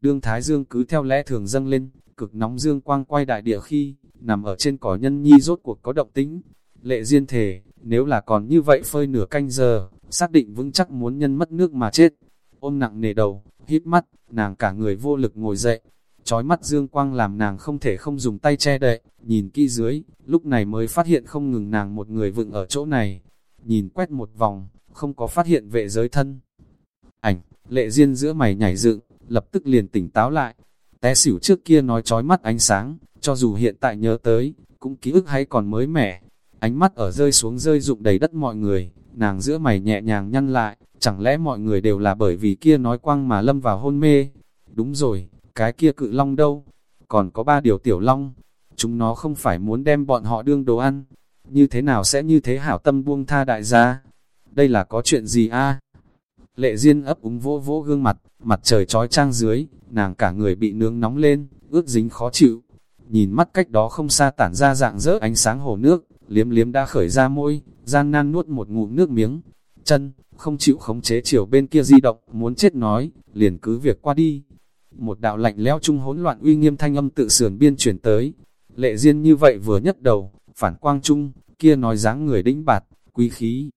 Đương Thái Dương cứ theo lẽ thường dâng lên, cực nóng dương quang quay đại địa khi, nằm ở trên cỏ nhân nhi rốt cuộc có động tính. Lệ Diên thể, nếu là còn như vậy phơi nửa canh giờ, xác định vững chắc muốn nhân mất nước mà chết. Ôm nặng nề đầu, hít mắt, nàng cả người vô lực ngồi dậy. Chói mắt dương quang làm nàng không thể không dùng tay che đậy, nhìn kỹ dưới, lúc này mới phát hiện không ngừng nàng một người vựng ở chỗ này. Nhìn quét một vòng, không có phát hiện vệ giới thân. Ảnh, lệ diên giữa mày nhảy dựng, lập tức liền tỉnh táo lại. Té xỉu trước kia nói chói mắt ánh sáng, cho dù hiện tại nhớ tới, cũng ký ức hay còn mới mẻ. Ánh mắt ở rơi xuống rơi rụng đầy đất mọi người, nàng giữa mày nhẹ nhàng nhăn lại, chẳng lẽ mọi người đều là bởi vì kia nói quang mà lâm vào hôn mê. Đúng rồi, cái kia cự long đâu? Còn có ba điều tiểu long, chúng nó không phải muốn đem bọn họ đương đồ ăn. Như thế nào sẽ như thế hảo tâm buông tha đại gia? Đây là có chuyện gì a? Lệ Diên ấp úng vỗ vỗ gương mặt, mặt trời trói trang dưới, nàng cả người bị nướng nóng lên, ướt dính khó chịu. Nhìn mắt cách đó không xa tản ra dạng rỡ ánh sáng hồ nước, liếm liếm đã khởi ra môi, gian nan nuốt một ngụm nước miếng. Chân, không chịu khống chế chiều bên kia di động, muốn chết nói, liền cứ việc qua đi. Một đạo lạnh lẽo trung hỗn loạn uy nghiêm thanh âm tự sườn biên chuyển tới. Lệ Diên như vậy vừa nhất đầu, phản quang trung, kia nói dáng người đĩnh bạt, quý khí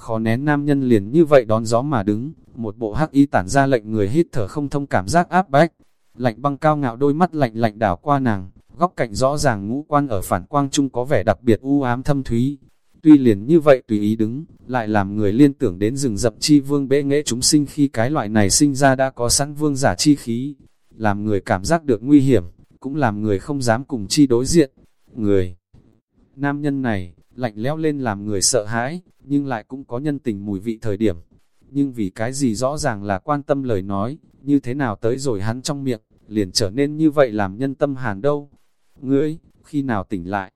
khó nén nam nhân liền như vậy đón gió mà đứng, một bộ hắc y tản ra lệnh người hít thở không thông cảm giác áp bách. Lạnh băng cao ngạo đôi mắt lạnh lạnh đảo qua nàng, góc cạnh rõ ràng ngũ quan ở phản quang trung có vẻ đặc biệt u ám thâm thúy. Tuy liền như vậy tùy ý đứng, lại làm người liên tưởng đến rừng rậm chi vương bệ nghệ chúng sinh khi cái loại này sinh ra đã có sẵn vương giả chi khí, làm người cảm giác được nguy hiểm, cũng làm người không dám cùng chi đối diện. Người nam nhân này, lạnh lẽo lên làm người sợ hãi, nhưng lại cũng có nhân tình mùi vị thời điểm. Nhưng vì cái gì rõ ràng là quan tâm lời nói, như thế nào tới rồi hắn trong miệng, liền trở nên như vậy làm nhân tâm hàn đâu. Ngươi, khi nào tỉnh lại?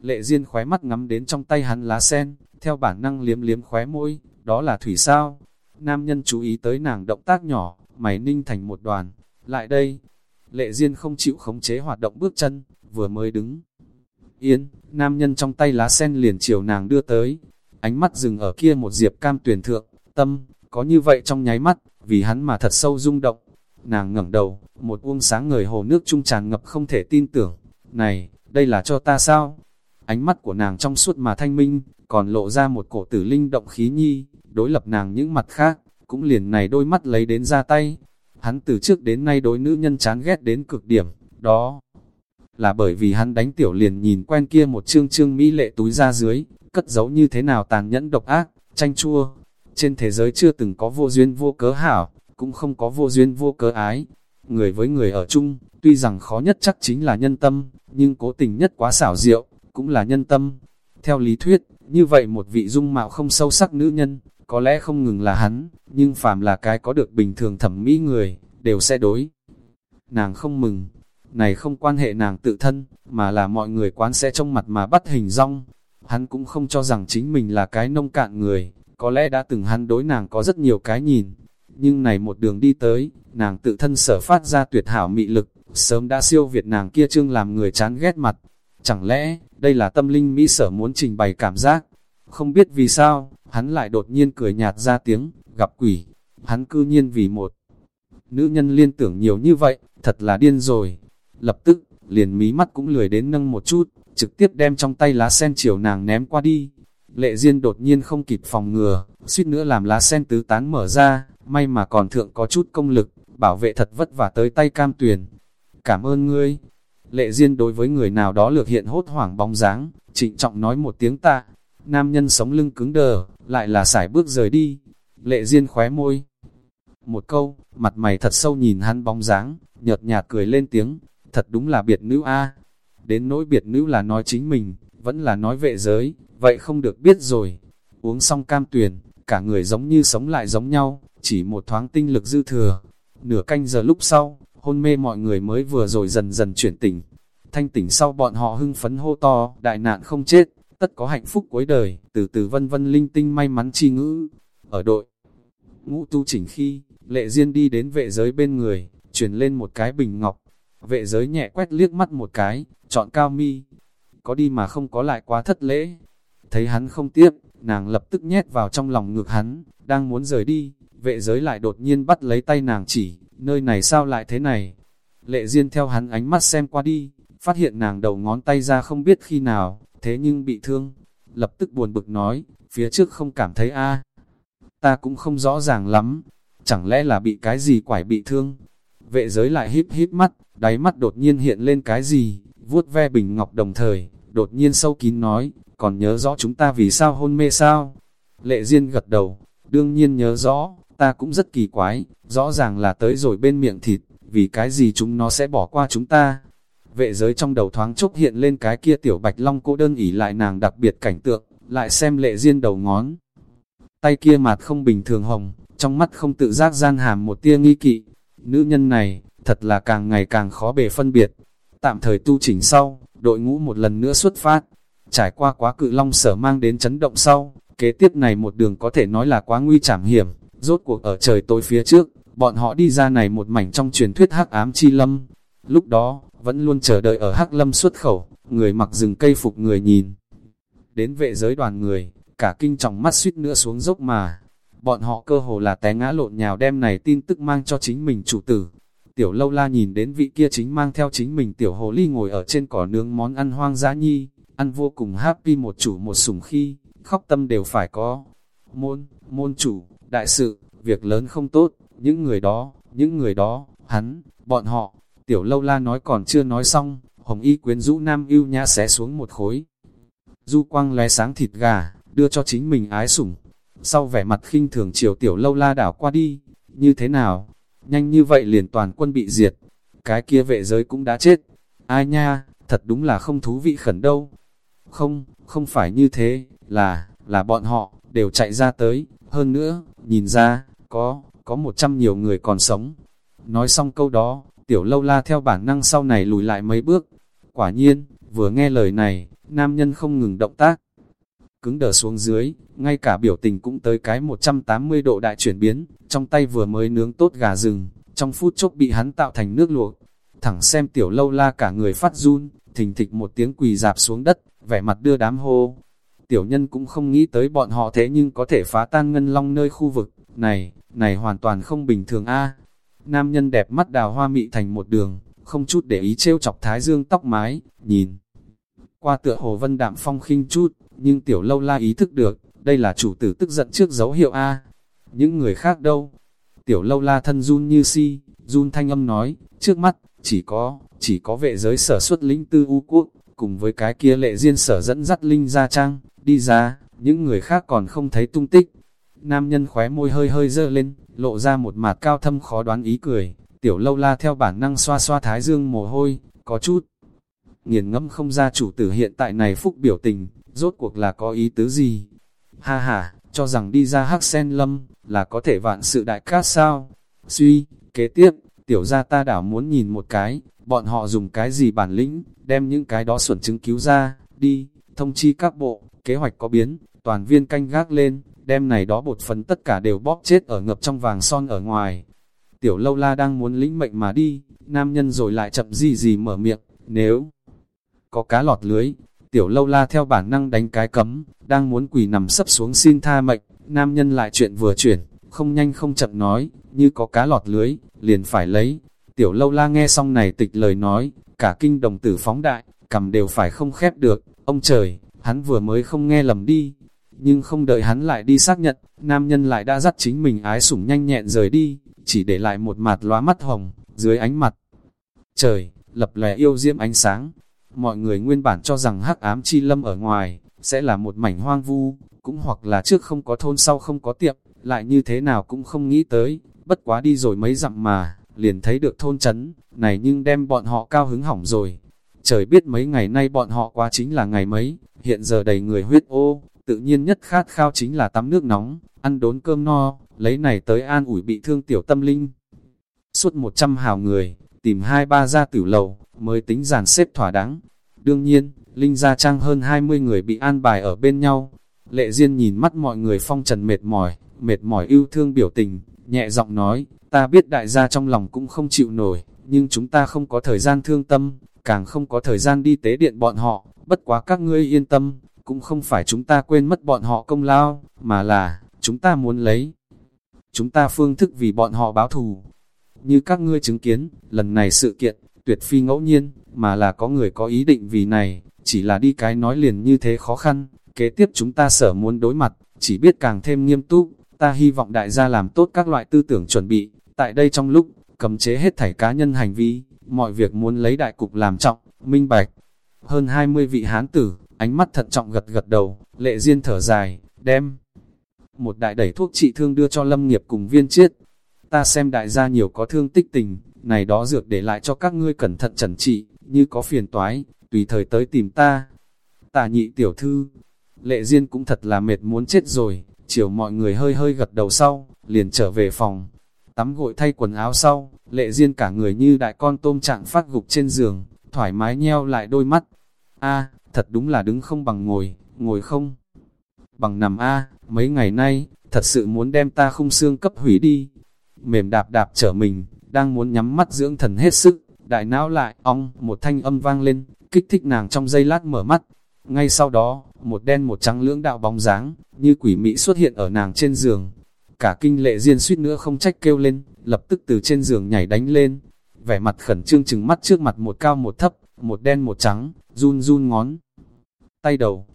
Lệ Diên khóe mắt ngắm đến trong tay hắn lá sen, theo bản năng liếm liếm khóe môi, đó là thủy sao. Nam nhân chú ý tới nàng động tác nhỏ, mày ninh thành một đoàn. Lại đây, Lệ Diên không chịu khống chế hoạt động bước chân, vừa mới đứng. Yên, nam nhân trong tay lá sen liền chiều nàng đưa tới, ánh mắt dừng ở kia một diệp cam tuyển thượng, tâm, có như vậy trong nháy mắt, vì hắn mà thật sâu rung động. Nàng ngẩng đầu, một uông sáng người hồ nước trung tràn ngập không thể tin tưởng. Này, đây là cho ta sao? Ánh mắt của nàng trong suốt mà thanh minh, còn lộ ra một cổ tử linh động khí nhi, đối lập nàng những mặt khác, cũng liền này đôi mắt lấy đến ra tay. Hắn từ trước đến nay đối nữ nhân chán ghét đến cực điểm, đó là bởi vì hắn đánh tiểu liền nhìn quen kia một trương trương mỹ lệ túi ra dưới, cất giấu như thế nào tàn nhẫn độc ác, tranh chua. Trên thế giới chưa từng có vô duyên vô cớ hảo, cũng không có vô duyên vô cớ ái. Người với người ở chung, tuy rằng khó nhất chắc chính là nhân tâm, nhưng cố tình nhất quá xảo diệu, cũng là nhân tâm. Theo lý thuyết, như vậy một vị dung mạo không sâu sắc nữ nhân, có lẽ không ngừng là hắn, nhưng phàm là cái có được bình thường thẩm mỹ người, đều sẽ đối. Nàng không mừng, này không quan hệ nàng tự thân, mà là mọi người quán sẽ trong mặt mà bắt hình rong. Hắn cũng không cho rằng chính mình là cái nông cạn người, có lẽ đã từng hắn đối nàng có rất nhiều cái nhìn. Nhưng này một đường đi tới, nàng tự thân sở phát ra tuyệt hảo mị lực, sớm đã siêu việt nàng kia trương làm người chán ghét mặt. Chẳng lẽ, đây là tâm linh Mỹ sở muốn trình bày cảm giác? Không biết vì sao, hắn lại đột nhiên cười nhạt ra tiếng, gặp quỷ. Hắn cư nhiên vì một nữ nhân liên tưởng nhiều như vậy, thật là điên rồi. Lập tức, liền mí mắt cũng lười đến nâng một chút, trực tiếp đem trong tay lá sen chiều nàng ném qua đi. Lệ Diên đột nhiên không kịp phòng ngừa, suýt nữa làm lá sen tứ tán mở ra, may mà còn thượng có chút công lực, bảo vệ thật vất vả tới tay cam tuyền. Cảm ơn ngươi. Lệ Diên đối với người nào đó lược hiện hốt hoảng bóng dáng, trịnh trọng nói một tiếng tạ. Nam nhân sống lưng cứng đờ, lại là sải bước rời đi. Lệ Diên khóe môi. Một câu, mặt mày thật sâu nhìn hắn bóng dáng, nhợt nhạt cười lên tiếng, thật đúng là biệt nữ a. Đến nỗi biệt nữ là nói chính mình, vẫn là nói vệ giới, vậy không được biết rồi. Uống xong cam tuyền, cả người giống như sống lại giống nhau, chỉ một thoáng tinh lực dư thừa. Nửa canh giờ lúc sau, hôn mê mọi người mới vừa rồi dần dần chuyển tỉnh. Thanh tỉnh sau bọn họ hưng phấn hô to, đại nạn không chết, tất có hạnh phúc cuối đời, từ từ vân vân linh tinh may mắn chi ngữ. Ở đội, ngũ tu chỉnh khi, lệ duyên đi đến vệ giới bên người, chuyển lên một cái bình ngọc, Vệ giới nhẹ quét liếc mắt một cái, chọn cao mi. Có đi mà không có lại quá thất lễ. thấy hắn không tiếp, nàng lập tức nhét vào trong lòng ngược hắn, đang muốn rời đi, vệ giới lại đột nhiên bắt lấy tay nàng chỉ, nơi này sao lại thế này? Lệ Diên theo hắn ánh mắt xem qua đi, phát hiện nàng đầu ngón tay ra không biết khi nào, thế nhưng bị thương. Lập tức buồn bực nói, phía trước không cảm thấy a Ta cũng không rõ ràng lắm, chẳng lẽ là bị cái gì quải bị thương? Vệ giới lại híp híp mắt, đáy mắt đột nhiên hiện lên cái gì, vuốt ve bình ngọc đồng thời, đột nhiên sâu kín nói, còn nhớ rõ chúng ta vì sao hôn mê sao? Lệ Diên gật đầu, đương nhiên nhớ rõ, ta cũng rất kỳ quái, rõ ràng là tới rồi bên miệng thịt, vì cái gì chúng nó sẽ bỏ qua chúng ta. Vệ giới trong đầu thoáng chốc hiện lên cái kia tiểu bạch long cô đơn ỉ lại nàng đặc biệt cảnh tượng, lại xem lệ Diên đầu ngón. Tay kia mặt không bình thường hồng, trong mắt không tự giác gian hàm một tia nghi kỵ. Nữ nhân này, thật là càng ngày càng khó bề phân biệt. Tạm thời tu chỉnh sau, đội ngũ một lần nữa xuất phát. Trải qua quá cự long sở mang đến chấn động sau, kế tiếp này một đường có thể nói là quá nguy trảm hiểm, rốt cuộc ở trời tối phía trước, bọn họ đi ra này một mảnh trong truyền thuyết hắc ám chi lâm. Lúc đó, vẫn luôn chờ đợi ở hắc lâm xuất khẩu, người mặc rừng cây phục người nhìn. Đến vệ giới đoàn người, cả kinh trọng mắt suýt nữa xuống dốc mà. Bọn họ cơ hồ là té ngã lộn nhào đem này tin tức mang cho chính mình chủ tử. Tiểu lâu la nhìn đến vị kia chính mang theo chính mình tiểu hồ ly ngồi ở trên cỏ nướng món ăn hoang dã nhi, ăn vô cùng happy một chủ một sủng khi, khóc tâm đều phải có. Môn, môn chủ, đại sự, việc lớn không tốt, những người đó, những người đó, hắn, bọn họ, tiểu lâu la nói còn chưa nói xong, hồng y quyến rũ nam yêu nhã xé xuống một khối. Du quang lóe sáng thịt gà, đưa cho chính mình ái sủng. Sau vẻ mặt khinh thường chiều tiểu lâu la đảo qua đi, như thế nào? Nhanh như vậy liền toàn quân bị diệt. Cái kia vệ giới cũng đã chết. Ai nha, thật đúng là không thú vị khẩn đâu. Không, không phải như thế, là, là bọn họ, đều chạy ra tới. Hơn nữa, nhìn ra, có, có một trăm nhiều người còn sống. Nói xong câu đó, tiểu lâu la theo bản năng sau này lùi lại mấy bước. Quả nhiên, vừa nghe lời này, nam nhân không ngừng động tác. Cứng đờ xuống dưới, ngay cả biểu tình cũng tới cái 180 độ đại chuyển biến, trong tay vừa mới nướng tốt gà rừng, trong phút chốc bị hắn tạo thành nước luộc. Thẳng xem tiểu lâu la cả người phát run, thình thịch một tiếng quỳ dạp xuống đất, vẻ mặt đưa đám hô. Tiểu nhân cũng không nghĩ tới bọn họ thế nhưng có thể phá tan ngân long nơi khu vực, này, này hoàn toàn không bình thường a Nam nhân đẹp mắt đào hoa mị thành một đường, không chút để ý trêu chọc thái dương tóc mái, nhìn. Qua tựa hồ vân đạm phong khinh chút, nhưng tiểu lâu la ý thức được, đây là chủ tử tức giận trước dấu hiệu A. Những người khác đâu? Tiểu lâu la thân run như si, run thanh âm nói, trước mắt, chỉ có, chỉ có vệ giới sở xuất lĩnh tư u quốc, cùng với cái kia lệ diên sở dẫn dắt linh ra trang, đi ra, những người khác còn không thấy tung tích. Nam nhân khóe môi hơi hơi dơ lên, lộ ra một mặt cao thâm khó đoán ý cười, tiểu lâu la theo bản năng xoa xoa thái dương mồ hôi, có chút. Nghiền ngẫm không ra chủ tử hiện tại này phúc biểu tình, rốt cuộc là có ý tứ gì? Ha ha, cho rằng đi ra hắc sen lâm, là có thể vạn sự đại cát sao? Suy, kế tiếp, tiểu gia ta đảo muốn nhìn một cái, bọn họ dùng cái gì bản lĩnh, đem những cái đó xuẩn chứng cứu ra, đi, thông chi các bộ, kế hoạch có biến, toàn viên canh gác lên, đem này đó bột phấn tất cả đều bóp chết ở ngập trong vàng son ở ngoài. Tiểu lâu la đang muốn lĩnh mệnh mà đi, nam nhân rồi lại chậm gì gì mở miệng, nếu có cá lọt lưới, tiểu lâu la theo bản năng đánh cái cấm, đang muốn quỳ nằm sấp xuống xin tha mệnh, nam nhân lại chuyện vừa chuyển, không nhanh không chậm nói, như có cá lọt lưới, liền phải lấy. Tiểu lâu la nghe xong này tịch lời nói, cả kinh đồng tử phóng đại, cầm đều phải không khép được, ông trời, hắn vừa mới không nghe lầm đi. Nhưng không đợi hắn lại đi xác nhận, nam nhân lại đã dắt chính mình ái sủng nhanh nhẹn rời đi, chỉ để lại một mặt lóa mắt hồng, dưới ánh mặt. Trời, lập lè yêu diễm ánh sáng, Mọi người nguyên bản cho rằng hắc ám chi lâm ở ngoài, sẽ là một mảnh hoang vu, cũng hoặc là trước không có thôn sau không có tiệm, lại như thế nào cũng không nghĩ tới, bất quá đi rồi mấy dặm mà, liền thấy được thôn chấn, này nhưng đem bọn họ cao hứng hỏng rồi. Trời biết mấy ngày nay bọn họ quá chính là ngày mấy, hiện giờ đầy người huyết ô, tự nhiên nhất khát khao chính là tắm nước nóng, ăn đốn cơm no, lấy này tới an ủi bị thương tiểu tâm linh. Suốt 100 hào người, tìm hai ba gia tử lầu, mới tính giàn xếp thỏa đáng. Đương nhiên, Linh Gia Trang hơn 20 người bị an bài ở bên nhau. Lệ Diên nhìn mắt mọi người phong trần mệt mỏi, mệt mỏi yêu thương biểu tình, nhẹ giọng nói, ta biết đại gia trong lòng cũng không chịu nổi, nhưng chúng ta không có thời gian thương tâm, càng không có thời gian đi tế điện bọn họ, bất quá các ngươi yên tâm, cũng không phải chúng ta quên mất bọn họ công lao, mà là, chúng ta muốn lấy. Chúng ta phương thức vì bọn họ báo thù. Như các ngươi chứng kiến, lần này sự kiện, tuyệt phi ngẫu nhiên, mà là có người có ý định vì này, chỉ là đi cái nói liền như thế khó khăn, kế tiếp chúng ta sở muốn đối mặt, chỉ biết càng thêm nghiêm túc, ta hy vọng đại gia làm tốt các loại tư tưởng chuẩn bị, tại đây trong lúc, cấm chế hết thảy cá nhân hành vi, mọi việc muốn lấy đại cục làm trọng, minh bạch. Hơn 20 vị hán tử, ánh mắt thận trọng gật gật đầu, lệ duyên thở dài, đem một đại đẩy thuốc trị thương đưa cho lâm nghiệp cùng viên chiết. Ta xem đại gia nhiều có thương tích tình, này đó dược để lại cho các ngươi cẩn thận chẩn trị, như có phiền toái, tùy thời tới tìm ta. Tà nhị tiểu thư, lệ duyên cũng thật là mệt muốn chết rồi, chiều mọi người hơi hơi gật đầu sau, liền trở về phòng. Tắm gội thay quần áo sau, lệ duyên cả người như đại con tôm trạng phát gục trên giường, thoải mái nheo lại đôi mắt. a thật đúng là đứng không bằng ngồi, ngồi không bằng nằm a mấy ngày nay, thật sự muốn đem ta khung xương cấp hủy đi. Mềm đạp đạp trở mình, đang muốn nhắm mắt dưỡng thần hết sức, đại não lại, ong, một thanh âm vang lên, kích thích nàng trong giây lát mở mắt. Ngay sau đó, một đen một trắng lưỡng đạo bóng dáng, như quỷ mỹ xuất hiện ở nàng trên giường. Cả kinh lệ diên suýt nữa không trách kêu lên, lập tức từ trên giường nhảy đánh lên. Vẻ mặt khẩn trương chừng mắt trước mặt một cao một thấp, một đen một trắng, run run ngón. Tay đầu.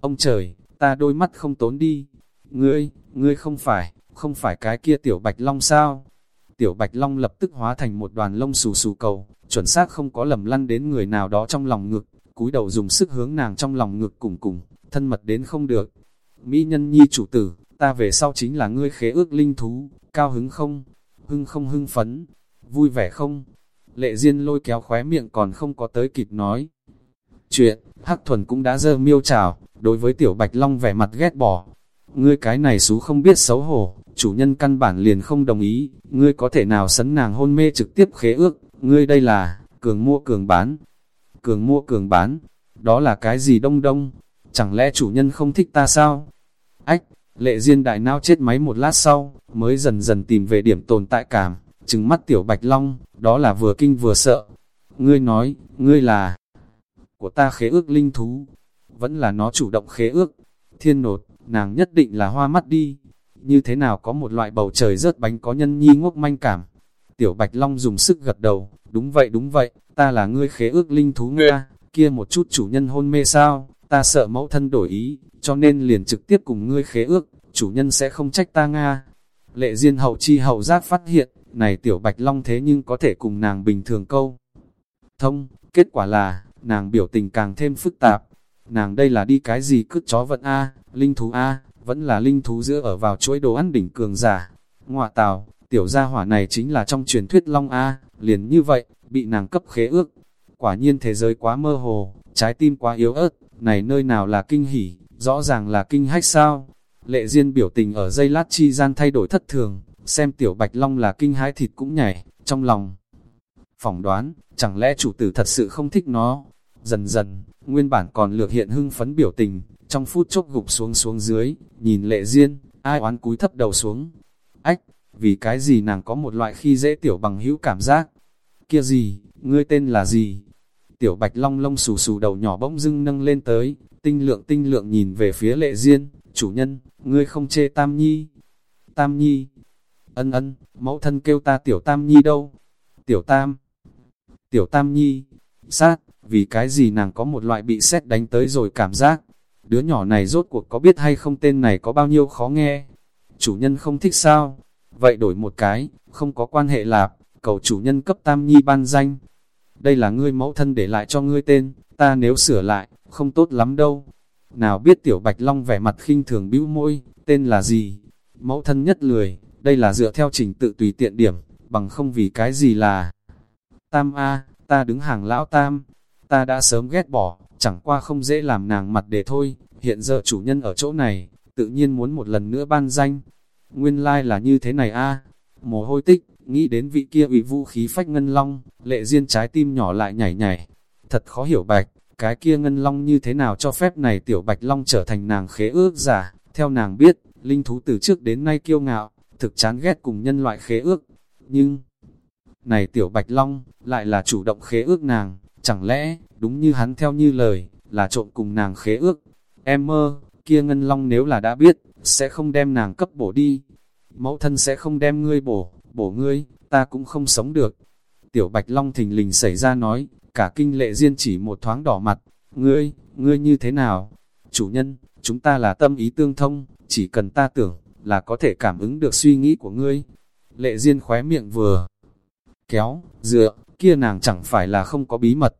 Ông trời, ta đôi mắt không tốn đi. Ngươi, ngươi không phải, không phải cái kia tiểu bạch long sao? Tiểu bạch long lập tức hóa thành một đoàn lông xù xù cầu, chuẩn xác không có lầm lăn đến người nào đó trong lòng ngực, cúi đầu dùng sức hướng nàng trong lòng ngực cùng cùng, thân mật đến không được. Mỹ nhân nhi chủ tử, ta về sau chính là ngươi khế ước linh thú, cao hứng không? Hưng không hưng phấn? Vui vẻ không? Lệ Diên lôi kéo khóe miệng còn không có tới kịp nói. Chuyện, Hắc Thuần cũng đã dơ miêu trào, đối với Tiểu Bạch Long vẻ mặt ghét bỏ. Ngươi cái này xú không biết xấu hổ, chủ nhân căn bản liền không đồng ý, ngươi có thể nào sấn nàng hôn mê trực tiếp khế ước, ngươi đây là, cường mua cường bán. Cường mua cường bán, đó là cái gì đông đông, chẳng lẽ chủ nhân không thích ta sao? Ách, lệ diên đại nao chết máy một lát sau, mới dần dần tìm về điểm tồn tại cảm, trừng mắt Tiểu Bạch Long, đó là vừa kinh vừa sợ. Ngươi nói, ngươi là của ta khế ước linh thú, vẫn là nó chủ động khế ước. Thiên nột, nàng nhất định là hoa mắt đi. Như thế nào có một loại bầu trời rớt bánh có nhân nhi ngốc manh cảm. Tiểu Bạch Long dùng sức gật đầu, đúng vậy đúng vậy, ta là ngươi khế ước linh thú Nga, kia một chút chủ nhân hôn mê sao, ta sợ mẫu thân đổi ý, cho nên liền trực tiếp cùng ngươi khế ước, chủ nhân sẽ không trách ta Nga. Lệ Diên hậu chi hậu giác phát hiện, này Tiểu Bạch Long thế nhưng có thể cùng nàng bình thường câu. Thông, kết quả là, nàng biểu tình càng thêm phức tạp. Nàng đây là đi cái gì cứt chó vận A, linh thú A, vẫn là linh thú giữa ở vào chuỗi đồ ăn đỉnh cường giả. Ngoạ tào, tiểu gia hỏa này chính là trong truyền thuyết Long A, liền như vậy, bị nàng cấp khế ước. Quả nhiên thế giới quá mơ hồ, trái tim quá yếu ớt, này nơi nào là kinh hỉ, rõ ràng là kinh hách sao. Lệ Diên biểu tình ở dây lát chi gian thay đổi thất thường, xem tiểu bạch long là kinh hãi thịt cũng nhảy, trong lòng. Phỏng đoán, chẳng lẽ chủ tử thật sự không thích nó, Dần dần, nguyên bản còn lược hiện hưng phấn biểu tình, trong phút chốc gục xuống xuống dưới, nhìn lệ duyên, ai oán cúi thấp đầu xuống. Ách, vì cái gì nàng có một loại khi dễ tiểu bằng hữu cảm giác. Kia gì, ngươi tên là gì? Tiểu bạch long lông xù xù đầu nhỏ bỗng dưng nâng lên tới, tinh lượng tinh lượng nhìn về phía lệ duyên, chủ nhân, ngươi không chê tam nhi. Tam nhi, ân ân, mẫu thân kêu ta tiểu tam nhi đâu? Tiểu tam, tiểu tam nhi, sát, vì cái gì nàng có một loại bị xét đánh tới rồi cảm giác. Đứa nhỏ này rốt cuộc có biết hay không tên này có bao nhiêu khó nghe. Chủ nhân không thích sao? Vậy đổi một cái, không có quan hệ lạp, cầu chủ nhân cấp tam nhi ban danh. Đây là ngươi mẫu thân để lại cho ngươi tên, ta nếu sửa lại, không tốt lắm đâu. Nào biết tiểu bạch long vẻ mặt khinh thường bĩu môi, tên là gì? Mẫu thân nhất lười, đây là dựa theo trình tự tùy tiện điểm, bằng không vì cái gì là... Tam A, ta đứng hàng lão tam, ta đã sớm ghét bỏ, chẳng qua không dễ làm nàng mặt để thôi, hiện giờ chủ nhân ở chỗ này, tự nhiên muốn một lần nữa ban danh. Nguyên lai like là như thế này a mồ hôi tích, nghĩ đến vị kia ủy vũ khí phách ngân long, lệ duyên trái tim nhỏ lại nhảy nhảy. Thật khó hiểu bạch, cái kia ngân long như thế nào cho phép này tiểu bạch long trở thành nàng khế ước giả, theo nàng biết, linh thú từ trước đến nay kiêu ngạo, thực chán ghét cùng nhân loại khế ước. Nhưng, này tiểu bạch long, lại là chủ động khế ước nàng, Chẳng lẽ, đúng như hắn theo như lời, là trộm cùng nàng khế ước. em mơ, kia ngân long nếu là đã biết, sẽ không đem nàng cấp bổ đi. Mẫu thân sẽ không đem ngươi bổ, bổ ngươi, ta cũng không sống được. Tiểu Bạch Long thình lình xảy ra nói, cả kinh lệ diên chỉ một thoáng đỏ mặt, ngươi, ngươi như thế nào? Chủ nhân, chúng ta là tâm ý tương thông, chỉ cần ta tưởng, là có thể cảm ứng được suy nghĩ của ngươi. Lệ Diên khóe miệng vừa kéo, dựa, kia nàng chẳng phải là không có bí mật.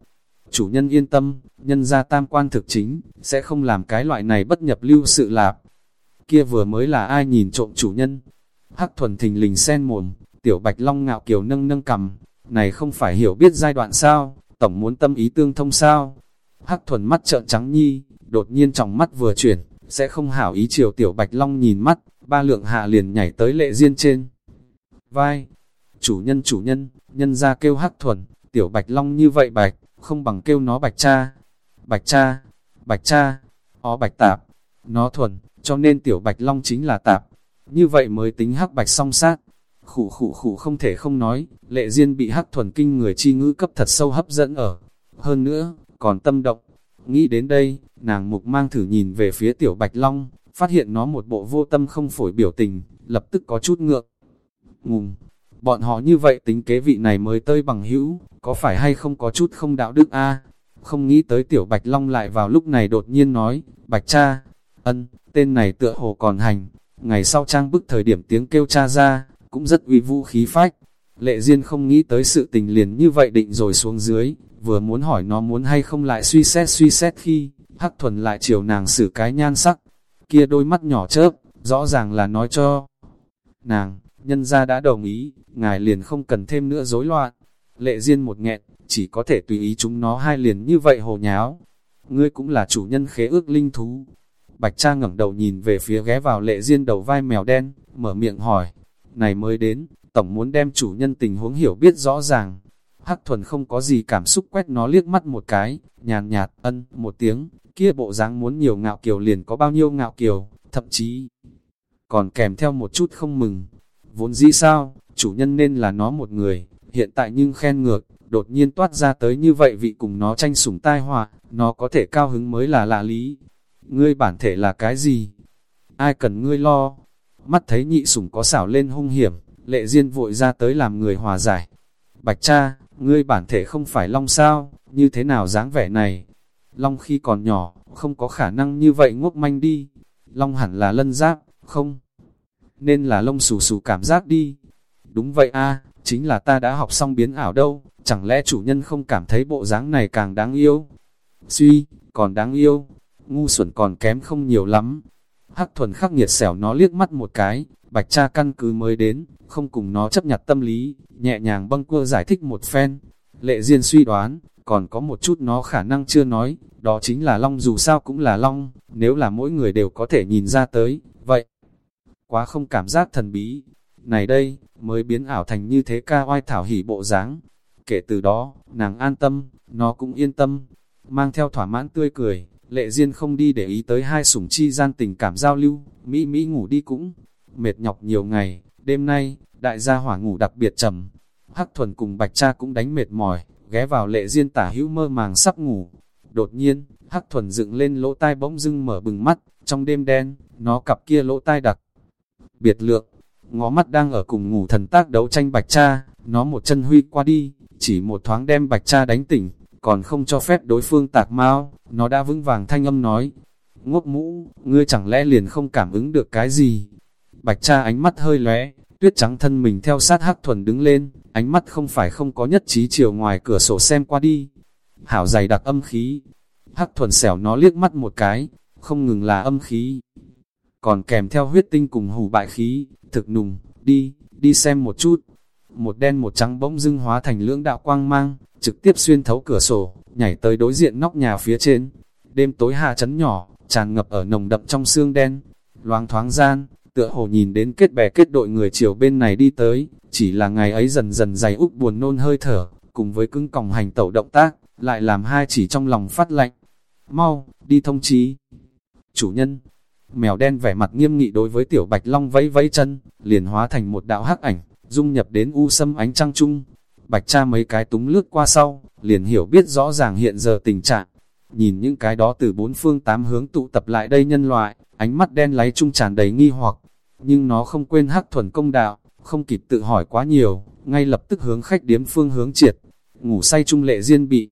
Chủ nhân yên tâm, nhân ra tam quan thực chính, sẽ không làm cái loại này bất nhập lưu sự lạp. Kia vừa mới là ai nhìn trộm chủ nhân. Hắc thuần thình lình sen mồm, tiểu bạch long ngạo kiều nâng nâng cầm, này không phải hiểu biết giai đoạn sao, tổng muốn tâm ý tương thông sao. Hắc thuần mắt trợn trắng nhi, đột nhiên trong mắt vừa chuyển, sẽ không hảo ý chiều tiểu bạch long nhìn mắt, ba lượng hạ liền nhảy tới lệ riêng trên. Vai, chủ nhân chủ nhân, nhân ra kêu hắc thuần, tiểu bạch long như vậy bạch, không bằng kêu nó bạch cha. Bạch cha, bạch cha, ó bạch tạp, nó thuần, cho nên tiểu bạch long chính là tạp. Như vậy mới tính hắc bạch song sát. Khủ khủ khủ không thể không nói, lệ duyên bị hắc thuần kinh người chi ngữ cấp thật sâu hấp dẫn ở. Hơn nữa, còn tâm động. Nghĩ đến đây, nàng mục mang thử nhìn về phía tiểu bạch long, phát hiện nó một bộ vô tâm không phổi biểu tình, lập tức có chút ngượng. Ngùng, bọn họ như vậy tính kế vị này mới tơi bằng hữu, có phải hay không có chút không đạo đức a à, Không nghĩ tới tiểu Bạch Long lại vào lúc này đột nhiên nói, Bạch cha, ân, tên này tựa hồ còn hành, ngày sau trang bức thời điểm tiếng kêu cha ra, cũng rất uy vũ khí phách. Lệ Diên không nghĩ tới sự tình liền như vậy định rồi xuống dưới, vừa muốn hỏi nó muốn hay không lại suy xét suy xét khi, Hắc Thuần lại chiều nàng xử cái nhan sắc, kia đôi mắt nhỏ chớp, rõ ràng là nói cho nàng, nhân gia đã đồng ý, ngài liền không cần thêm nữa rối loạn. Lệ Diên một nghẹn, chỉ có thể tùy ý chúng nó hai liền như vậy hồ nháo. Ngươi cũng là chủ nhân khế ước linh thú. Bạch Cha ngẩng đầu nhìn về phía ghé vào Lệ Diên đầu vai mèo đen, mở miệng hỏi. Này mới đến, tổng muốn đem chủ nhân tình huống hiểu biết rõ ràng. Hắc thuần không có gì cảm xúc quét nó liếc mắt một cái, nhàn nhạt, ân, một tiếng, kia bộ dáng muốn nhiều ngạo kiều liền có bao nhiêu ngạo kiều, thậm chí còn kèm theo một chút không mừng. Vốn dĩ sao, chủ nhân nên là nó một người, hiện tại nhưng khen ngược, đột nhiên toát ra tới như vậy vị cùng nó tranh sủng tai họa, nó có thể cao hứng mới là lạ lý. Ngươi bản thể là cái gì? Ai cần ngươi lo? Mắt thấy nhị sủng có xảo lên hung hiểm, lệ diên vội ra tới làm người hòa giải. Bạch cha, ngươi bản thể không phải long sao, như thế nào dáng vẻ này? Long khi còn nhỏ, không có khả năng như vậy ngốc manh đi. Long hẳn là lân giáp, không? Nên là lông xù xù cảm giác đi. Đúng vậy a chính là ta đã học xong biến ảo đâu, chẳng lẽ chủ nhân không cảm thấy bộ dáng này càng đáng yêu? Suy, còn đáng yêu, ngu xuẩn còn kém không nhiều lắm. Hắc thuần khắc nghiệt xẻo nó liếc mắt một cái, bạch cha căn cứ mới đến, không cùng nó chấp nhặt tâm lý, nhẹ nhàng bâng quơ giải thích một phen. Lệ Diên suy đoán, còn có một chút nó khả năng chưa nói, đó chính là long dù sao cũng là long, nếu là mỗi người đều có thể nhìn ra tới, vậy, quá không cảm giác thần bí. Này đây, mới biến ảo thành như thế ca oai thảo hỉ bộ dáng. Kể từ đó, nàng an tâm, nó cũng yên tâm, mang theo thỏa mãn tươi cười, lệ duyên không đi để ý tới hai sủng chi gian tình cảm giao lưu, Mỹ Mỹ ngủ đi cũng, mệt nhọc nhiều ngày, đêm nay, đại gia hỏa ngủ đặc biệt trầm. Hắc thuần cùng bạch cha cũng đánh mệt mỏi, ghé vào lệ duyên tả hữu mơ màng sắp ngủ. Đột nhiên, hắc thuần dựng lên lỗ tai bỗng dưng mở bừng mắt, trong đêm đen, nó cặp kia lỗ tai đặc. Biệt lượng, ngó mắt đang ở cùng ngủ thần tác đấu tranh bạch cha, nó một chân huy qua đi, chỉ một thoáng đem bạch cha đánh tỉnh, còn không cho phép đối phương tạc mau, nó đã vững vàng thanh âm nói. Ngốc mũ, ngươi chẳng lẽ liền không cảm ứng được cái gì? Bạch cha ánh mắt hơi lóe, tuyết trắng thân mình theo sát hắc thuần đứng lên, ánh mắt không phải không có nhất trí chiều ngoài cửa sổ xem qua đi. Hảo dày đặc âm khí, hắc thuần xẻo nó liếc mắt một cái, không ngừng là âm khí. Còn kèm theo huyết tinh cùng hủ bại khí, thực nùng, đi, đi xem một chút. Một đen một trắng bỗng dưng hóa thành lưỡng đạo quang mang, trực tiếp xuyên thấu cửa sổ, nhảy tới đối diện nóc nhà phía trên. Đêm tối hạ chấn nhỏ, tràn ngập ở nồng đậm trong xương đen. Loáng thoáng gian, tựa hồ nhìn đến kết bè kết đội người chiều bên này đi tới, chỉ là ngày ấy dần dần dày úc buồn nôn hơi thở, cùng với cứng còng hành tẩu động tác, lại làm hai chỉ trong lòng phát lạnh. Mau, đi thông chí. Chủ nhân, mèo đen vẻ mặt nghiêm nghị đối với tiểu bạch long vẫy vẫy chân, liền hóa thành một đạo hắc ảnh, dung nhập đến u sâm ánh trăng trung. Bạch cha mấy cái túng lướt qua sau, liền hiểu biết rõ ràng hiện giờ tình trạng. nhìn những cái đó từ bốn phương tám hướng tụ tập lại đây nhân loại, ánh mắt đen láy trung tràn đầy nghi hoặc, nhưng nó không quên hắc thuần công đạo, không kịp tự hỏi quá nhiều, ngay lập tức hướng khách điếm phương hướng triệt, ngủ say trung lệ riêng bị.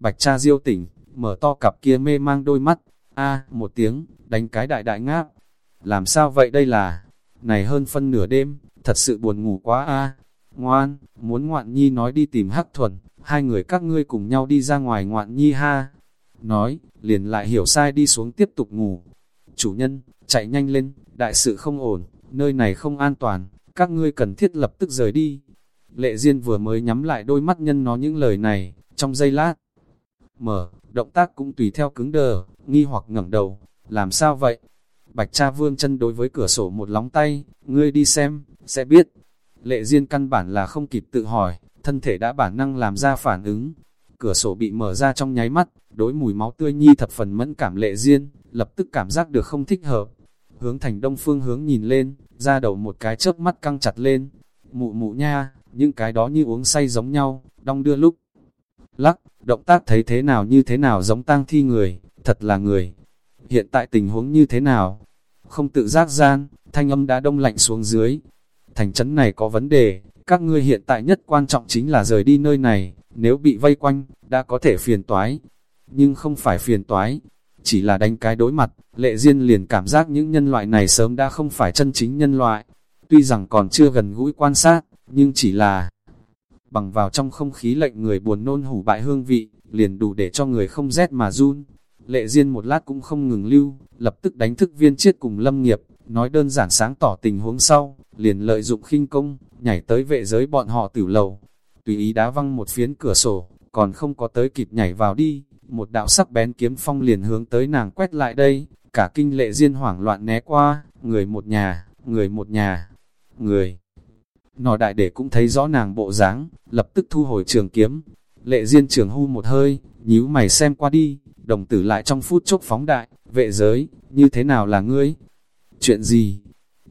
Bạch cha diêu tỉnh, mở to cặp kia mê mang đôi mắt, a một tiếng, đánh cái đại đại ngáp. Làm sao vậy đây là, này hơn phân nửa đêm, thật sự buồn ngủ quá a Ngoan, muốn ngoạn nhi nói đi tìm hắc thuần, hai người các ngươi cùng nhau đi ra ngoài ngoạn nhi ha. Nói, liền lại hiểu sai đi xuống tiếp tục ngủ. Chủ nhân, chạy nhanh lên, đại sự không ổn, nơi này không an toàn, các ngươi cần thiết lập tức rời đi. Lệ Diên vừa mới nhắm lại đôi mắt nhân nó những lời này, trong giây lát. Mở, động tác cũng tùy theo cứng đờ, nghi hoặc ngẩng đầu, làm sao vậy? Bạch cha vương chân đối với cửa sổ một lóng tay, ngươi đi xem, sẽ biết. Lệ Diên căn bản là không kịp tự hỏi, thân thể đã bản năng làm ra phản ứng. Cửa sổ bị mở ra trong nháy mắt, đối mùi máu tươi nhi thập phần mẫn cảm Lệ Diên, lập tức cảm giác được không thích hợp. Hướng thành đông phương hướng nhìn lên, ra đầu một cái chớp mắt căng chặt lên. Mụ mụ nha, những cái đó như uống say giống nhau, đong đưa lúc. Lắc, động tác thấy thế nào như thế nào giống tang thi người, thật là người. Hiện tại tình huống như thế nào? Không tự giác gian, thanh âm đã đông lạnh xuống dưới. Thành trấn này có vấn đề, các ngươi hiện tại nhất quan trọng chính là rời đi nơi này, nếu bị vây quanh, đã có thể phiền toái. Nhưng không phải phiền toái, chỉ là đánh cái đối mặt, lệ duyên liền cảm giác những nhân loại này sớm đã không phải chân chính nhân loại. Tuy rằng còn chưa gần gũi quan sát, nhưng chỉ là bằng vào trong không khí lệnh người buồn nôn hủ bại hương vị, liền đủ để cho người không rét mà run. Lệ Diên một lát cũng không ngừng lưu, lập tức đánh thức viên chiết cùng lâm nghiệp, nói đơn giản sáng tỏ tình huống sau, liền lợi dụng khinh công, nhảy tới vệ giới bọn họ tử lầu. Tùy ý đá văng một phiến cửa sổ, còn không có tới kịp nhảy vào đi, một đạo sắc bén kiếm phong liền hướng tới nàng quét lại đây, cả kinh lệ Diên hoảng loạn né qua, người một nhà, người một nhà, người. Nò đại để cũng thấy rõ nàng bộ dáng, lập tức thu hồi trường kiếm. Lệ Diên trường hưu một hơi, nhíu mày xem qua đi, đồng tử lại trong phút chốc phóng đại, vệ giới, như thế nào là ngươi? Chuyện gì?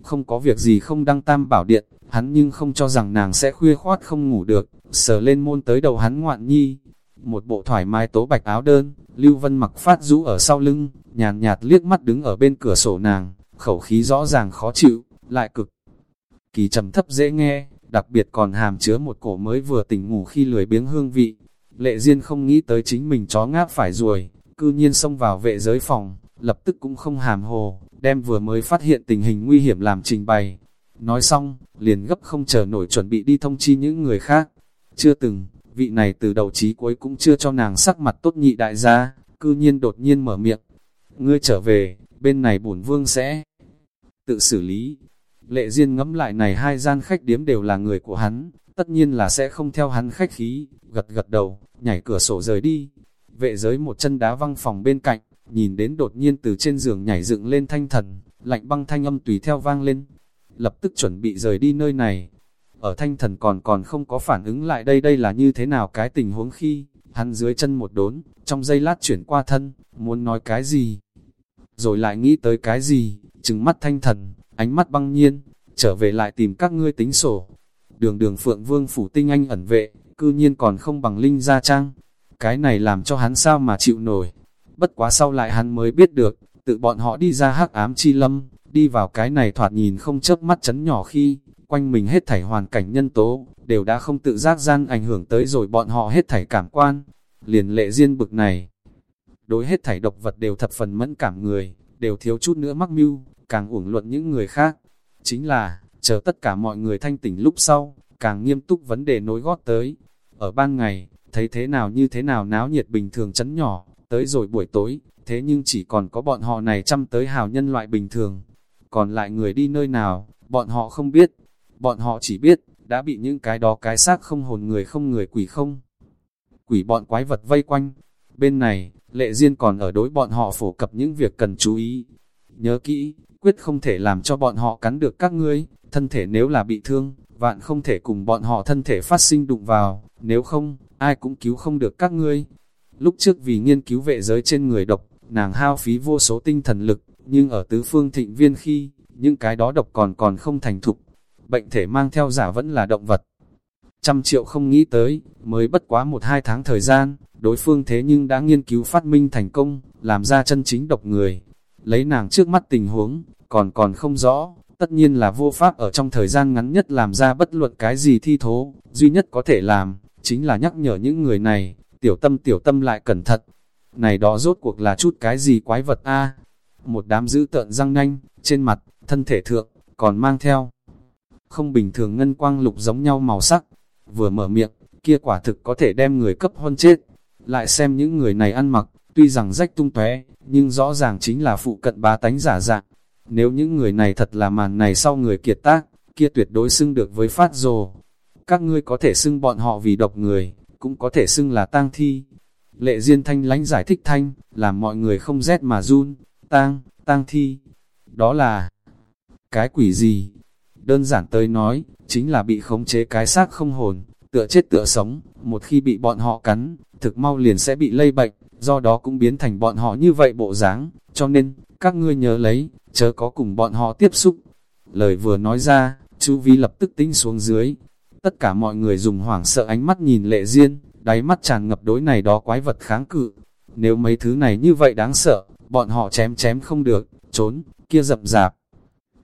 Không có việc gì không đăng tam bảo điện, hắn nhưng không cho rằng nàng sẽ khuya khoát không ngủ được, sờ lên môn tới đầu hắn ngoạn nhi. Một bộ thoải mái tố bạch áo đơn, Lưu Vân mặc phát rũ ở sau lưng, nhàn nhạt, liếc mắt đứng ở bên cửa sổ nàng, khẩu khí rõ ràng khó chịu, lại cực kỳ trầm thấp dễ nghe, đặc biệt còn hàm chứa một cổ mới vừa tỉnh ngủ khi lười biếng hương vị. Lệ Diên không nghĩ tới chính mình chó ngáp phải ruồi, cư nhiên xông vào vệ giới phòng, lập tức cũng không hàm hồ, đem vừa mới phát hiện tình hình nguy hiểm làm trình bày. Nói xong, liền gấp không chờ nổi chuẩn bị đi thông chi những người khác. Chưa từng, vị này từ đầu chí cuối cũng chưa cho nàng sắc mặt tốt nhị đại gia, cư nhiên đột nhiên mở miệng. Ngươi trở về, bên này bổn vương sẽ tự xử lý. Lệ Diên ngẫm lại này hai gian khách điếm đều là người của hắn, tất nhiên là sẽ không theo hắn khách khí, gật gật đầu, nhảy cửa sổ rời đi. Vệ giới một chân đá văng phòng bên cạnh, nhìn đến đột nhiên từ trên giường nhảy dựng lên thanh thần, lạnh băng thanh âm tùy theo vang lên. Lập tức chuẩn bị rời đi nơi này. Ở thanh thần còn còn không có phản ứng lại đây đây là như thế nào cái tình huống khi, hắn dưới chân một đốn, trong giây lát chuyển qua thân, muốn nói cái gì. Rồi lại nghĩ tới cái gì, trừng mắt thanh thần, ánh mắt băng nhiên, trở về lại tìm các ngươi tính sổ. Đường đường phượng vương phủ tinh anh ẩn vệ, cư nhiên còn không bằng linh gia trang. Cái này làm cho hắn sao mà chịu nổi. Bất quá sau lại hắn mới biết được, tự bọn họ đi ra hắc ám chi lâm, đi vào cái này thoạt nhìn không chớp mắt chấn nhỏ khi, quanh mình hết thảy hoàn cảnh nhân tố, đều đã không tự giác gian ảnh hưởng tới rồi bọn họ hết thảy cảm quan. Liền lệ riêng bực này, đối hết thảy độc vật đều thập phần mẫn cảm người, đều thiếu chút nữa mắc mưu, càng uổng luận những người khác. Chính là, chờ tất cả mọi người thanh tỉnh lúc sau, càng nghiêm túc vấn đề nối gót tới. Ở ban ngày, thấy thế nào như thế nào náo nhiệt bình thường chấn nhỏ, tới rồi buổi tối, thế nhưng chỉ còn có bọn họ này chăm tới hào nhân loại bình thường. Còn lại người đi nơi nào, bọn họ không biết. Bọn họ chỉ biết, đã bị những cái đó cái xác không hồn người không người quỷ không. Quỷ bọn quái vật vây quanh. Bên này, lệ duyên còn ở đối bọn họ phổ cập những việc cần chú ý. Nhớ kỹ, quyết không thể làm cho bọn họ cắn được các ngươi, thân thể nếu là bị thương, vạn không thể cùng bọn họ thân thể phát sinh đụng vào, nếu không, ai cũng cứu không được các ngươi. Lúc trước vì nghiên cứu vệ giới trên người độc, nàng hao phí vô số tinh thần lực, nhưng ở tứ phương thịnh viên khi, những cái đó độc còn còn không thành thục. Bệnh thể mang theo giả vẫn là động vật. Trăm triệu không nghĩ tới, mới bất quá một hai tháng thời gian, đối phương thế nhưng đã nghiên cứu phát minh thành công, làm ra chân chính độc người. Lấy nàng trước mắt tình huống, còn còn không rõ, tất nhiên là vô pháp ở trong thời gian ngắn nhất làm ra bất luận cái gì thi thố, duy nhất có thể làm, chính là nhắc nhở những người này, tiểu tâm tiểu tâm lại cẩn thận. Này đó rốt cuộc là chút cái gì quái vật a Một đám giữ tợn răng nanh, trên mặt, thân thể thượng, còn mang theo. Không bình thường ngân quang lục giống nhau màu sắc, vừa mở miệng, kia quả thực có thể đem người cấp hôn chết. Lại xem những người này ăn mặc, tuy rằng rách tung tóe, nhưng rõ ràng chính là phụ cận bá tánh giả dạng. Nếu những người này thật là màn này sau người kiệt tác, kia tuyệt đối xưng được với phát rồ. Các ngươi có thể xưng bọn họ vì độc người, cũng có thể xưng là tang thi. Lệ Diên Thanh lánh giải thích thanh, làm mọi người không rét mà run, tang, tang thi. Đó là cái quỷ gì? Đơn giản tới nói, chính là bị khống chế cái xác không hồn, tựa chết tựa sống, một khi bị bọn họ cắn, thực mau liền sẽ bị lây bệnh, do đó cũng biến thành bọn họ như vậy bộ dáng, cho nên, các ngươi nhớ lấy, chớ có cùng bọn họ tiếp xúc. Lời vừa nói ra, chú Vi lập tức tính xuống dưới. Tất cả mọi người dùng hoảng sợ ánh mắt nhìn lệ riêng, đáy mắt tràn ngập đối này đó quái vật kháng cự. Nếu mấy thứ này như vậy đáng sợ, bọn họ chém chém không được, trốn, kia rậm rạp.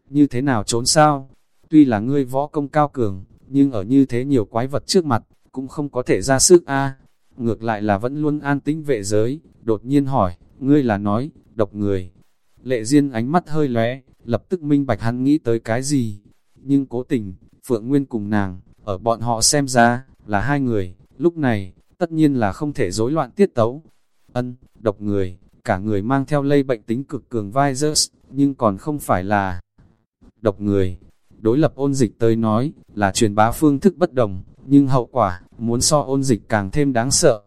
Như thế nào trốn sao? Tuy là ngươi võ công cao cường, nhưng ở như thế nhiều quái vật trước mặt, cũng không có thể ra sức a Ngược lại là vẫn luôn an tĩnh vệ giới, đột nhiên hỏi, ngươi là nói, độc người. Lệ Diên ánh mắt hơi lóe, lập tức minh bạch hắn nghĩ tới cái gì. Nhưng cố tình, Phượng Nguyên cùng nàng, ở bọn họ xem ra, là hai người, lúc này, tất nhiên là không thể rối loạn tiết tấu. Ân, độc người, cả người mang theo lây bệnh tính cực cường virus, nhưng còn không phải là độc người. Đối lập ôn dịch tới nói, là truyền bá phương thức bất đồng, nhưng hậu quả, muốn so ôn dịch càng thêm đáng sợ.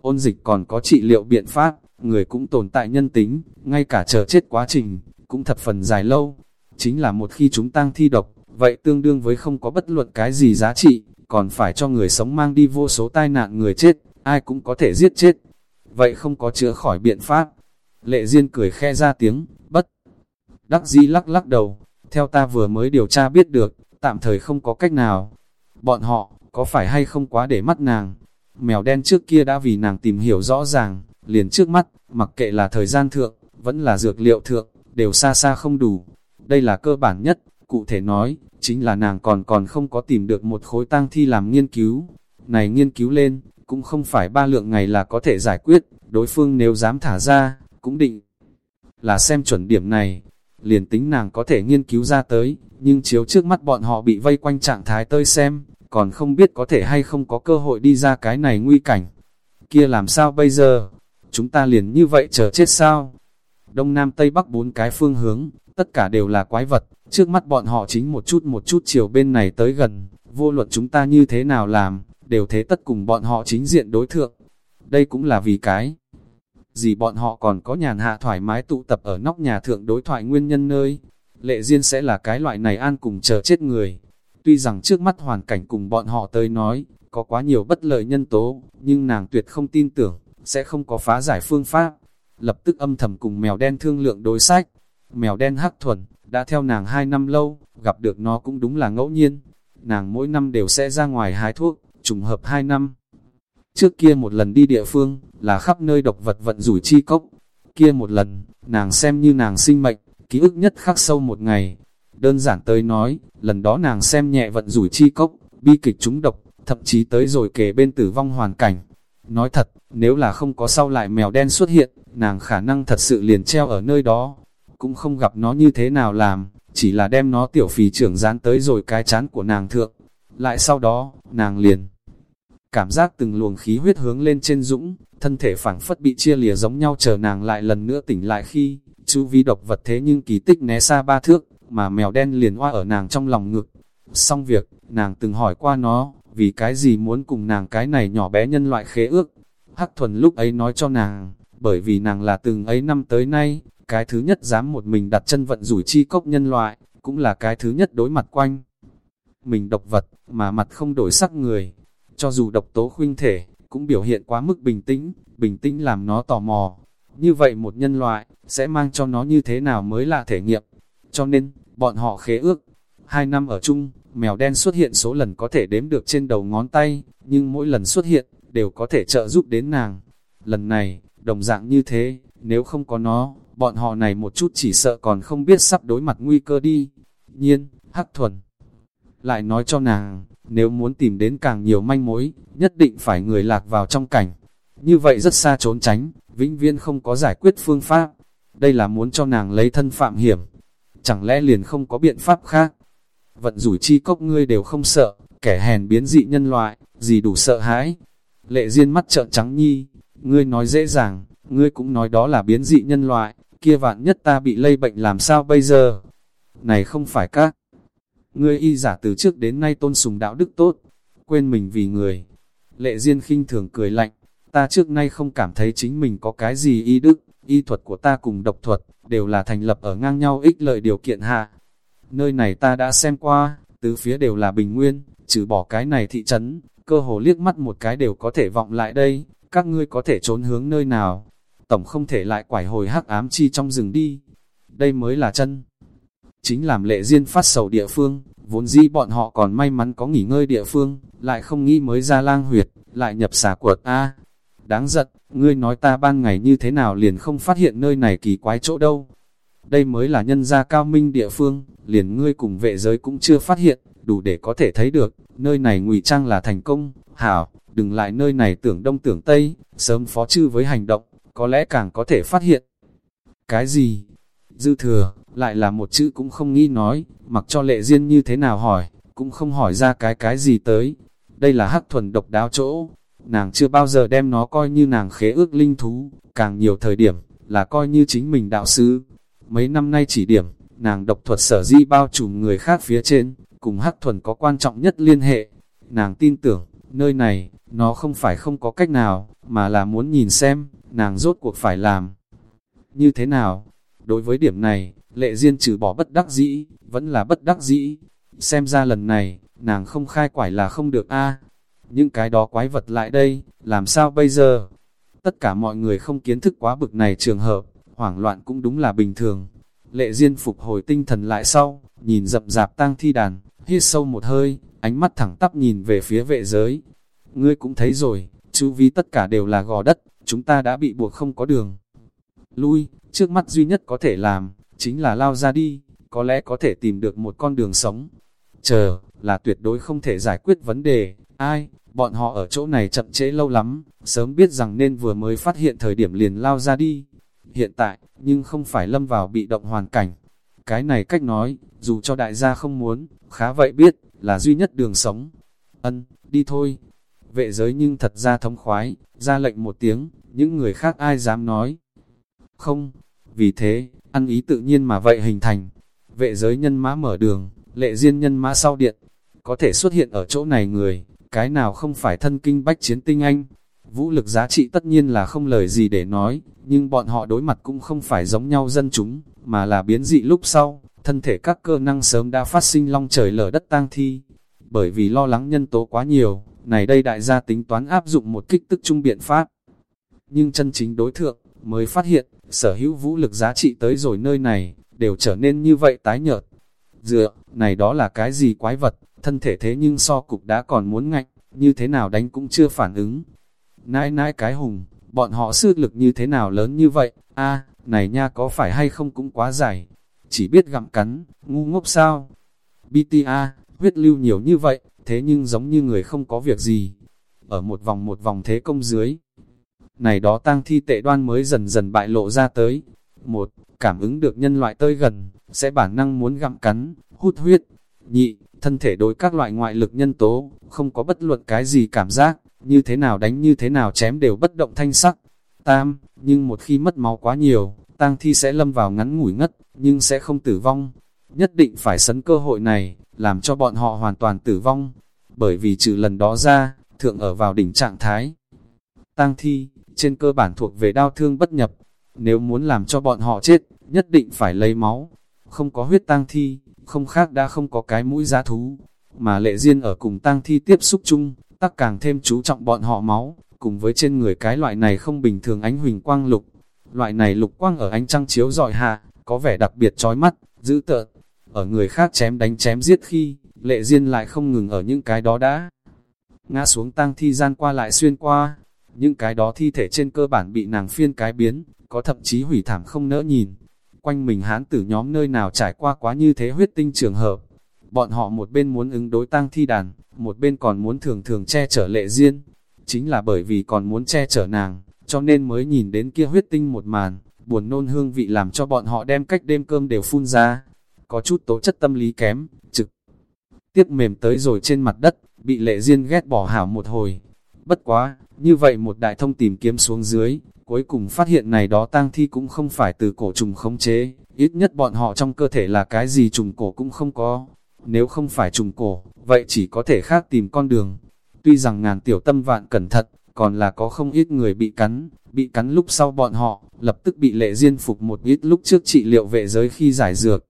Ôn dịch còn có trị liệu biện pháp, người cũng tồn tại nhân tính, ngay cả chờ chết quá trình, cũng thập phần dài lâu. Chính là một khi chúng tang thi độc, vậy tương đương với không có bất luận cái gì giá trị, còn phải cho người sống mang đi vô số tai nạn người chết, ai cũng có thể giết chết. Vậy không có chữa khỏi biện pháp. Lệ Diên cười khe ra tiếng, bất. Đắc di lắc lắc đầu, theo ta vừa mới điều tra biết được, tạm thời không có cách nào. Bọn họ, có phải hay không quá để mắt nàng? Mèo đen trước kia đã vì nàng tìm hiểu rõ ràng, liền trước mắt, mặc kệ là thời gian thượng, vẫn là dược liệu thượng, đều xa xa không đủ. Đây là cơ bản nhất, cụ thể nói, chính là nàng còn còn không có tìm được một khối tang thi làm nghiên cứu. Này nghiên cứu lên, cũng không phải ba lượng ngày là có thể giải quyết, đối phương nếu dám thả ra, cũng định là xem chuẩn điểm này. Liền tính nàng có thể nghiên cứu ra tới, nhưng chiếu trước mắt bọn họ bị vây quanh trạng thái tơi xem, còn không biết có thể hay không có cơ hội đi ra cái này nguy cảnh. Kia làm sao bây giờ? Chúng ta liền như vậy chờ chết sao? Đông Nam Tây Bắc bốn cái phương hướng, tất cả đều là quái vật, trước mắt bọn họ chính một chút một chút chiều bên này tới gần, vô luận chúng ta như thế nào làm, đều thế tất cùng bọn họ chính diện đối thượng. Đây cũng là vì cái gì bọn họ còn có nhàn hạ thoải mái tụ tập ở nóc nhà thượng đối thoại nguyên nhân nơi. Lệ Diên sẽ là cái loại này an cùng chờ chết người. Tuy rằng trước mắt hoàn cảnh cùng bọn họ tới nói, có quá nhiều bất lợi nhân tố, nhưng nàng tuyệt không tin tưởng, sẽ không có phá giải phương pháp. Lập tức âm thầm cùng mèo đen thương lượng đối sách. Mèo đen hắc thuần, đã theo nàng hai năm lâu, gặp được nó cũng đúng là ngẫu nhiên. Nàng mỗi năm đều sẽ ra ngoài hái thuốc, trùng hợp hai năm. Trước kia một lần đi địa phương, là khắp nơi độc vật vận rủi chi cốc. Kia một lần, nàng xem như nàng sinh mệnh, ký ức nhất khắc sâu một ngày. Đơn giản tới nói, lần đó nàng xem nhẹ vận rủi chi cốc, bi kịch chúng độc, thậm chí tới rồi kể bên tử vong hoàn cảnh. Nói thật, nếu là không có sau lại mèo đen xuất hiện, nàng khả năng thật sự liền treo ở nơi đó. Cũng không gặp nó như thế nào làm, chỉ là đem nó tiểu phì trưởng dán tới rồi cái chán của nàng thượng. Lại sau đó, nàng liền cảm giác từng luồng khí huyết hướng lên trên dũng, thân thể phẳng phất bị chia lìa giống nhau chờ nàng lại lần nữa tỉnh lại khi, chu vi độc vật thế nhưng kỳ tích né xa ba thước, mà mèo đen liền hoa ở nàng trong lòng ngực. Xong việc, nàng từng hỏi qua nó, vì cái gì muốn cùng nàng cái này nhỏ bé nhân loại khế ước. Hắc thuần lúc ấy nói cho nàng, bởi vì nàng là từng ấy năm tới nay, cái thứ nhất dám một mình đặt chân vận rủi chi cốc nhân loại, cũng là cái thứ nhất đối mặt quanh. Mình độc vật, mà mặt không đổi sắc người, cho dù độc tố khuynh thể, cũng biểu hiện quá mức bình tĩnh, bình tĩnh làm nó tò mò. Như vậy một nhân loại, sẽ mang cho nó như thế nào mới là thể nghiệm. Cho nên, bọn họ khế ước. Hai năm ở chung, mèo đen xuất hiện số lần có thể đếm được trên đầu ngón tay, nhưng mỗi lần xuất hiện, đều có thể trợ giúp đến nàng. lần này, đồng dạng như thế, nếu không có nó, bọn họ này một chút chỉ sợ còn không biết sắp đối mặt nguy cơ đi. Nhiên, Hắc Thuần lại nói cho nàng, nếu muốn tìm đến càng nhiều manh mối, nhất định phải người lạc vào trong cảnh. Như vậy rất xa trốn tránh, vĩnh viên không có giải quyết phương pháp. Đây là muốn cho nàng lấy thân phạm hiểm. Chẳng lẽ liền không có biện pháp khác? Vận rủi chi cốc ngươi đều không sợ, kẻ hèn biến dị nhân loại, gì đủ sợ hãi. Lệ Diên mắt trợn trắng nhi, ngươi nói dễ dàng, ngươi cũng nói đó là biến dị nhân loại, kia vạn nhất ta bị lây bệnh làm sao bây giờ? Này không phải các ngươi y giả từ trước đến nay tôn sùng đạo đức tốt, quên mình vì người. Lệ Diên khinh thường cười lạnh, ta trước nay không cảm thấy chính mình có cái gì y đức, y thuật của ta cùng độc thuật, đều là thành lập ở ngang nhau ích lợi điều kiện hạ. Nơi này ta đã xem qua, tứ phía đều là bình nguyên, trừ bỏ cái này thị trấn, cơ hồ liếc mắt một cái đều có thể vọng lại đây, các ngươi có thể trốn hướng nơi nào. Tổng không thể lại quải hồi hắc ám chi trong rừng đi. Đây mới là chân. Chính làm lệ duyên phát sầu địa phương, vốn dĩ bọn họ còn may mắn có nghỉ ngơi địa phương, lại không nghĩ mới ra lang huyệt, lại nhập xà quật A. đáng giận, ngươi nói ta ban ngày như thế nào liền không phát hiện nơi này kỳ quái chỗ đâu. Đây mới là nhân gia cao minh địa phương, liền ngươi cùng vệ giới cũng chưa phát hiện, đủ để có thể thấy được, nơi này ngụy trang là thành công, hảo, đừng lại nơi này tưởng đông tưởng tây, sớm phó chư với hành động, có lẽ càng có thể phát hiện. Cái gì? Dư thừa, lại là một chữ cũng không nghĩ nói, mặc cho lệ duyên như thế nào hỏi, cũng không hỏi ra cái cái gì tới. Đây là hắc thuần độc đáo chỗ, nàng chưa bao giờ đem nó coi như nàng khế ước linh thú, càng nhiều thời điểm, là coi như chính mình đạo sư. Mấy năm nay chỉ điểm, nàng độc thuật sở di bao trùm người khác phía trên, cùng hắc thuần có quan trọng nhất liên hệ. Nàng tin tưởng, nơi này, nó không phải không có cách nào, mà là muốn nhìn xem, nàng rốt cuộc phải làm. Như thế nào? Đối với điểm này, lệ duyên trừ bỏ bất đắc dĩ, vẫn là bất đắc dĩ. Xem ra lần này, nàng không khai quải là không được a Những cái đó quái vật lại đây, làm sao bây giờ? Tất cả mọi người không kiến thức quá bực này trường hợp, hoảng loạn cũng đúng là bình thường. Lệ duyên phục hồi tinh thần lại sau, nhìn rậm rạp tang thi đàn, hít sâu một hơi, ánh mắt thẳng tắp nhìn về phía vệ giới. Ngươi cũng thấy rồi, chú ví tất cả đều là gò đất, chúng ta đã bị buộc không có đường. Lui, trước mắt duy nhất có thể làm, chính là lao ra đi, có lẽ có thể tìm được một con đường sống. Chờ, là tuyệt đối không thể giải quyết vấn đề, ai, bọn họ ở chỗ này chậm trễ lâu lắm, sớm biết rằng nên vừa mới phát hiện thời điểm liền lao ra đi. Hiện tại, nhưng không phải lâm vào bị động hoàn cảnh. Cái này cách nói, dù cho đại gia không muốn, khá vậy biết, là duy nhất đường sống. Ân, đi thôi. Vệ giới nhưng thật ra thống khoái, ra lệnh một tiếng, những người khác ai dám nói. Không, vì thế, ăn ý tự nhiên mà vậy hình thành. Vệ giới nhân mã mở đường, lệ duyên nhân mã sau điện, có thể xuất hiện ở chỗ này người, cái nào không phải thân kinh bách chiến tinh anh. Vũ lực giá trị tất nhiên là không lời gì để nói, nhưng bọn họ đối mặt cũng không phải giống nhau dân chúng, mà là biến dị lúc sau, thân thể các cơ năng sớm đã phát sinh long trời lở đất tang thi. Bởi vì lo lắng nhân tố quá nhiều, này đây đại gia tính toán áp dụng một kích tức trung biện pháp. Nhưng chân chính đối thượng, mới phát hiện, sở hữu vũ lực giá trị tới rồi nơi này, đều trở nên như vậy tái nhợt. Dựa, này đó là cái gì quái vật, thân thể thế nhưng so cục đã còn muốn ngạnh, như thế nào đánh cũng chưa phản ứng. Nãi nãi cái hùng, bọn họ sư lực như thế nào lớn như vậy, a này nha có phải hay không cũng quá dài, chỉ biết gặm cắn, ngu ngốc sao. BTA, huyết lưu nhiều như vậy, thế nhưng giống như người không có việc gì. Ở một vòng một vòng thế công dưới, này đó tang thi tệ đoan mới dần dần bại lộ ra tới. Một, cảm ứng được nhân loại tới gần, sẽ bản năng muốn gặm cắn, hút huyết. Nhị, thân thể đối các loại ngoại lực nhân tố, không có bất luận cái gì cảm giác, như thế nào đánh như thế nào chém đều bất động thanh sắc. Tam, nhưng một khi mất máu quá nhiều, tang thi sẽ lâm vào ngắn ngủi ngất, nhưng sẽ không tử vong. Nhất định phải sấn cơ hội này, làm cho bọn họ hoàn toàn tử vong. Bởi vì trừ lần đó ra, thượng ở vào đỉnh trạng thái. Tang thi, trên cơ bản thuộc về đau thương bất nhập. Nếu muốn làm cho bọn họ chết, nhất định phải lấy máu. Không có huyết tang thi, không khác đã không có cái mũi giá thú. Mà lệ duyên ở cùng tang thi tiếp xúc chung, tắc càng thêm chú trọng bọn họ máu, cùng với trên người cái loại này không bình thường ánh huỳnh quang lục. Loại này lục quang ở ánh trăng chiếu dọi hạ, có vẻ đặc biệt chói mắt, dữ tợn. Ở người khác chém đánh chém giết khi, lệ duyên lại không ngừng ở những cái đó đã. Ngã xuống tang thi gian qua lại xuyên qua, những cái đó thi thể trên cơ bản bị nàng phiên cái biến, có thậm chí hủy thảm không nỡ nhìn. Quanh mình hán tử nhóm nơi nào trải qua quá như thế huyết tinh trường hợp. Bọn họ một bên muốn ứng đối tang thi đàn, một bên còn muốn thường thường che chở lệ riêng. Chính là bởi vì còn muốn che chở nàng, cho nên mới nhìn đến kia huyết tinh một màn, buồn nôn hương vị làm cho bọn họ đem cách đêm cơm đều phun ra. Có chút tố chất tâm lý kém, trực tiếp mềm tới rồi trên mặt đất, bị lệ riêng ghét bỏ hảo một hồi. Bất quá, như vậy một đại thông tìm kiếm xuống dưới, cuối cùng phát hiện này đó tang thi cũng không phải từ cổ trùng khống chế, ít nhất bọn họ trong cơ thể là cái gì trùng cổ cũng không có. Nếu không phải trùng cổ, vậy chỉ có thể khác tìm con đường. Tuy rằng ngàn tiểu tâm vạn cẩn thận, còn là có không ít người bị cắn, bị cắn lúc sau bọn họ, lập tức bị lệ diên phục một ít lúc trước trị liệu vệ giới khi giải dược.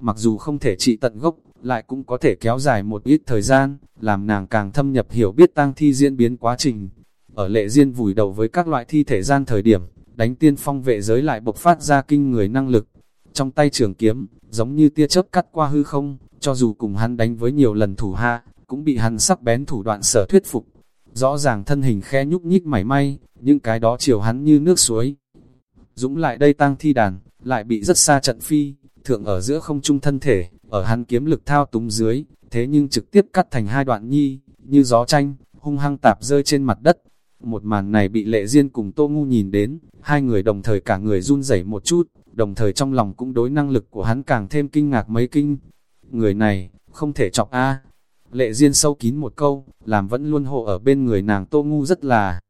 Mặc dù không thể trị tận gốc, lại cũng có thể kéo dài một ít thời gian, làm nàng càng thâm nhập hiểu biết tang thi diễn biến quá trình. Ở lệ diên vùi đầu với các loại thi thể gian thời điểm, đánh tiên phong vệ giới lại bộc phát ra kinh người năng lực. Trong tay trường kiếm, giống như tia chớp cắt qua hư không, cho dù cùng hắn đánh với nhiều lần thủ hạ, cũng bị hắn sắc bén thủ đoạn sở thuyết phục. Rõ ràng thân hình khe nhúc nhích mảy may, những cái đó chiều hắn như nước suối. Dũng lại đây tang thi đàn, lại bị rất xa trận phi, thượng ở giữa không trung thân thể, ở hắn kiếm lực thao túng dưới, thế nhưng trực tiếp cắt thành hai đoạn nhi, như gió tranh, hung hăng tạp rơi trên mặt đất. Một màn này bị lệ riêng cùng Tô Ngu nhìn đến, hai người đồng thời cả người run rẩy một chút, đồng thời trong lòng cũng đối năng lực của hắn càng thêm kinh ngạc mấy kinh. Người này, không thể chọc a Lệ Diên sâu kín một câu, làm vẫn luôn hộ ở bên người nàng Tô Ngu rất là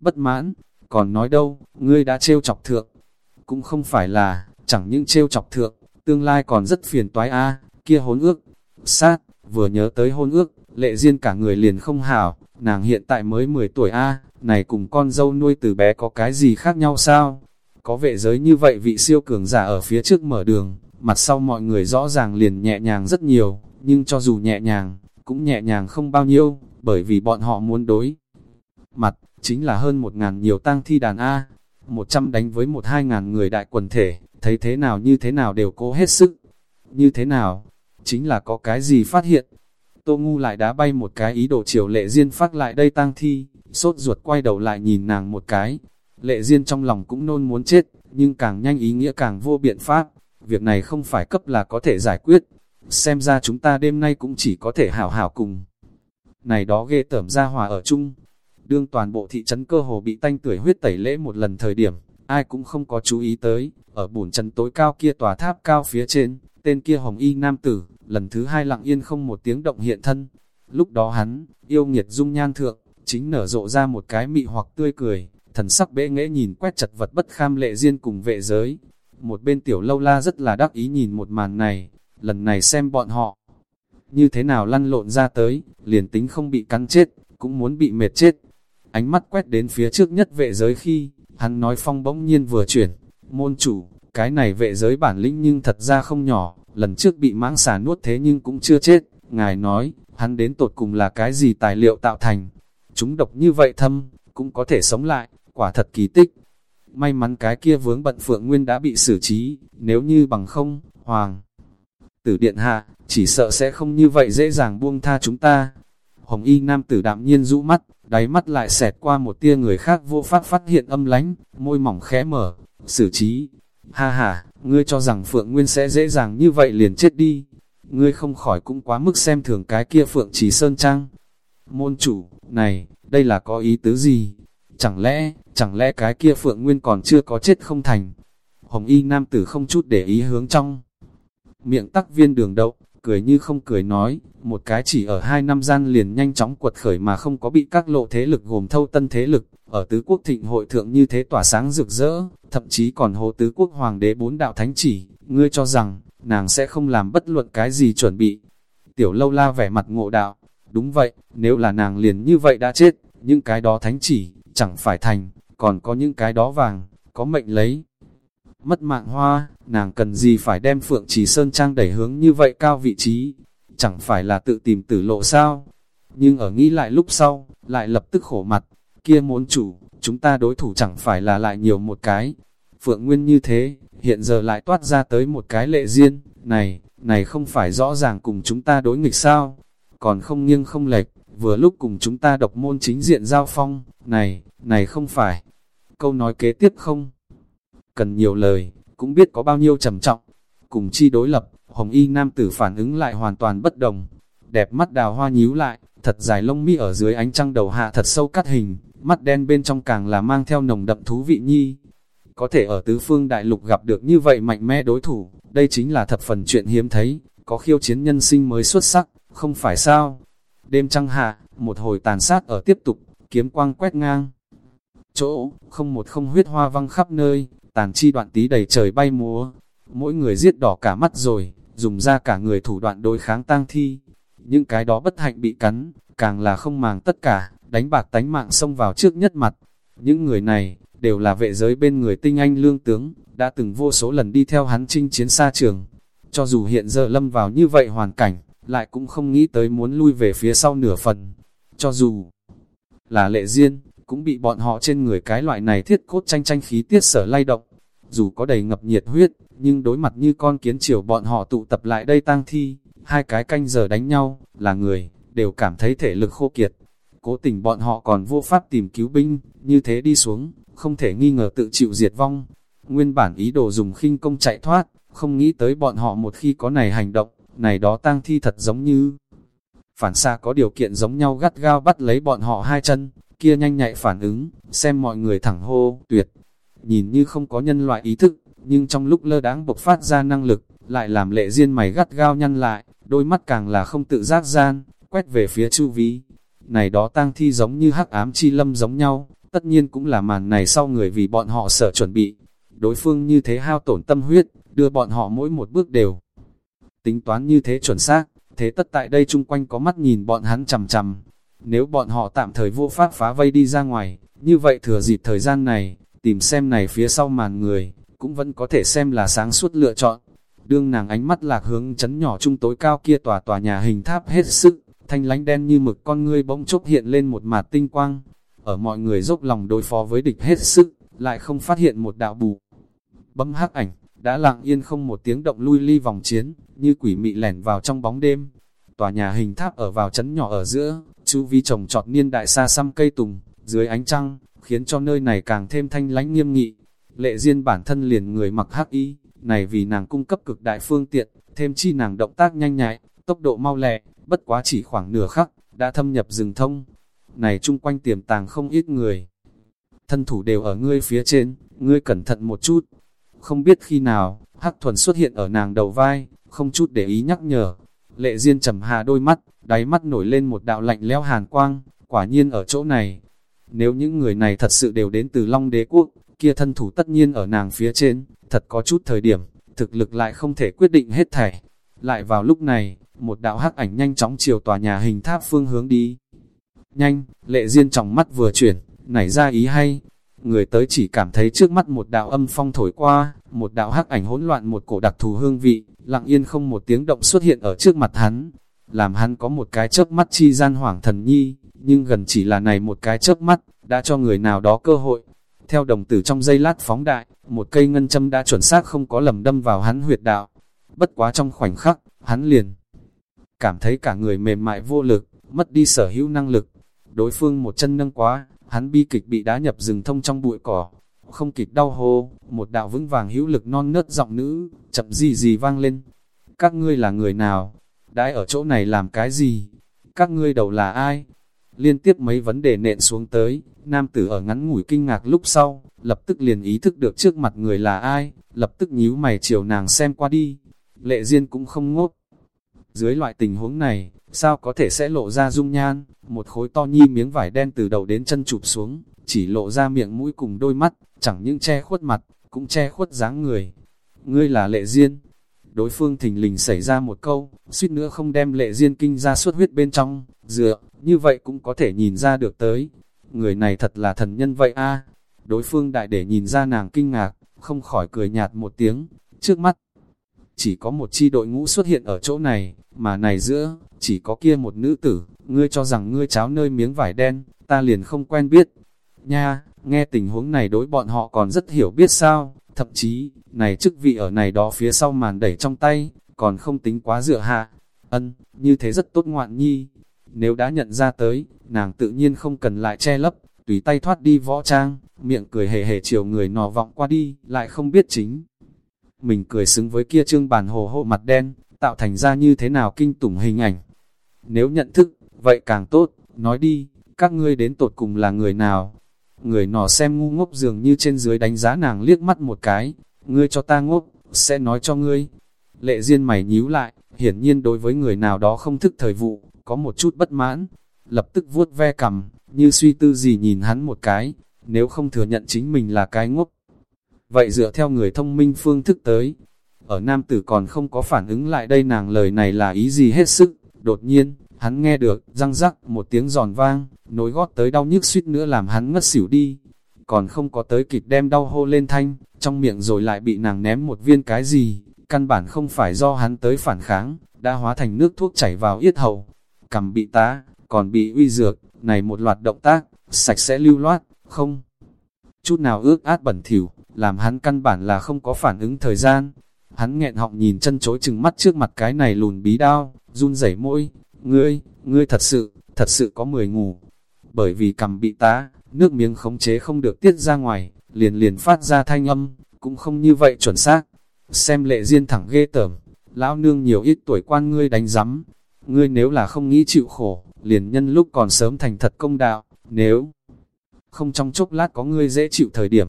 bất mãn, còn nói đâu, ngươi đã trêu chọc thượng. Cũng không phải là, chẳng những trêu chọc thượng, tương lai còn rất phiền toái a kia hôn ước. Sát, vừa nhớ tới hôn ước, lệ duyên cả người liền không hảo, nàng hiện tại mới 10 tuổi a này cùng con dâu nuôi từ bé có cái gì khác nhau sao? Có vệ giới như vậy vị siêu cường giả ở phía trước mở đường, mặt sau mọi người rõ ràng liền nhẹ nhàng rất nhiều, nhưng cho dù nhẹ nhàng, cũng nhẹ nhàng không bao nhiêu, bởi vì bọn họ muốn đối. Mặt, chính là hơn một ngàn nhiều tang thi đàn A, một trăm đánh với một hai ngàn người đại quần thể, thấy thế nào như thế nào đều cố hết sức. Như thế nào? Chính là có cái gì phát hiện. Tô Ngu lại đá bay một cái ý đồ chiều lệ duyên phát lại đây tang thi, sốt ruột quay đầu lại nhìn nàng một cái. Lệ duyên trong lòng cũng nôn muốn chết, nhưng càng nhanh ý nghĩa càng vô biện pháp. Việc này không phải cấp là có thể giải quyết. Xem ra chúng ta đêm nay cũng chỉ có thể hảo hảo cùng. Này đó ghê tởm ra hòa ở chung. Đương toàn bộ thị trấn cơ hồ bị tanh tuổi huyết tẩy lễ một lần thời điểm, ai cũng không có chú ý tới, ở bùn chân tối cao kia tòa tháp cao phía trên, tên kia hồng y nam tử, lần thứ hai lặng yên không một tiếng động hiện thân. Lúc đó hắn, yêu nghiệt dung nhan thượng, chính nở rộ ra một cái mị hoặc tươi cười, thần sắc bệ nghẽ nhìn quét chật vật bất kham lệ riêng cùng vệ giới. Một bên tiểu lâu la rất là đắc ý nhìn một màn này, lần này xem bọn họ như thế nào lăn lộn ra tới, liền tính không bị cắn chết, cũng muốn bị mệt chết. Ánh mắt quét đến phía trước nhất vệ giới khi, Hắn nói phong bỗng nhiên vừa chuyển, môn chủ, cái này vệ giới bản lĩnh nhưng thật ra không nhỏ, lần trước bị mãng xà nuốt thế nhưng cũng chưa chết. Ngài nói, hắn đến tột cùng là cái gì tài liệu tạo thành. Chúng độc như vậy thâm, cũng có thể sống lại, quả thật kỳ tích. May mắn cái kia vướng bận Phượng Nguyên đã bị xử trí, nếu như bằng không, Hoàng. Tử Điện Hạ, chỉ sợ sẽ không như vậy dễ dàng buông tha chúng ta. Hồng y nam tử đạm nhiên rũ mắt, đáy mắt lại xẹt qua một tia người khác vô pháp phát hiện âm lánh, môi mỏng khẽ mở, xử trí. Ha ha, ngươi cho rằng Phượng Nguyên sẽ dễ dàng như vậy liền chết đi. Ngươi không khỏi cũng quá mức xem thường cái kia Phượng Trì Sơn Trang. Môn chủ, này, đây là có ý tứ gì? Chẳng lẽ, chẳng lẽ cái kia Phượng Nguyên còn chưa có chết không thành? Hồng y nam tử không chút để ý hướng trong. Miệng tắc viên đường đậu, cười như không cười nói, một cái chỉ ở hai năm gian liền nhanh chóng quật khởi mà không có bị các lộ thế lực gồm thâu tân thế lực, ở tứ quốc thịnh hội thượng như thế tỏa sáng rực rỡ, thậm chí còn hồ tứ quốc hoàng đế bốn đạo thánh chỉ, ngươi cho rằng, nàng sẽ không làm bất luận cái gì chuẩn bị. Tiểu lâu la vẻ mặt ngộ đạo, đúng vậy, nếu là nàng liền như vậy đã chết, những cái đó thánh chỉ, chẳng phải thành, còn có những cái đó vàng, có mệnh lấy mất mạng hoa, nàng cần gì phải đem Phượng Trì Sơn Trang đẩy hướng như vậy cao vị trí, chẳng phải là tự tìm tử lộ sao? Nhưng ở nghĩ lại lúc sau, lại lập tức khổ mặt, kia muốn chủ, chúng ta đối thủ chẳng phải là lại nhiều một cái. Phượng Nguyên như thế, hiện giờ lại toát ra tới một cái lệ riêng, này, này không phải rõ ràng cùng chúng ta đối nghịch sao? Còn không nghiêng không lệch, vừa lúc cùng chúng ta độc môn chính diện giao phong, này, này không phải. Câu nói kế tiếp không? Cần nhiều lời, cũng biết có bao nhiêu trầm trọng. Cùng chi đối lập, hồng y nam tử phản ứng lại hoàn toàn bất đồng. Đẹp mắt đào hoa nhíu lại, thật dài lông mi ở dưới ánh trăng đầu hạ thật sâu cắt hình, mắt đen bên trong càng là mang theo nồng đậm thú vị nhi. Có thể ở tứ phương đại lục gặp được như vậy mạnh mẽ đối thủ, đây chính là thập phần chuyện hiếm thấy, có khiêu chiến nhân sinh mới xuất sắc, không phải sao. Đêm trăng hạ, một hồi tàn sát ở tiếp tục, kiếm quang quét ngang. Chỗ, không một không huyết hoa văng khắp nơi, tàn chi đoạn tí đầy trời bay múa. Mỗi người giết đỏ cả mắt rồi, dùng ra cả người thủ đoạn đối kháng tang thi. Những cái đó bất hạnh bị cắn, càng là không màng tất cả, đánh bạc tánh mạng xông vào trước nhất mặt. Những người này, đều là vệ giới bên người tinh anh lương tướng, đã từng vô số lần đi theo hắn chinh chiến xa trường. Cho dù hiện giờ lâm vào như vậy hoàn cảnh, lại cũng không nghĩ tới muốn lui về phía sau nửa phần. Cho dù là lệ duyên, cũng bị bọn họ trên người cái loại này thiết cốt tranh tranh khí tiết sở lay động. Dù có đầy ngập nhiệt huyết, nhưng đối mặt như con kiến chiều bọn họ tụ tập lại đây tang thi, hai cái canh giờ đánh nhau, là người, đều cảm thấy thể lực khô kiệt. Cố tình bọn họ còn vô pháp tìm cứu binh, như thế đi xuống, không thể nghi ngờ tự chịu diệt vong. Nguyên bản ý đồ dùng khinh công chạy thoát, không nghĩ tới bọn họ một khi có này hành động, này đó tang thi thật giống như phản xa có điều kiện giống nhau gắt gao bắt lấy bọn họ hai chân, kia nhanh nhạy phản ứng, xem mọi người thẳng hô, tuyệt. Nhìn như không có nhân loại ý thức, nhưng trong lúc lơ đáng bộc phát ra năng lực, lại làm lệ riêng mày gắt gao nhăn lại, đôi mắt càng là không tự giác gian, quét về phía chu ví. Này đó tang thi giống như hắc ám chi lâm giống nhau, tất nhiên cũng là màn này sau người vì bọn họ sở chuẩn bị. Đối phương như thế hao tổn tâm huyết, đưa bọn họ mỗi một bước đều. Tính toán như thế chuẩn xác, thế tất tại đây chung quanh có mắt nhìn bọn hắn chầm chầm. Nếu bọn họ tạm thời vô pháp phá vây đi ra ngoài, như vậy thừa dịp thời gian này, tìm xem này phía sau màn người, cũng vẫn có thể xem là sáng suốt lựa chọn. Đương nàng ánh mắt lạc hướng chấn nhỏ trung tối cao kia tòa tòa nhà hình tháp hết sức, thanh lánh đen như mực con ngươi bỗng chốc hiện lên một mạt tinh quang. Ở mọi người dốc lòng đối phó với địch hết sức, lại không phát hiện một đạo bù. Bấm hắc ảnh, đã lặng yên không một tiếng động lui ly vòng chiến, như quỷ mị lẻn vào trong bóng đêm. Tòa nhà hình tháp ở vào chấn nhỏ ở giữa, chu vi trồng trọt niên đại xa xăm cây tùng, dưới ánh trăng, khiến cho nơi này càng thêm thanh lánh nghiêm nghị. Lệ Diên bản thân liền người mặc hắc y, này vì nàng cung cấp cực đại phương tiện, thêm chi nàng động tác nhanh nhạy, tốc độ mau lẹ, bất quá chỉ khoảng nửa khắc, đã thâm nhập rừng thông. Này chung quanh tiềm tàng không ít người. Thân thủ đều ở ngươi phía trên, ngươi cẩn thận một chút. Không biết khi nào, Hắc Thuần xuất hiện ở nàng đầu vai, không chút để ý nhắc nhở. Lệ Diên trầm hạ đôi mắt, đáy mắt nổi lên một đạo lạnh lẽo hàn quang, quả nhiên ở chỗ này. Nếu những người này thật sự đều đến từ Long Đế Quốc, kia thân thủ tất nhiên ở nàng phía trên, thật có chút thời điểm, thực lực lại không thể quyết định hết thảy. Lại vào lúc này, một đạo hắc ảnh nhanh chóng chiều tòa nhà hình tháp phương hướng đi. Nhanh, lệ duyên trong mắt vừa chuyển, nảy ra ý hay. Người tới chỉ cảm thấy trước mắt một đạo âm phong thổi qua, một đạo hắc ảnh hỗn loạn một cổ đặc thù hương vị, lặng yên không một tiếng động xuất hiện ở trước mặt hắn. Làm hắn có một cái chớp mắt chi gian hoảng thần nhi, nhưng gần chỉ là này một cái chớp mắt, đã cho người nào đó cơ hội. Theo đồng tử trong dây lát phóng đại, một cây ngân châm đã chuẩn xác không có lầm đâm vào hắn huyệt đạo. Bất quá trong khoảnh khắc, hắn liền cảm thấy cả người mềm mại vô lực, mất đi sở hữu năng lực. Đối phương một chân nâng quá, hắn bi kịch bị đá nhập rừng thông trong bụi cỏ. Không kịp đau hô, một đạo vững vàng hữu lực non nớt giọng nữ, chậm gì gì vang lên. Các ngươi là người nào? Đãi ở chỗ này làm cái gì? Các ngươi đầu là ai? Liên tiếp mấy vấn đề nện xuống tới, nam tử ở ngắn ngủi kinh ngạc lúc sau, lập tức liền ý thức được trước mặt người là ai, lập tức nhíu mày chiều nàng xem qua đi. Lệ Diên cũng không ngốc. Dưới loại tình huống này, sao có thể sẽ lộ ra dung nhan, một khối to nhi miếng vải đen từ đầu đến chân chụp xuống, chỉ lộ ra miệng mũi cùng đôi mắt, chẳng những che khuất mặt, cũng che khuất dáng người. Ngươi là Lệ Diên. Đối phương thình lình xảy ra một câu, suýt nữa không đem Lệ Diên kinh ra suốt huyết bên trong, dựa, như vậy cũng có thể nhìn ra được tới. Người này thật là thần nhân vậy a Đối phương đại để nhìn ra nàng kinh ngạc, không khỏi cười nhạt một tiếng, trước mắt. Chỉ có một chi đội ngũ xuất hiện ở chỗ này, mà này giữa, chỉ có kia một nữ tử, ngươi cho rằng ngươi cháo nơi miếng vải đen, ta liền không quen biết. Nha, nghe tình huống này đối bọn họ còn rất hiểu biết sao, thậm chí, này chức vị ở này đó phía sau màn đẩy trong tay, còn không tính quá dựa hạ. Ân, như thế rất tốt ngoạn nhi. Nếu đã nhận ra tới, nàng tự nhiên không cần lại che lấp, tùy tay thoát đi võ trang, miệng cười hề hề chiều người nò vọng qua đi, lại không biết chính. Mình cười xứng với kia trương bàn hồ hộ mặt đen, tạo thành ra như thế nào kinh tủng hình ảnh. Nếu nhận thức, vậy càng tốt, nói đi, các ngươi đến tột cùng là người nào? Người nọ xem ngu ngốc dường như trên dưới đánh giá nàng liếc mắt một cái, ngươi cho ta ngốc, sẽ nói cho ngươi. Lệ Diên mày nhíu lại, hiển nhiên đối với người nào đó không thức thời vụ, có một chút bất mãn, lập tức vuốt ve cầm, như suy tư gì nhìn hắn một cái, nếu không thừa nhận chính mình là cái ngốc. Vậy dựa theo người thông minh phương thức tới, ở nam tử còn không có phản ứng lại đây nàng lời này là ý gì hết sức, đột nhiên, hắn nghe được, răng rắc, một tiếng giòn vang, nối gót tới đau nhức suýt nữa làm hắn ngất xỉu đi, còn không có tới kịp đem đau hô lên thanh, trong miệng rồi lại bị nàng ném một viên cái gì, căn bản không phải do hắn tới phản kháng, đã hóa thành nước thuốc chảy vào yết hầu, cầm bị tá, còn bị uy dược, này một loạt động tác, sạch sẽ lưu loát, không chút nào ước át bẩn thỉu, làm hắn căn bản là không có phản ứng thời gian. Hắn nghẹn họng nhìn chân chối chừng mắt trước mặt cái này lùn bí đao, run rẩy môi, ngươi, ngươi thật sự, thật sự có mười ngủ. Bởi vì cầm bị tá, nước miếng khống chế không được tiết ra ngoài, liền liền phát ra thanh âm, cũng không như vậy chuẩn xác. Xem lệ riêng thẳng ghê tởm, lão nương nhiều ít tuổi quan ngươi đánh rắm. Ngươi nếu là không nghĩ chịu khổ, liền nhân lúc còn sớm thành thật công đạo, nếu không trong chốc lát có ngươi dễ chịu thời điểm.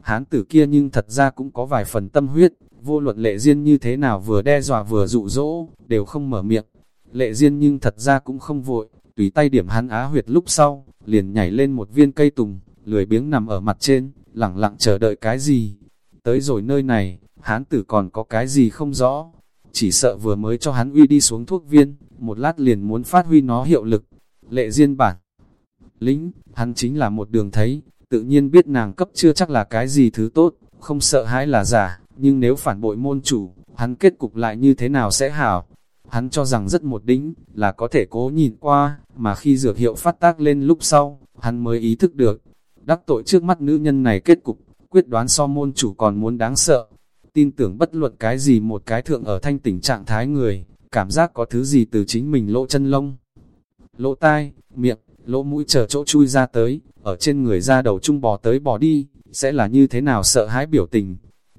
Hán tử kia nhưng thật ra cũng có vài phần tâm huyết, vô luận lệ riêng như thế nào vừa đe dọa vừa dụ dỗ, đều không mở miệng. Lệ Diên nhưng thật ra cũng không vội, tùy tay điểm hắn á huyệt lúc sau, liền nhảy lên một viên cây tùng, lười biếng nằm ở mặt trên, lặng lặng chờ đợi cái gì. Tới rồi nơi này, hán tử còn có cái gì không rõ, chỉ sợ vừa mới cho hắn uy đi xuống thuốc viên, một lát liền muốn phát huy nó hiệu lực. Lệ diên bản, lính, hắn chính là một đường thấy, tự nhiên biết nàng cấp chưa chắc là cái gì thứ tốt, không sợ hãi là giả, nhưng nếu phản bội môn chủ, hắn kết cục lại như thế nào sẽ hảo. Hắn cho rằng rất một đính, là có thể cố nhìn qua, mà khi dược hiệu phát tác lên lúc sau, hắn mới ý thức được. Đắc tội trước mắt nữ nhân này kết cục, quyết đoán so môn chủ còn muốn đáng sợ. Tin tưởng bất luận cái gì một cái thượng ở thanh tỉnh trạng thái người, cảm giác có thứ gì từ chính mình lỗ chân lông. Lỗ tai, miệng, lỗ mũi chờ chỗ chui ra tới, ở trên người ra đầu trung bò tới bò đi, sẽ là như thế nào sợ hãi biểu tình.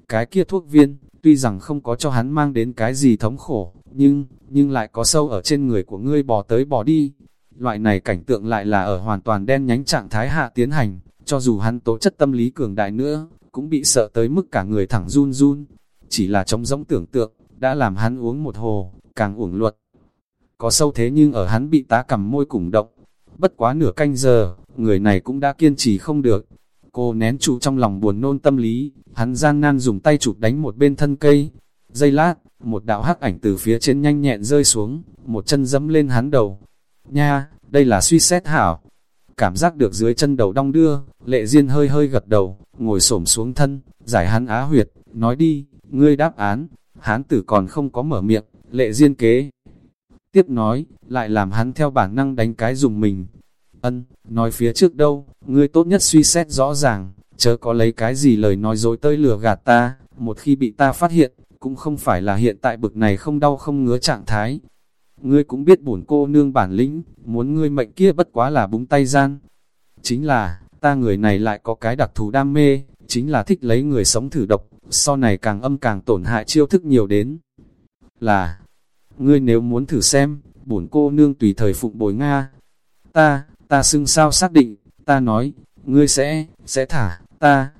Cái kia thuốc viên, tuy rằng không có cho hắn mang đến cái gì thống khổ, nhưng, nhưng lại có sâu ở trên người của ngươi bò tới bò đi. Loại này cảnh tượng lại là ở hoàn toàn đen nhánh trạng thái hạ tiến hành, cho dù hắn tố chất tâm lý cường đại nữa, cũng bị sợ tới mức cả người thẳng run run. Chỉ là trống rỗng tưởng tượng, đã làm hắn uống một hồ, càng uổng luật. Có sâu thế nhưng ở hắn bị tá cầm môi cùng động, bất quá nửa canh giờ, người này cũng đã kiên trì không được. Cô nén trụ trong lòng buồn nôn tâm lý, hắn gian nan dùng tay chụp đánh một bên thân cây. Giây lát, một đạo hắc ảnh từ phía trên nhanh nhẹn rơi xuống, một chân dẫm lên hắn đầu. Nha, đây là suy xét hảo. Cảm giác được dưới chân đầu đong đưa, lệ duyên hơi hơi gật đầu, ngồi xổm xuống thân, giải hắn á huyệt, nói đi, ngươi đáp án, hán tử còn không có mở miệng, lệ duyên kế. Tiếp nói, lại làm hắn theo bản năng đánh cái dùng mình. Ân, nói phía trước đâu, ngươi tốt nhất suy xét rõ ràng, chớ có lấy cái gì lời nói dối tới lừa gạt ta, một khi bị ta phát hiện, cũng không phải là hiện tại bực này không đau không ngứa trạng thái. Ngươi cũng biết bổn cô nương bản lĩnh, muốn ngươi mệnh kia bất quá là búng tay gian. Chính là, ta người này lại có cái đặc thù đam mê, chính là thích lấy người sống thử độc, so này càng âm càng tổn hại chiêu thức nhiều đến. Là, ngươi nếu muốn thử xem, bổn cô nương tùy thời phụng bồi Nga. Ta, ta xưng sao xác định, ta nói, ngươi sẽ, sẽ thả, ta.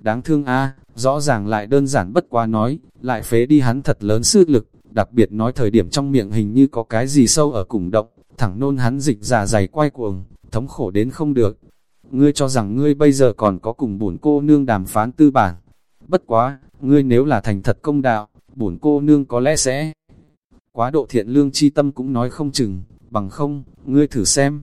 Đáng thương a rõ ràng lại đơn giản bất quá nói, lại phế đi hắn thật lớn sức lực, đặc biệt nói thời điểm trong miệng hình như có cái gì sâu ở cùng động, thẳng nôn hắn dịch già dày quay cuồng, thống khổ đến không được. Ngươi cho rằng ngươi bây giờ còn có cùng bổn cô nương đàm phán tư bản. Bất quá, ngươi nếu là thành thật công đạo, bổn cô nương có lẽ sẽ quá độ thiện lương chi tâm cũng nói không chừng, bằng không, ngươi thử xem.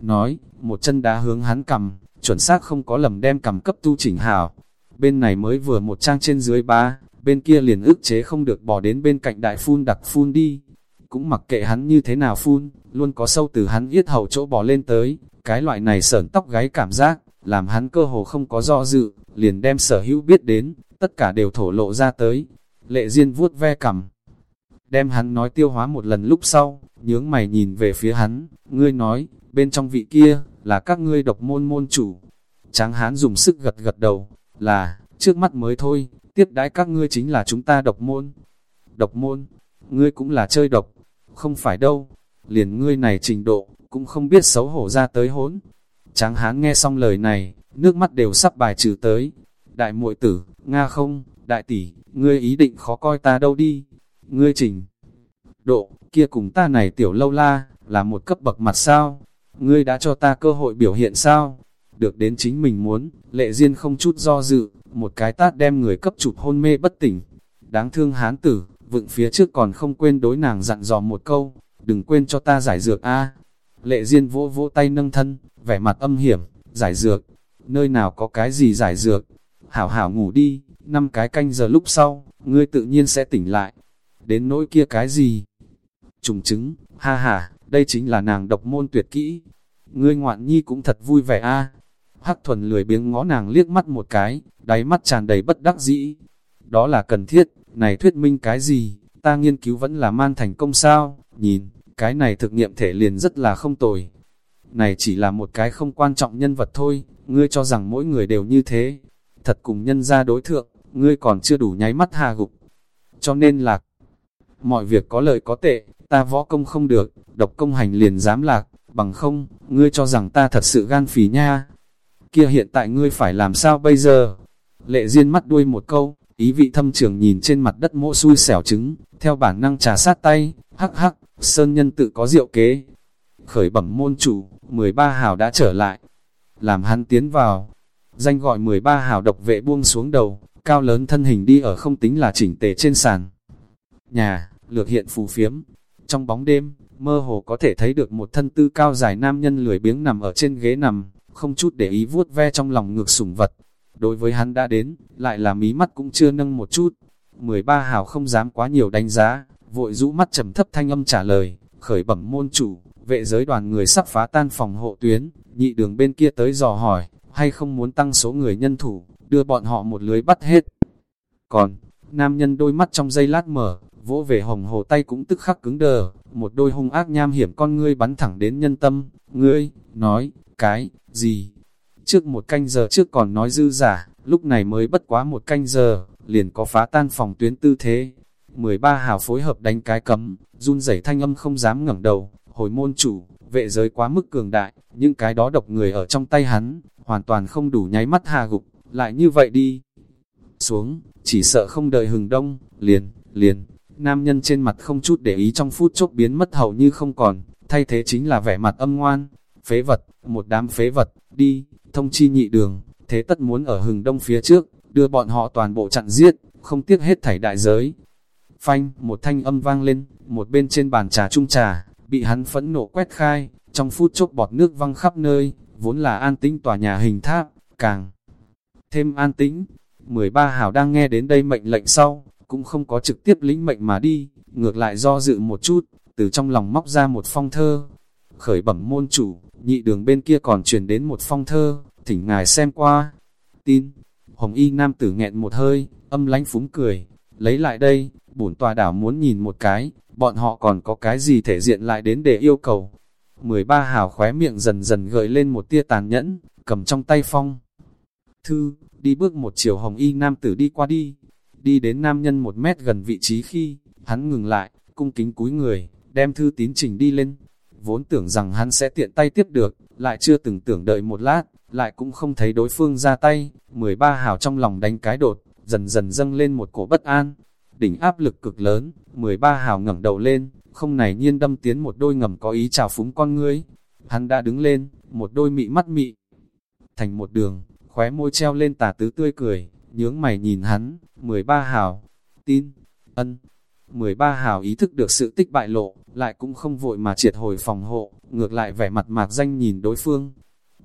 Nói, một chân đá hướng hắn cầm, chuẩn xác không có lầm đem cầm cấp tu chỉnh hảo. Bên này mới vừa một trang trên dưới ba, bên kia liền ức chế không được bỏ đến bên cạnh đại phun đặc phun đi. Cũng mặc kệ hắn như thế nào phun, luôn có sâu từ hắn yết hầu chỗ bỏ lên tới, cái loại này sởn tóc gáy cảm giác, làm hắn cơ hồ không có do dự, liền đem sở hữu biết đến, tất cả đều thổ lộ ra tới. Lệ Diên vuốt ve cầm, đem hắn nói tiêu hóa một lần lúc sau, nhướng mày nhìn về phía hắn, ngươi nói, bên trong vị kia, là các ngươi độc môn môn chủ. Tráng hán dùng sức gật gật đầu, là, trước mắt mới thôi, tiếp đãi các ngươi chính là chúng ta độc môn. Độc môn, ngươi cũng là chơi độc, không phải đâu, liền ngươi này trình độ, cũng không biết xấu hổ ra tới hốn. Tráng hán nghe xong lời này, nước mắt đều sắp bài trừ tới. Đại muội tử, Nga không, đại tỷ, ngươi ý định khó coi ta đâu đi. Ngươi trình độ, kia cùng ta này tiểu lâu la, là một cấp bậc mặt sao? Ngươi đã cho ta cơ hội biểu hiện sao? Được đến chính mình muốn, lệ duyên không chút do dự, một cái tát đem người cấp chụp hôn mê bất tỉnh. Đáng thương hán tử, vựng phía trước còn không quên đối nàng dặn dò một câu, đừng quên cho ta giải dược a. Lệ Diên vỗ vỗ tay nâng thân, vẻ mặt âm hiểm, giải dược, nơi nào có cái gì giải dược, hảo hảo ngủ đi, năm cái canh giờ lúc sau, ngươi tự nhiên sẽ tỉnh lại. Đến nỗi kia cái gì? Trùng chứng, ha ha, đây chính là nàng độc môn tuyệt kỹ. Ngươi ngoạn nhi cũng thật vui vẻ a. Hắc thuần lười biếng ngó nàng liếc mắt một cái, đáy mắt tràn đầy bất đắc dĩ. Đó là cần thiết, này thuyết minh cái gì, ta nghiên cứu vẫn là man thành công sao, nhìn, cái này thực nghiệm thể liền rất là không tồi. Này chỉ là một cái không quan trọng nhân vật thôi, ngươi cho rằng mỗi người đều như thế. Thật cùng nhân ra đối thượng, ngươi còn chưa đủ nháy mắt hà gục. Cho nên là, mọi việc có lợi có tệ, ta võ công không được, độc công hành liền dám lạc, bằng không, ngươi cho rằng ta thật sự gan phì nha. Kia hiện tại ngươi phải làm sao bây giờ? Lệ Diên mắt đuôi một câu, ý vị thâm trường nhìn trên mặt đất mỗ xui xẻo trứng, theo bản năng trà sát tay, hắc hắc, sơn nhân tự có diệu kế. Khởi bẩm môn chủ, 13 hào đã trở lại, làm hắn tiến vào. Danh gọi 13 hào độc vệ buông xuống đầu, cao lớn thân hình đi ở không tính là chỉnh tề trên sàn. Nhà, lược hiện phù phiếm, trong bóng đêm, mơ hồ có thể thấy được một thân tư cao dài nam nhân lười biếng nằm ở trên ghế nằm, không chút để ý vuốt ve trong lòng ngược sủng vật. Đối với hắn đã đến, lại là mí mắt cũng chưa nâng một chút. 13 hào không dám quá nhiều đánh giá, vội rũ mắt trầm thấp thanh âm trả lời, khởi bẩm môn chủ, vệ giới đoàn người sắp phá tan phòng hộ tuyến, nhị đường bên kia tới dò hỏi, hay không muốn tăng số người nhân thủ, đưa bọn họ một lưới bắt hết. Còn, nam nhân đôi mắt trong giây lát mở, vỗ về hồng hồ tay cũng tức khắc cứng đờ, một đôi hung ác nham hiểm con ngươi bắn thẳng đến nhân tâm, ngươi, nói, cái, gì? Trước một canh giờ trước còn nói dư giả, lúc này mới bất quá một canh giờ, liền có phá tan phòng tuyến tư thế. 13 hào phối hợp đánh cái cấm, run rẩy thanh âm không dám ngẩng đầu, hồi môn chủ, vệ giới quá mức cường đại, những cái đó độc người ở trong tay hắn, hoàn toàn không đủ nháy mắt hà gục, lại như vậy đi. Xuống, chỉ sợ không đợi hừng đông, liền, liền, nam nhân trên mặt không chút để ý trong phút chốc biến mất hầu như không còn, thay thế chính là vẻ mặt âm ngoan, phế vật, một đám phế vật, đi, thông chi nhị đường, thế tất muốn ở hừng đông phía trước, đưa bọn họ toàn bộ chặn giết, không tiếc hết thảy đại giới. Phanh, một thanh âm vang lên, một bên trên bàn trà trung trà, bị hắn phẫn nộ quét khai, trong phút chốc bọt nước văng khắp nơi, vốn là an tĩnh tòa nhà hình tháp, càng thêm an tĩnh. 13 hảo đang nghe đến đây mệnh lệnh sau, cũng không có trực tiếp lĩnh mệnh mà đi, ngược lại do dự một chút, từ trong lòng móc ra một phong thơ. Khởi bẩm môn chủ, nhị đường bên kia còn truyền đến một phong thơ, thỉnh ngài xem qua. Tin, Hồng Y Nam tử nghẹn một hơi, âm lánh phúng cười, lấy lại đây, bổn tòa đảo muốn nhìn một cái, bọn họ còn có cái gì thể diện lại đến để yêu cầu. 13 hào khóe miệng dần dần gợi lên một tia tàn nhẫn, cầm trong tay phong. Thư, đi bước một chiều hồng y nam tử đi qua đi, đi đến nam nhân một mét gần vị trí khi, hắn ngừng lại, cung kính cúi người, đem thư tín trình đi lên. Vốn tưởng rằng hắn sẽ tiện tay tiếp được, lại chưa từng tưởng đợi một lát, lại cũng không thấy đối phương ra tay, 13 hào trong lòng đánh cái đột, dần dần dâng lên một cổ bất an. Đỉnh áp lực cực lớn, 13 hào ngẩng đầu lên, không này nhiên đâm tiến một đôi ngầm có ý chào phúng con ngươi. Hắn đã đứng lên, một đôi mị mắt mị, thành một đường, khóe môi treo lên tà tứ tươi cười, nhướng mày nhìn hắn, 13 hào, tin, ân. 13 hào ý thức được sự tích bại lộ, lại cũng không vội mà triệt hồi phòng hộ, ngược lại vẻ mặt mạc danh nhìn đối phương.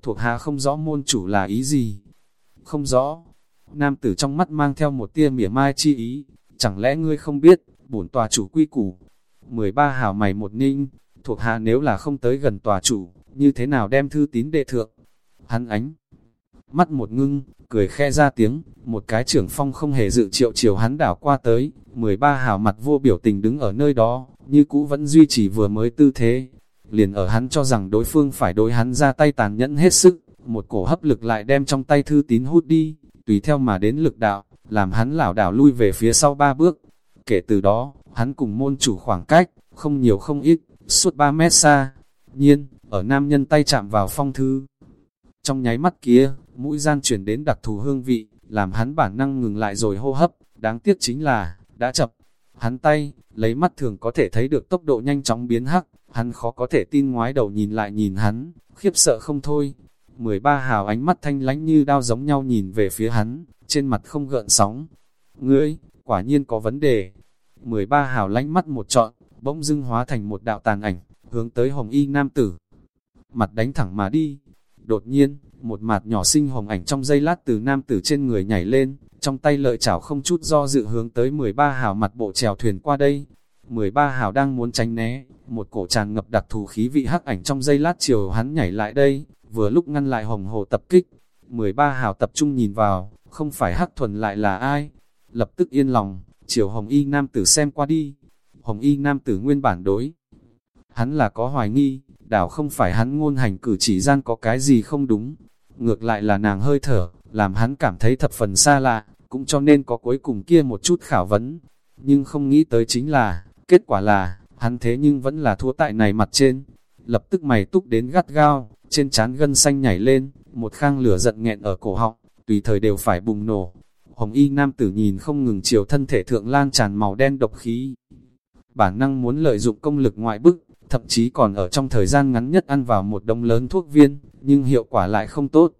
Thuộc hạ không rõ môn chủ là ý gì. Không rõ. Nam tử trong mắt mang theo một tia mỉa mai chi ý, chẳng lẽ ngươi không biết, bổn tòa chủ quy củ. 13 hào mày một ninh, thuộc hạ nếu là không tới gần tòa chủ, như thế nào đem thư tín đệ thượng. Hắn ánh mắt một ngưng, cười khe ra tiếng, một cái trưởng phong không hề dự triệu chiều hắn đảo qua tới, 13 hào mặt vô biểu tình đứng ở nơi đó, như cũ vẫn duy trì vừa mới tư thế. Liền ở hắn cho rằng đối phương phải đối hắn ra tay tàn nhẫn hết sức, một cổ hấp lực lại đem trong tay thư tín hút đi, tùy theo mà đến lực đạo, làm hắn lảo đảo lui về phía sau ba bước. Kể từ đó, hắn cùng môn chủ khoảng cách, không nhiều không ít, suốt 3 mét xa. Nhiên, ở nam nhân tay chạm vào phong thư. Trong nháy mắt kia, mũi gian chuyển đến đặc thù hương vị, làm hắn bản năng ngừng lại rồi hô hấp, đáng tiếc chính là, đã chập. Hắn tay, lấy mắt thường có thể thấy được tốc độ nhanh chóng biến hắc, hắn khó có thể tin ngoái đầu nhìn lại nhìn hắn, khiếp sợ không thôi. 13 hào ánh mắt thanh lánh như đao giống nhau nhìn về phía hắn, trên mặt không gợn sóng. Ngươi, quả nhiên có vấn đề. 13 hào lánh mắt một trọn, bỗng dưng hóa thành một đạo tàn ảnh, hướng tới hồng y nam tử. Mặt đánh thẳng mà đi. Đột nhiên, một mặt nhỏ sinh hồng ảnh trong dây lát từ nam tử trên người nhảy lên, trong tay lợi chảo không chút do dự hướng tới 13 hào mặt bộ chèo thuyền qua đây. 13 hào đang muốn tránh né, một cổ tràn ngập đặc thù khí vị hắc ảnh trong dây lát chiều hắn nhảy lại đây, vừa lúc ngăn lại hồng hồ tập kích. 13 hào tập trung nhìn vào, không phải hắc thuần lại là ai. Lập tức yên lòng, chiều hồng y nam tử xem qua đi. Hồng y nam tử nguyên bản đối. Hắn là có hoài nghi, đảo không phải hắn ngôn hành cử chỉ gian có cái gì không đúng. Ngược lại là nàng hơi thở, làm hắn cảm thấy thập phần xa lạ, cũng cho nên có cuối cùng kia một chút khảo vấn. Nhưng không nghĩ tới chính là, kết quả là, hắn thế nhưng vẫn là thua tại này mặt trên. Lập tức mày túc đến gắt gao, trên trán gân xanh nhảy lên, một khang lửa giận nghẹn ở cổ họng, tùy thời đều phải bùng nổ. Hồng y nam tử nhìn không ngừng chiều thân thể thượng lan tràn màu đen độc khí. Bản năng muốn lợi dụng công lực ngoại bức, thậm chí còn ở trong thời gian ngắn nhất ăn vào một đông lớn thuốc viên, nhưng hiệu quả lại không tốt.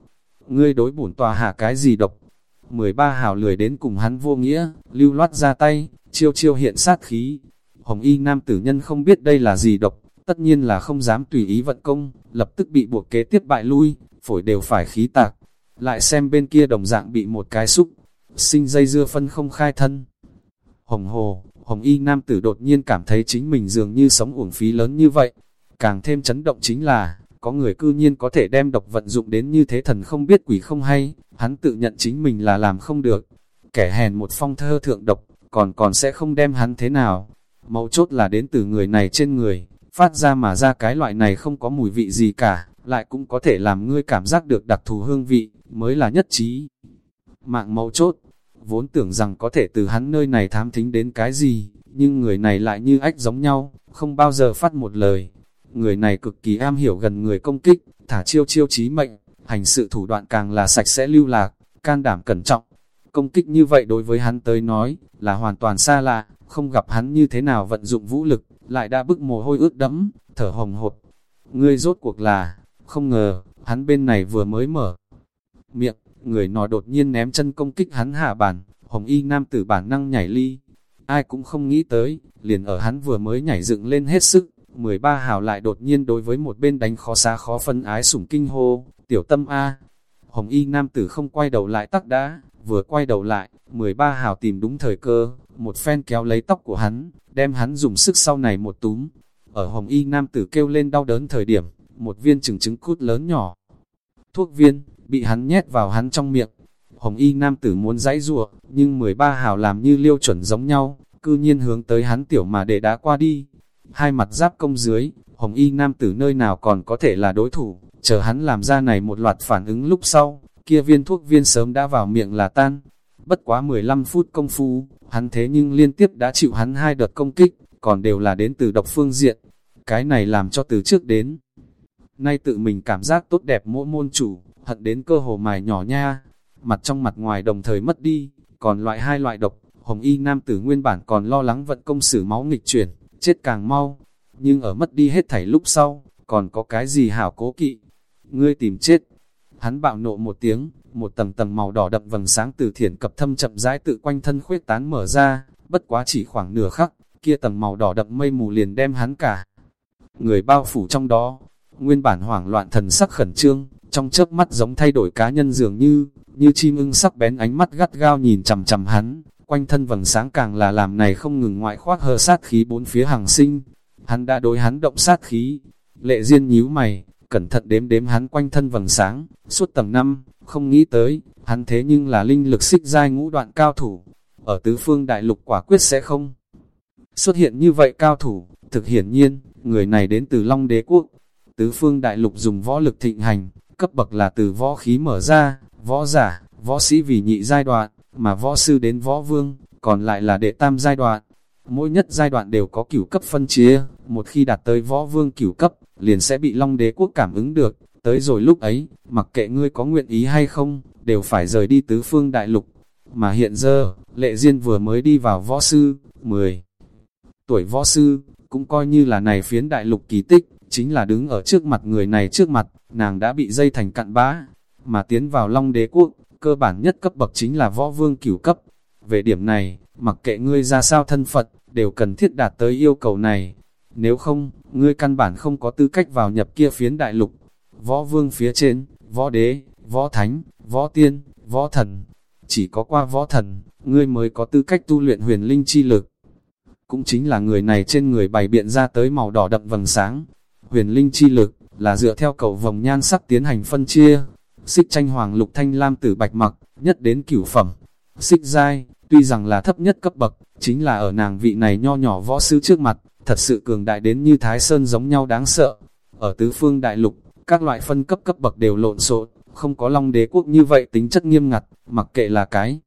Ngươi đối bổn tòa hạ cái gì độc? 13 hào lười đến cùng hắn vô nghĩa, lưu loát ra tay, chiêu chiêu hiện sát khí. Hồng y nam tử nhân không biết đây là gì độc, tất nhiên là không dám tùy ý vận công, lập tức bị buộc kế tiếp bại lui, phổi đều phải khí tạc. Lại xem bên kia đồng dạng bị một cái xúc, sinh dây dưa phân không khai thân. Hồng hồ, hồng y nam tử đột nhiên cảm thấy chính mình dường như sống uổng phí lớn như vậy. Càng thêm chấn động chính là, có người cư nhiên có thể đem độc vận dụng đến như thế thần không biết quỷ không hay, hắn tự nhận chính mình là làm không được. Kẻ hèn một phong thơ thượng độc, còn còn sẽ không đem hắn thế nào. Mấu chốt là đến từ người này trên người, phát ra mà ra cái loại này không có mùi vị gì cả, lại cũng có thể làm ngươi cảm giác được đặc thù hương vị, mới là nhất trí. Mạng mấu chốt, vốn tưởng rằng có thể từ hắn nơi này thám thính đến cái gì, nhưng người này lại như ách giống nhau, không bao giờ phát một lời. Người này cực kỳ am hiểu gần người công kích, thả chiêu chiêu chí mệnh, hành sự thủ đoạn càng là sạch sẽ lưu lạc, can đảm cẩn trọng. Công kích như vậy đối với hắn tới nói, là hoàn toàn xa lạ, không gặp hắn như thế nào vận dụng vũ lực, lại đã bức mồ hôi ướt đẫm, thở hồng hột. Ngươi rốt cuộc là, không ngờ, hắn bên này vừa mới mở miệng, người nọ đột nhiên ném chân công kích hắn hạ bản, hồng y nam tử bản năng nhảy ly. Ai cũng không nghĩ tới, liền ở hắn vừa mới nhảy dựng lên hết sức, 13 hào lại đột nhiên đối với một bên đánh khó xa khó phân ái sủng kinh hô, tiểu tâm A. Hồng y nam tử không quay đầu lại tắc đã, vừa quay đầu lại, 13 hào tìm đúng thời cơ, một phen kéo lấy tóc của hắn, đem hắn dùng sức sau này một túm. Ở hồng y nam tử kêu lên đau đớn thời điểm, một viên trứng trứng cút lớn nhỏ. Thuốc viên, bị hắn nhét vào hắn trong miệng. Hồng y nam tử muốn dãy rùa, nhưng 13 hào làm như liêu chuẩn giống nhau, cư nhiên hướng tới hắn tiểu mà để đá qua đi. Hai mặt giáp công dưới, hồng y nam tử nơi nào còn có thể là đối thủ, chờ hắn làm ra này một loạt phản ứng lúc sau, kia viên thuốc viên sớm đã vào miệng là tan. Bất quá 15 phút công phu, hắn thế nhưng liên tiếp đã chịu hắn hai đợt công kích, còn đều là đến từ độc phương diện. Cái này làm cho từ trước đến, nay tự mình cảm giác tốt đẹp mỗi môn chủ, hận đến cơ hồ mài nhỏ nha, mặt trong mặt ngoài đồng thời mất đi, còn loại hai loại độc, hồng y nam tử nguyên bản còn lo lắng vận công sử máu nghịch chuyển, chết càng mau, nhưng ở mất đi hết thảy lúc sau, còn có cái gì hảo cố kỵ, ngươi tìm chết. Hắn bạo nộ một tiếng, một tầng tầng màu đỏ đậm vầng sáng từ thiển cập thâm chậm rãi tự quanh thân khuyết tán mở ra, bất quá chỉ khoảng nửa khắc, kia tầng màu đỏ đậm mây mù liền đem hắn cả. Người bao phủ trong đó, nguyên bản hoảng loạn thần sắc khẩn trương, trong chớp mắt giống thay đổi cá nhân dường như, như chim ưng sắc bén ánh mắt gắt gao nhìn chằm chằm hắn, quanh thân vầng sáng càng là làm này không ngừng ngoại khoác hờ sát khí bốn phía hàng sinh. Hắn đã đối hắn động sát khí, lệ duyên nhíu mày, cẩn thận đếm đếm hắn quanh thân vầng sáng, suốt tầng năm, không nghĩ tới, hắn thế nhưng là linh lực xích giai ngũ đoạn cao thủ, ở tứ phương đại lục quả quyết sẽ không. Xuất hiện như vậy cao thủ, thực hiển nhiên, người này đến từ Long Đế Quốc, tứ phương đại lục dùng võ lực thịnh hành, cấp bậc là từ võ khí mở ra, võ giả, võ sĩ vì nhị giai đoạn, mà võ sư đến võ vương, còn lại là đệ tam giai đoạn. Mỗi nhất giai đoạn đều có cửu cấp phân chia, một khi đạt tới võ vương cửu cấp, liền sẽ bị Long Đế Quốc cảm ứng được, tới rồi lúc ấy, mặc kệ ngươi có nguyện ý hay không, đều phải rời đi tứ phương đại lục. Mà hiện giờ, Lệ Diên vừa mới đi vào võ sư, 10 tuổi võ sư, cũng coi như là này phiến đại lục kỳ tích, chính là đứng ở trước mặt người này trước mặt, nàng đã bị dây thành cặn bã, mà tiến vào Long Đế Quốc, cơ bản nhất cấp bậc chính là võ vương cửu cấp. Về điểm này, mặc kệ ngươi ra sao thân phận, đều cần thiết đạt tới yêu cầu này. Nếu không, ngươi căn bản không có tư cách vào nhập kia phiến đại lục. Võ vương phía trên, võ đế, võ thánh, võ tiên, võ thần. Chỉ có qua võ thần, ngươi mới có tư cách tu luyện huyền linh chi lực. Cũng chính là người này trên người bày biện ra tới màu đỏ đậm vầng sáng. Huyền linh chi lực, là dựa theo cầu vòng nhan sắc tiến hành phân chia. Xích tranh hoàng lục thanh lam tử bạch mặc, nhất đến cửu phẩm. Xích giai, tuy rằng là thấp nhất cấp bậc, chính là ở nàng vị này nho nhỏ võ sư trước mặt, thật sự cường đại đến như Thái Sơn giống nhau đáng sợ. Ở tứ phương đại lục, các loại phân cấp cấp bậc đều lộn xộn, không có long đế quốc như vậy tính chất nghiêm ngặt, mặc kệ là cái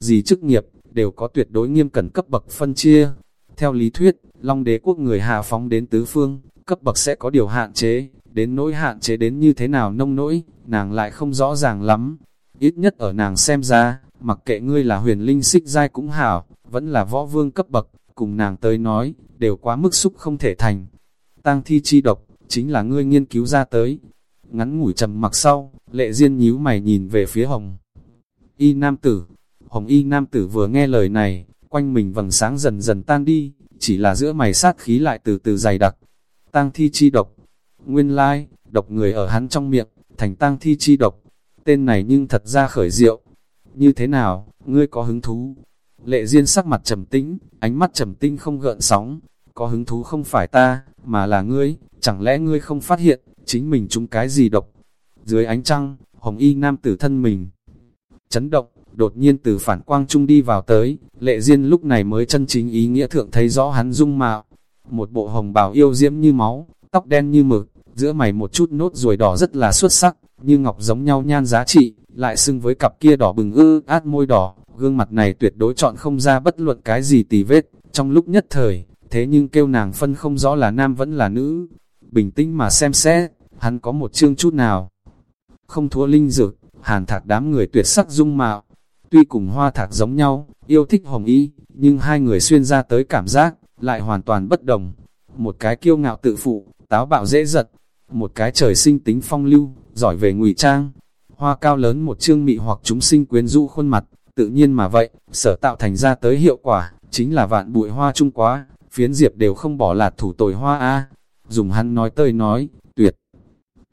gì chức nghiệp, đều có tuyệt đối nghiêm cẩn cấp bậc phân chia. Theo lý thuyết, long đế quốc người hà phóng đến tứ phương, cấp bậc sẽ có điều hạn chế, đến nỗi hạn chế đến như thế nào nông nỗi, nàng lại không rõ ràng lắm. Ít nhất ở nàng xem ra, mặc kệ ngươi là huyền linh xích giai cũng hảo, vẫn là võ vương cấp bậc, cùng nàng tới nói, đều quá mức xúc không thể thành. Tăng thi chi độc, chính là ngươi nghiên cứu ra tới. Ngắn ngủi trầm mặc sau, lệ duyên nhíu mày nhìn về phía hồng. Y nam tử, hồng y nam tử vừa nghe lời này, quanh mình vầng sáng dần dần tan đi, chỉ là giữa mày sát khí lại từ từ dày đặc tang thi chi độc, nguyên lai, độc người ở hắn trong miệng, thành tang thi chi độc. Tên này nhưng thật ra khởi diệu. Như thế nào, ngươi có hứng thú? Lệ Diên sắc mặt trầm tĩnh, ánh mắt trầm tinh không gợn sóng. Có hứng thú không phải ta, mà là ngươi, chẳng lẽ ngươi không phát hiện, chính mình chúng cái gì độc? Dưới ánh trăng, hồng y nam tử thân mình. Chấn động, đột nhiên từ phản quang trung đi vào tới, lệ Diên lúc này mới chân chính ý nghĩa thượng thấy rõ hắn dung mạo. Một bộ hồng bào yêu diễm như máu, tóc đen như mực, giữa mày một chút nốt ruồi đỏ rất là xuất sắc, như ngọc giống nhau nhan giá trị, lại xưng với cặp kia đỏ bừng ư át môi đỏ, gương mặt này tuyệt đối chọn không ra bất luận cái gì tì vết, trong lúc nhất thời, thế nhưng kêu nàng phân không rõ là nam vẫn là nữ, bình tĩnh mà xem xét, hắn có một chương chút nào. Không thua linh dược, hàn thạc đám người tuyệt sắc dung mạo, tuy cùng hoa thạc giống nhau, yêu thích hồng y, nhưng hai người xuyên ra tới cảm giác, lại hoàn toàn bất đồng. Một cái kiêu ngạo tự phụ, táo bạo dễ giật, một cái trời sinh tính phong lưu, giỏi về ngụy trang. Hoa cao lớn một chương mị hoặc chúng sinh quyến rũ khuôn mặt, tự nhiên mà vậy, sở tạo thành ra tới hiệu quả, chính là vạn bụi hoa trung quá, phiến diệp đều không bỏ lạt thủ tồi hoa a Dùng hắn nói tơi nói, tuyệt.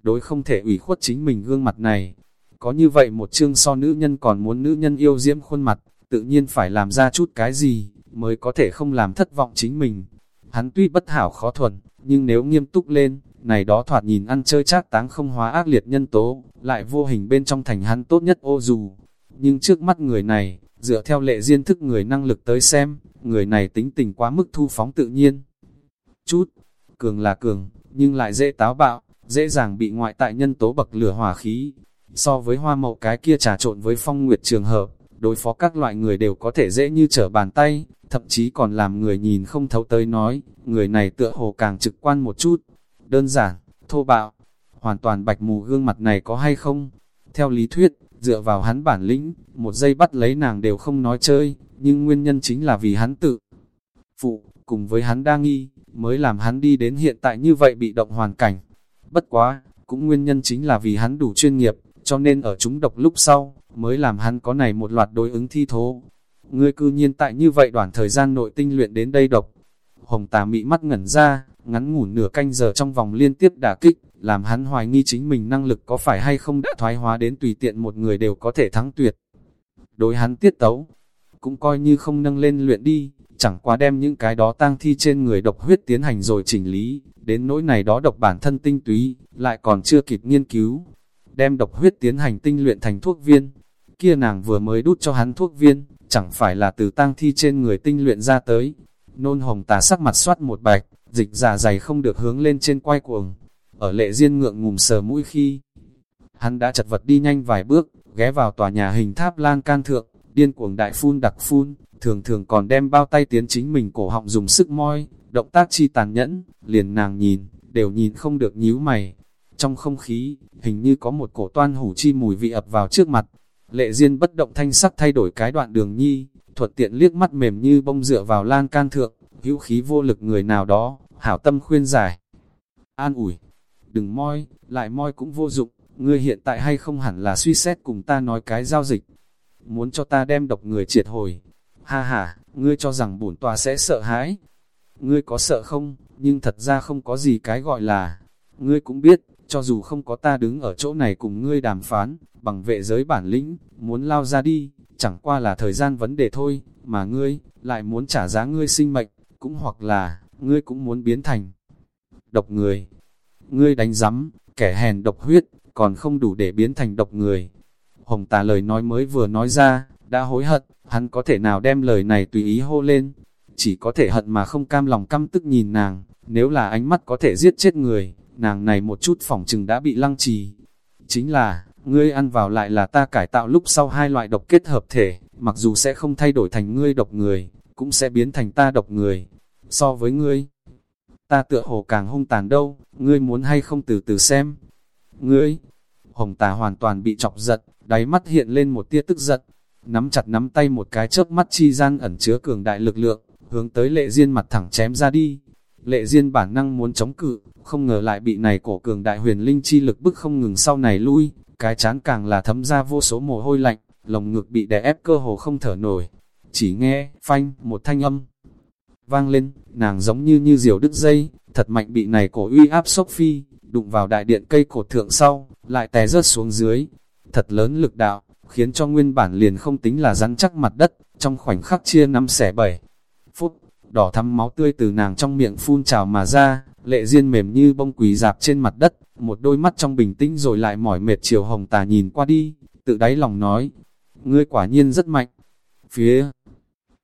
Đối không thể ủy khuất chính mình gương mặt này. Có như vậy một chương so nữ nhân còn muốn nữ nhân yêu diễm khuôn mặt, tự nhiên phải làm ra chút cái gì, mới có thể không làm thất vọng chính mình. Hắn tuy bất hảo khó thuần, nhưng nếu nghiêm túc lên, này đó thoạt nhìn ăn chơi chát táng không hóa ác liệt nhân tố, lại vô hình bên trong thành hắn tốt nhất ô dù. Nhưng trước mắt người này, dựa theo lệ duyên thức người năng lực tới xem, người này tính tình quá mức thu phóng tự nhiên. Chút, cường là cường, nhưng lại dễ táo bạo, dễ dàng bị ngoại tại nhân tố bậc lửa hỏa khí. So với hoa mậu cái kia trà trộn với phong nguyệt trường hợp, đối phó các loại người đều có thể dễ như trở bàn tay, thậm chí còn làm người nhìn không thấu tới nói, người này tựa hồ càng trực quan một chút. Đơn giản, thô bạo, hoàn toàn bạch mù gương mặt này có hay không? Theo lý thuyết, dựa vào hắn bản lĩnh, một giây bắt lấy nàng đều không nói chơi, nhưng nguyên nhân chính là vì hắn tự phụ, cùng với hắn đa nghi, mới làm hắn đi đến hiện tại như vậy bị động hoàn cảnh. Bất quá, cũng nguyên nhân chính là vì hắn đủ chuyên nghiệp, cho nên ở chúng độc lúc sau, mới làm hắn có này một loạt đối ứng thi thố. Ngươi cư nhiên tại như vậy đoạn thời gian nội tinh luyện đến đây độc. Hồng tà mị mắt ngẩn ra, ngắn ngủ nửa canh giờ trong vòng liên tiếp đả kích, làm hắn hoài nghi chính mình năng lực có phải hay không đã thoái hóa đến tùy tiện một người đều có thể thắng tuyệt. Đối hắn tiết tấu, cũng coi như không nâng lên luyện đi, chẳng qua đem những cái đó tang thi trên người độc huyết tiến hành rồi chỉnh lý, đến nỗi này đó độc bản thân tinh túy, lại còn chưa kịp nghiên cứu. Đem độc huyết tiến hành tinh luyện thành thuốc viên, kia nàng vừa mới đút cho hắn thuốc viên, chẳng phải là từ tang thi trên người tinh luyện ra tới. Nôn hồng tà sắc mặt soát một bạch, dịch giả dày không được hướng lên trên quay cuồng. Ở lệ riêng ngượng ngùm sờ mũi khi, hắn đã chật vật đi nhanh vài bước, ghé vào tòa nhà hình tháp lan can thượng, điên cuồng đại phun đặc phun, thường thường còn đem bao tay tiến chính mình cổ họng dùng sức moi, động tác chi tàn nhẫn, liền nàng nhìn, đều nhìn không được nhíu mày. Trong không khí, hình như có một cổ toan hủ chi mùi vị ập vào trước mặt, lệ duyên bất động thanh sắc thay đổi cái đoạn đường nhi, thuật tiện liếc mắt mềm như bông dựa vào lan can thượng, hữu khí vô lực người nào đó, hảo tâm khuyên giải. An ủi, đừng moi, lại moi cũng vô dụng, ngươi hiện tại hay không hẳn là suy xét cùng ta nói cái giao dịch. Muốn cho ta đem độc người triệt hồi. Ha ha, ngươi cho rằng bổn tòa sẽ sợ hãi. Ngươi có sợ không, nhưng thật ra không có gì cái gọi là. Ngươi cũng biết, cho dù không có ta đứng ở chỗ này cùng ngươi đàm phán, bằng vệ giới bản lĩnh, muốn lao ra đi, chẳng qua là thời gian vấn đề thôi, mà ngươi, lại muốn trả giá ngươi sinh mệnh, cũng hoặc là, ngươi cũng muốn biến thành độc người. Ngươi đánh rắm, kẻ hèn độc huyết, còn không đủ để biến thành độc người. Hồng tà lời nói mới vừa nói ra, đã hối hận, hắn có thể nào đem lời này tùy ý hô lên, chỉ có thể hận mà không cam lòng căm tức nhìn nàng, nếu là ánh mắt có thể giết chết người, nàng này một chút phỏng chừng đã bị lăng trì. Chính là, ngươi ăn vào lại là ta cải tạo lúc sau hai loại độc kết hợp thể, mặc dù sẽ không thay đổi thành ngươi độc người, cũng sẽ biến thành ta độc người. So với ngươi, ta tựa hồ càng hung tàn đâu, ngươi muốn hay không từ từ xem. Ngươi, hồng tà hoàn toàn bị chọc giật, đáy mắt hiện lên một tia tức giận, nắm chặt nắm tay một cái chớp mắt chi gian ẩn chứa cường đại lực lượng, hướng tới lệ diên mặt thẳng chém ra đi. Lệ diên bản năng muốn chống cự, không ngờ lại bị này cổ cường đại huyền linh chi lực bức không ngừng sau này lui, cái chán càng là thấm ra vô số mồ hôi lạnh, lồng ngực bị đè ép cơ hồ không thở nổi. Chỉ nghe, phanh, một thanh âm vang lên, nàng giống như như diều đứt dây, thật mạnh bị này cổ uy áp sốc phi, đụng vào đại điện cây cột thượng sau, lại té rớt xuống dưới. Thật lớn lực đạo, khiến cho nguyên bản liền không tính là rắn chắc mặt đất, trong khoảnh khắc chia năm xẻ bảy. Phút, đỏ thắm máu tươi từ nàng trong miệng phun trào mà ra, lệ duyên mềm như bông quỳ dạp trên mặt đất, một đôi mắt trong bình tĩnh rồi lại mỏi mệt chiều hồng tà nhìn qua đi, tự đáy lòng nói, ngươi quả nhiên rất mạnh. Phía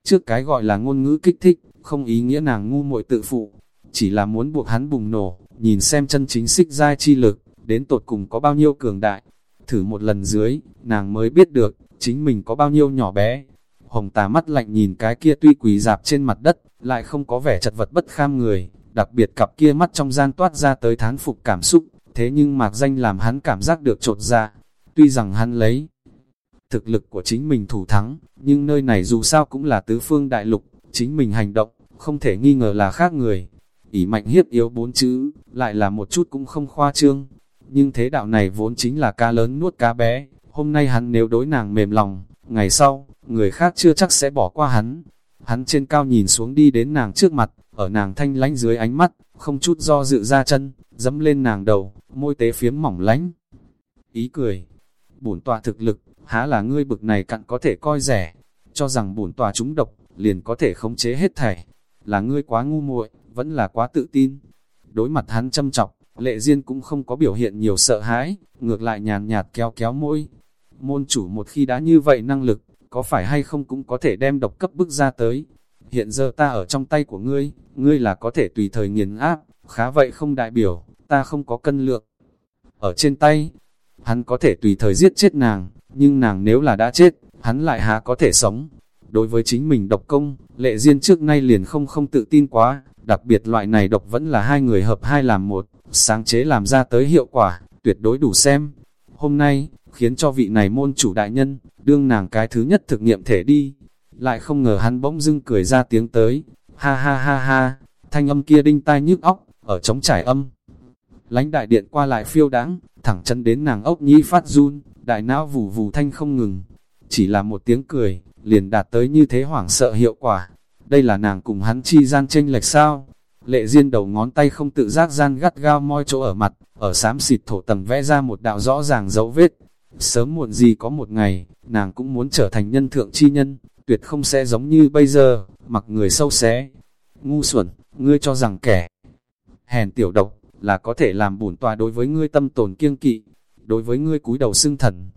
trước cái gọi là ngôn ngữ kích thích, không ý nghĩa nàng ngu muội tự phụ, chỉ là muốn buộc hắn bùng nổ, nhìn xem chân chính xích giai chi lực, đến tột cùng có bao nhiêu cường đại. Thử một lần dưới, nàng mới biết được, chính mình có bao nhiêu nhỏ bé. Hồng tà mắt lạnh nhìn cái kia tuy quỳ dạp trên mặt đất, lại không có vẻ chật vật bất kham người, đặc biệt cặp kia mắt trong gian toát ra tới thán phục cảm xúc, thế nhưng mạc danh làm hắn cảm giác được trột ra. Tuy rằng hắn lấy thực lực của chính mình thủ thắng, nhưng nơi này dù sao cũng là tứ phương đại lục, chính mình hành động, không thể nghi ngờ là khác người. ỷ mạnh hiếp yếu bốn chữ, lại là một chút cũng không khoa trương. Nhưng thế đạo này vốn chính là cá lớn nuốt cá bé, hôm nay hắn nếu đối nàng mềm lòng, ngày sau, người khác chưa chắc sẽ bỏ qua hắn. Hắn trên cao nhìn xuống đi đến nàng trước mặt, ở nàng thanh lánh dưới ánh mắt, không chút do dự ra chân, dẫm lên nàng đầu, môi tế phiếm mỏng lánh. Ý cười, bổn tòa thực lực, há là ngươi bực này cặn có thể coi rẻ, cho rằng bổn tòa chúng độc, liền có thể khống chế hết thảy. Là ngươi quá ngu muội, vẫn là quá tự tin. Đối mặt hắn châm chọc, lệ duyên cũng không có biểu hiện nhiều sợ hãi, ngược lại nhàn nhạt kéo kéo môi. Môn chủ một khi đã như vậy năng lực, có phải hay không cũng có thể đem độc cấp bức ra tới. Hiện giờ ta ở trong tay của ngươi, ngươi là có thể tùy thời nghiền áp, khá vậy không đại biểu, ta không có cân lượng. Ở trên tay, hắn có thể tùy thời giết chết nàng, nhưng nàng nếu là đã chết, hắn lại há có thể sống. Đối với chính mình độc công, lệ duyên trước nay liền không không tự tin quá, đặc biệt loại này độc vẫn là hai người hợp hai làm một, sáng chế làm ra tới hiệu quả, tuyệt đối đủ xem. Hôm nay, khiến cho vị này môn chủ đại nhân, đương nàng cái thứ nhất thực nghiệm thể đi. Lại không ngờ hắn bỗng dưng cười ra tiếng tới, ha ha ha ha, thanh âm kia đinh tai nhức óc, ở trống trải âm. Lánh đại điện qua lại phiêu đáng, thẳng chân đến nàng ốc nhi phát run, đại não vù vù thanh không ngừng. Chỉ là một tiếng cười, liền đạt tới như thế hoảng sợ hiệu quả. Đây là nàng cùng hắn chi gian tranh lệch sao? Lệ Diên đầu ngón tay không tự giác gian gắt gao moi chỗ ở mặt, ở xám xịt thổ tầng vẽ ra một đạo rõ ràng dấu vết. Sớm muộn gì có một ngày, nàng cũng muốn trở thành nhân thượng chi nhân, tuyệt không sẽ giống như bây giờ, mặc người sâu xé. Ngu xuẩn, ngươi cho rằng kẻ hèn tiểu độc, là có thể làm bổn tòa đối với ngươi tâm tồn kiêng kỵ, đối với ngươi cúi đầu xưng thần.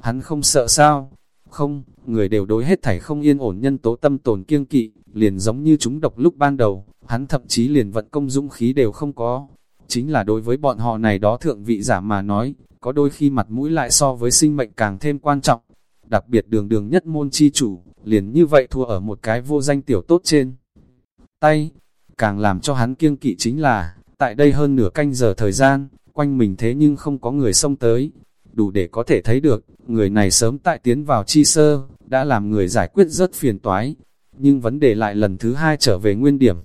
Hắn không sợ sao? Không, người đều đối hết thảy không yên ổn nhân tố tâm tồn kiêng kỵ, liền giống như chúng độc lúc ban đầu, hắn thậm chí liền vận công dũng khí đều không có. Chính là đối với bọn họ này đó thượng vị giả mà nói, có đôi khi mặt mũi lại so với sinh mệnh càng thêm quan trọng. Đặc biệt đường đường nhất môn chi chủ, liền như vậy thua ở một cái vô danh tiểu tốt trên. Tay, càng làm cho hắn kiêng kỵ chính là, tại đây hơn nửa canh giờ thời gian, quanh mình thế nhưng không có người xông tới. Đủ để có thể thấy được, người này sớm tại tiến vào chi sơ, đã làm người giải quyết rất phiền toái. Nhưng vấn đề lại lần thứ hai trở về nguyên điểm.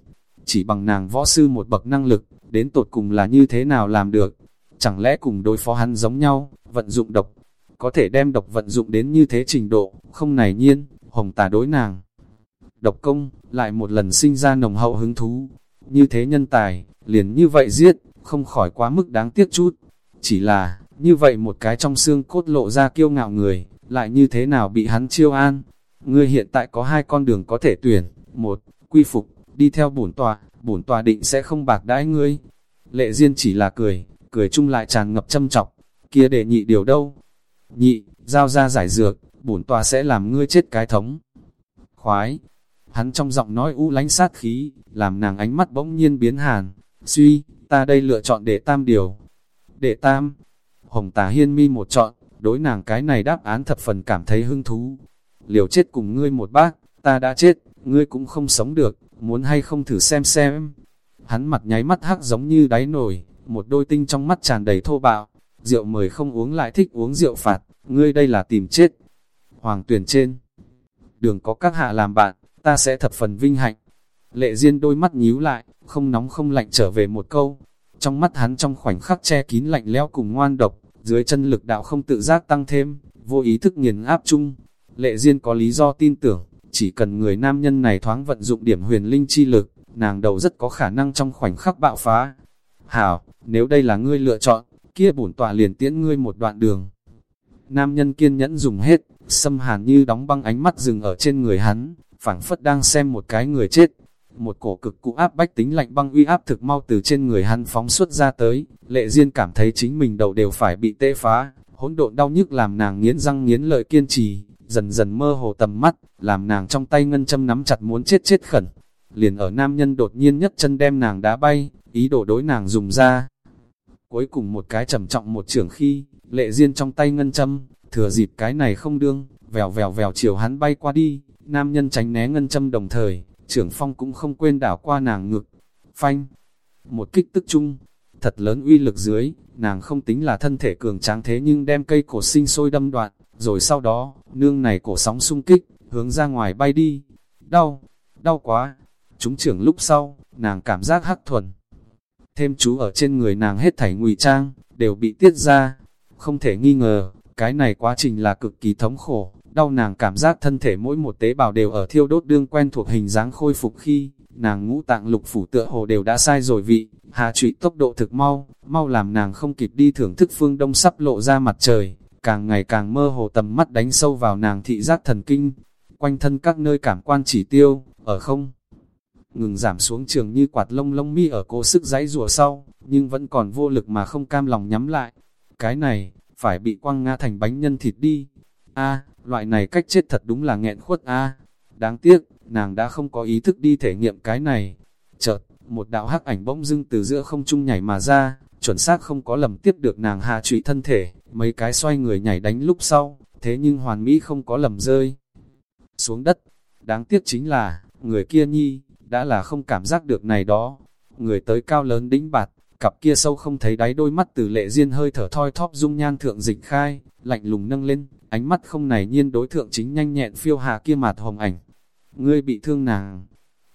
Chỉ bằng nàng võ sư một bậc năng lực, đến tột cùng là như thế nào làm được. Chẳng lẽ cùng đối phó hắn giống nhau, vận dụng độc, có thể đem độc vận dụng đến như thế trình độ, không này nhiên, hồng tà đối nàng. Độc công, lại một lần sinh ra nồng hậu hứng thú, như thế nhân tài, liền như vậy giết, không khỏi quá mức đáng tiếc chút. Chỉ là, như vậy một cái trong xương cốt lộ ra kiêu ngạo người, lại như thế nào bị hắn chiêu an. Ngươi hiện tại có hai con đường có thể tuyển, một, quy phục, đi theo bổn tòa, bổn tòa định sẽ không bạc đãi ngươi. Lệ Diên chỉ là cười, cười chung lại tràn ngập châm chọc, kia để nhị điều đâu. Nhị, giao ra giải dược, bổn tòa sẽ làm ngươi chết cái thống. Khoái, hắn trong giọng nói u lánh sát khí, làm nàng ánh mắt bỗng nhiên biến hàn. Suy, ta đây lựa chọn để tam điều. Để tam, hồng tà hiên mi một chọn, đối nàng cái này đáp án thập phần cảm thấy hứng thú. Liều chết cùng ngươi một bác, ta đã chết, ngươi cũng không sống được, muốn hay không thử xem xem. Hắn mặt nháy mắt hắc giống như đáy nổi, một đôi tinh trong mắt tràn đầy thô bạo, rượu mời không uống lại thích uống rượu phạt, ngươi đây là tìm chết. Hoàng tuyển trên, đường có các hạ làm bạn, ta sẽ thập phần vinh hạnh. Lệ Diên đôi mắt nhíu lại, không nóng không lạnh trở về một câu. Trong mắt hắn trong khoảnh khắc che kín lạnh lẽo cùng ngoan độc, dưới chân lực đạo không tự giác tăng thêm, vô ý thức nghiền áp chung. Lệ Diên có lý do tin tưởng, chỉ cần người nam nhân này thoáng vận dụng điểm huyền linh chi lực, nàng đầu rất có khả năng trong khoảnh khắc bạo phá. Hảo, nếu đây là ngươi lựa chọn, kia bổn tọa liền tiễn ngươi một đoạn đường. Nam nhân kiên nhẫn dùng hết, xâm hàn như đóng băng ánh mắt dừng ở trên người hắn, phảng phất đang xem một cái người chết. Một cổ cực cụ áp bách tính lạnh băng uy áp thực mau từ trên người hắn phóng xuất ra tới, lệ duyên cảm thấy chính mình đầu đều phải bị tê phá, hỗn độn đau nhức làm nàng nghiến răng nghiến lợi kiên trì, dần dần mơ hồ tầm mắt, làm nàng trong tay ngân châm nắm chặt muốn chết chết khẩn. Liền ở nam nhân đột nhiên nhất chân đem nàng đá bay, ý đồ đối nàng dùng ra. Cuối cùng một cái trầm trọng một trưởng khi, lệ duyên trong tay ngân châm, thừa dịp cái này không đương, vèo vèo vèo chiều hắn bay qua đi, nam nhân tránh né ngân châm đồng thời, trưởng phong cũng không quên đảo qua nàng ngực. Phanh, một kích tức chung, thật lớn uy lực dưới, nàng không tính là thân thể cường tráng thế nhưng đem cây cổ sinh sôi đâm đoạn, rồi sau đó, nương này cổ sóng sung kích, hướng ra ngoài bay đi. Đau, đau quá. Chúng trưởng lúc sau, nàng cảm giác hắc thuần. Thêm chú ở trên người nàng hết thảy ngụy trang, đều bị tiết ra. Không thể nghi ngờ, cái này quá trình là cực kỳ thống khổ, đau nàng cảm giác thân thể mỗi một tế bào đều ở thiêu đốt đương quen thuộc hình dáng khôi phục khi, nàng ngũ tạng lục phủ tựa hồ đều đã sai rồi vị, hạ trụy tốc độ thực mau, mau làm nàng không kịp đi thưởng thức phương đông sắp lộ ra mặt trời, càng ngày càng mơ hồ tầm mắt đánh sâu vào nàng thị giác thần kinh, quanh thân các nơi cảm quan chỉ tiêu, ở không. Ngừng giảm xuống trường như quạt lông lông mi ở cố sức giãy rùa sau, nhưng vẫn còn vô lực mà không cam lòng nhắm lại. Cái này, phải bị quăng ngã thành bánh nhân thịt đi. a loại này cách chết thật đúng là nghẹn khuất a Đáng tiếc, nàng đã không có ý thức đi thể nghiệm cái này. Chợt, một đạo hắc ảnh bỗng dưng từ giữa không trung nhảy mà ra, chuẩn xác không có lầm tiếp được nàng hạ trụy thân thể, mấy cái xoay người nhảy đánh lúc sau, thế nhưng hoàn mỹ không có lầm rơi. Xuống đất, đáng tiếc chính là, người kia nhi, đã là không cảm giác được này đó. Người tới cao lớn đĩnh bạt, cặp kia sâu không thấy đáy đôi mắt từ lệ duyên hơi thở thoi thóp dung nhan thượng dịch khai, lạnh lùng nâng lên, ánh mắt không này nhiên đối thượng chính nhanh nhẹn phiêu hà kia mặt hồng ảnh. Ngươi bị thương nàng.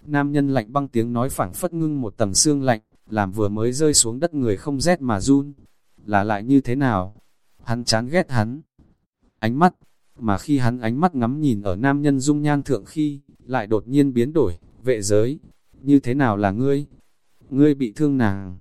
Nam nhân lạnh băng tiếng nói phảng phất ngưng một tầng xương lạnh, làm vừa mới rơi xuống đất người không rét mà run. Là lại như thế nào? Hắn chán ghét hắn. Ánh mắt, mà khi hắn ánh mắt ngắm nhìn ở nam nhân dung nhan thượng khi, lại đột nhiên biến đổi, vệ giới. Như thế nào là ngươi? Ngươi bị thương nàng.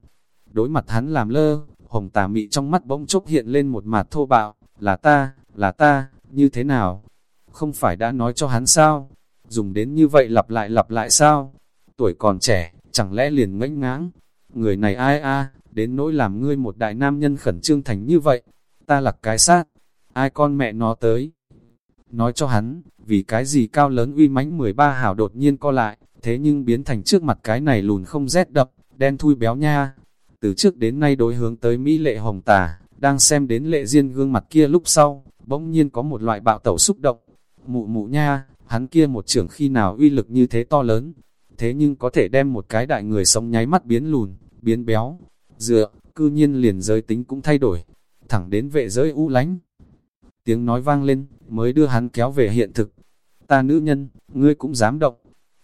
Đối mặt hắn làm lơ, hồng tà mị trong mắt bỗng chốc hiện lên một mặt thô bạo, là ta, là ta, như thế nào? Không phải đã nói cho hắn sao? dùng đến như vậy lặp lại lặp lại sao? Tuổi còn trẻ, chẳng lẽ liền ngãnh ngáng? Người này ai a đến nỗi làm ngươi một đại nam nhân khẩn trương thành như vậy, ta là cái sát, ai con mẹ nó tới? Nói cho hắn, vì cái gì cao lớn uy mãnh 13 hảo đột nhiên co lại, thế nhưng biến thành trước mặt cái này lùn không rét đập, đen thui béo nha. Từ trước đến nay đối hướng tới Mỹ lệ hồng tà, đang xem đến lệ riêng gương mặt kia lúc sau, bỗng nhiên có một loại bạo tẩu xúc động. Mụ mụ nha, hắn kia một trưởng khi nào uy lực như thế to lớn, thế nhưng có thể đem một cái đại người sống nháy mắt biến lùn, biến béo, dựa, cư nhiên liền giới tính cũng thay đổi, thẳng đến vệ giới u lánh. Tiếng nói vang lên, mới đưa hắn kéo về hiện thực. Ta nữ nhân, ngươi cũng dám động.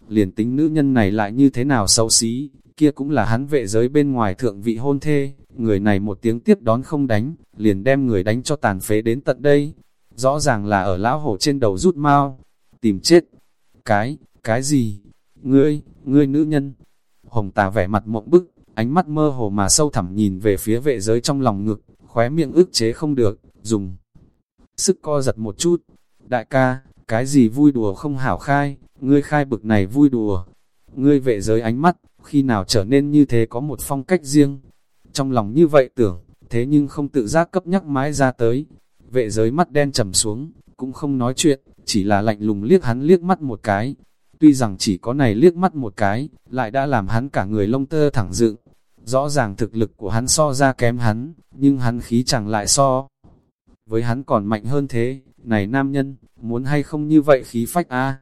Liền tính nữ nhân này lại như thế nào xấu xí, kia cũng là hắn vệ giới bên ngoài thượng vị hôn thê, người này một tiếng tiếp đón không đánh, liền đem người đánh cho tàn phế đến tận đây. Rõ ràng là ở lão hổ trên đầu rút mau, tìm chết. Cái, cái gì? Ngươi, ngươi nữ nhân. Hồng tà vẻ mặt mộng bức, ánh mắt mơ hồ mà sâu thẳm nhìn về phía vệ giới trong lòng ngực, khóe miệng ức chế không được, dùng sức co giật một chút. Đại ca, cái gì vui đùa không hảo khai, ngươi khai bực này vui đùa. Ngươi vệ giới ánh mắt, khi nào trở nên như thế có một phong cách riêng. Trong lòng như vậy tưởng, thế nhưng không tự giác cấp nhắc mái ra tới. Vệ giới mắt đen trầm xuống, cũng không nói chuyện, chỉ là lạnh lùng liếc hắn liếc mắt một cái. Tuy rằng chỉ có này liếc mắt một cái, lại đã làm hắn cả người lông tơ thẳng dựng. Rõ ràng thực lực của hắn so ra kém hắn, nhưng hắn khí chẳng lại so. Với hắn còn mạnh hơn thế, này nam nhân, muốn hay không như vậy khí phách a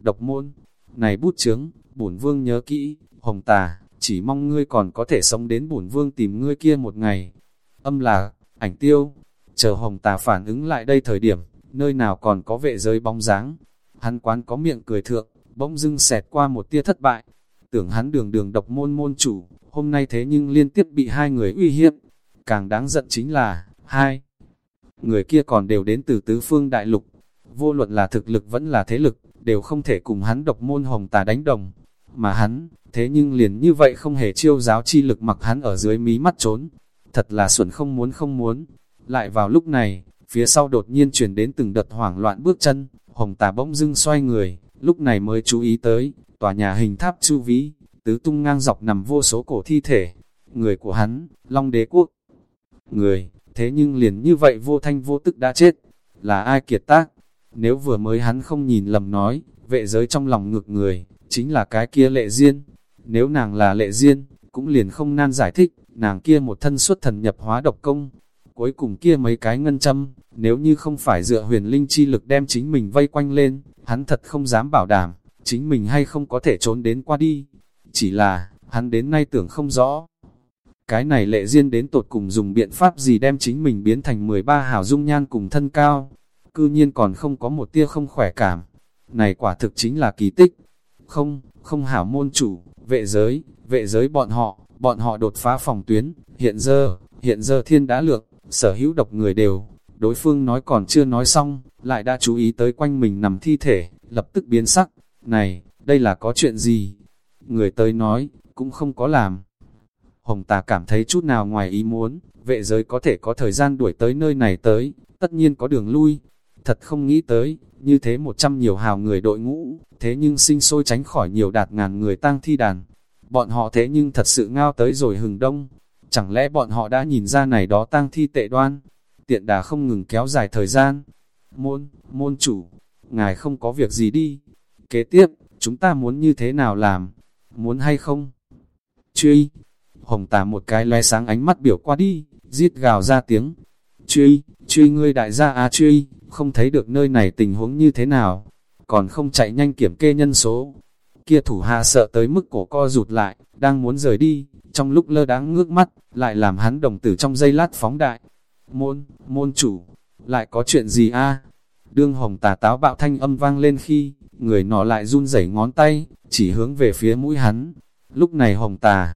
Độc môn, này bút chướng, bổn vương nhớ kỹ, hồng tà, chỉ mong ngươi còn có thể sống đến bổn vương tìm ngươi kia một ngày. Âm là, ảnh tiêu, chờ hồng tà phản ứng lại đây thời điểm, nơi nào còn có vệ giới bóng dáng. Hắn quán có miệng cười thượng, bỗng dưng xẹt qua một tia thất bại. Tưởng hắn đường đường độc môn môn chủ, hôm nay thế nhưng liên tiếp bị hai người uy hiếp. Càng đáng giận chính là, hai, người kia còn đều đến từ tứ phương đại lục. Vô luận là thực lực vẫn là thế lực, đều không thể cùng hắn độc môn hồng tà đánh đồng. Mà hắn, thế nhưng liền như vậy không hề chiêu giáo chi lực mặc hắn ở dưới mí mắt trốn. Thật là xuẩn không muốn không muốn. Lại vào lúc này, phía sau đột nhiên chuyển đến từng đợt hoảng loạn bước chân, hồng tà bỗng dưng xoay người, lúc này mới chú ý tới, tòa nhà hình tháp chu vĩ, tứ tung ngang dọc nằm vô số cổ thi thể, người của hắn, Long đế quốc. Người, thế nhưng liền như vậy vô thanh vô tức đã chết, là ai kiệt tác? Nếu vừa mới hắn không nhìn lầm nói, vệ giới trong lòng ngược người, chính là cái kia lệ duyên. Nếu nàng là lệ duyên, cũng liền không nan giải thích, nàng kia một thân xuất thần nhập hóa độc công. Cuối cùng kia mấy cái ngân châm, nếu như không phải dựa huyền linh chi lực đem chính mình vây quanh lên, hắn thật không dám bảo đảm, chính mình hay không có thể trốn đến qua đi. Chỉ là, hắn đến nay tưởng không rõ. Cái này lệ duyên đến tột cùng dùng biện pháp gì đem chính mình biến thành 13 hào dung nhan cùng thân cao. Cư nhiên còn không có một tia không khỏe cảm. Này quả thực chính là kỳ tích. Không, không hảo môn chủ, vệ giới, vệ giới bọn họ, bọn họ đột phá phòng tuyến, hiện giờ, hiện giờ thiên đã lược, sở hữu độc người đều. Đối phương nói còn chưa nói xong, lại đã chú ý tới quanh mình nằm thi thể, lập tức biến sắc. Này, đây là có chuyện gì? Người tới nói, cũng không có làm. Hồng tà cảm thấy chút nào ngoài ý muốn, vệ giới có thể có thời gian đuổi tới nơi này tới, tất nhiên có đường lui. Thật không nghĩ tới, như thế một trăm nhiều hào người đội ngũ, thế nhưng sinh sôi tránh khỏi nhiều đạt ngàn người tang thi đàn. Bọn họ thế nhưng thật sự ngao tới rồi hừng đông. Chẳng lẽ bọn họ đã nhìn ra này đó tang thi tệ đoan? Tiện đà không ngừng kéo dài thời gian. Môn, môn chủ, ngài không có việc gì đi. Kế tiếp, chúng ta muốn như thế nào làm? Muốn hay không? Truy, hồng tà một cái loe sáng ánh mắt biểu qua đi, giết gào ra tiếng. Truy, truy ngươi đại gia à truy, không thấy được nơi này tình huống như thế nào, còn không chạy nhanh kiểm kê nhân số. Kia thủ hạ sợ tới mức cổ co rụt lại, đang muốn rời đi, trong lúc lơ đáng ngước mắt, lại làm hắn đồng tử trong giây lát phóng đại. Môn, môn chủ, lại có chuyện gì a Đương hồng tà táo bạo thanh âm vang lên khi, người nọ lại run rẩy ngón tay, chỉ hướng về phía mũi hắn. Lúc này hồng tà,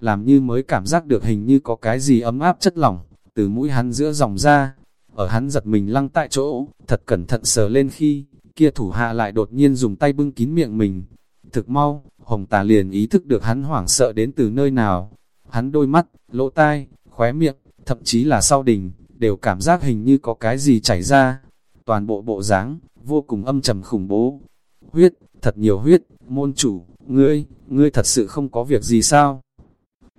làm như mới cảm giác được hình như có cái gì ấm áp chất lỏng, từ mũi hắn giữa dòng ra, ở hắn giật mình lăng tại chỗ, thật cẩn thận sờ lên khi, kia thủ hạ lại đột nhiên dùng tay bưng kín miệng mình. Thực mau, hồng tà liền ý thức được hắn hoảng sợ đến từ nơi nào. Hắn đôi mắt, lỗ tai, khóe miệng, thậm chí là sau đình, đều cảm giác hình như có cái gì chảy ra. Toàn bộ bộ dáng vô cùng âm trầm khủng bố. huyết, thật nhiều huyết, môn chủ, ngươi, ngươi thật sự không có việc gì sao?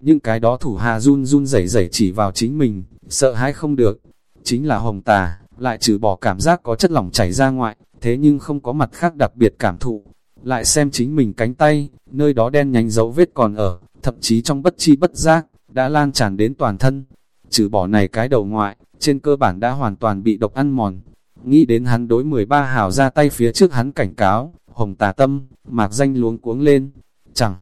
Những cái đó thủ hạ run run rẩy rẩy chỉ vào chính mình, sợ hãi không được. Chính là hồng tà, lại trừ bỏ cảm giác có chất lỏng chảy ra ngoại, thế nhưng không có mặt khác đặc biệt cảm thụ. Lại xem chính mình cánh tay, nơi đó đen nhánh dấu vết còn ở, thậm chí trong bất chi bất giác, đã lan tràn đến toàn thân. Trừ bỏ này cái đầu ngoại, trên cơ bản đã hoàn toàn bị độc ăn mòn. Nghĩ đến hắn đối 13 hào ra tay phía trước hắn cảnh cáo, hồng tà tâm, mạc danh luống cuống lên. Chẳng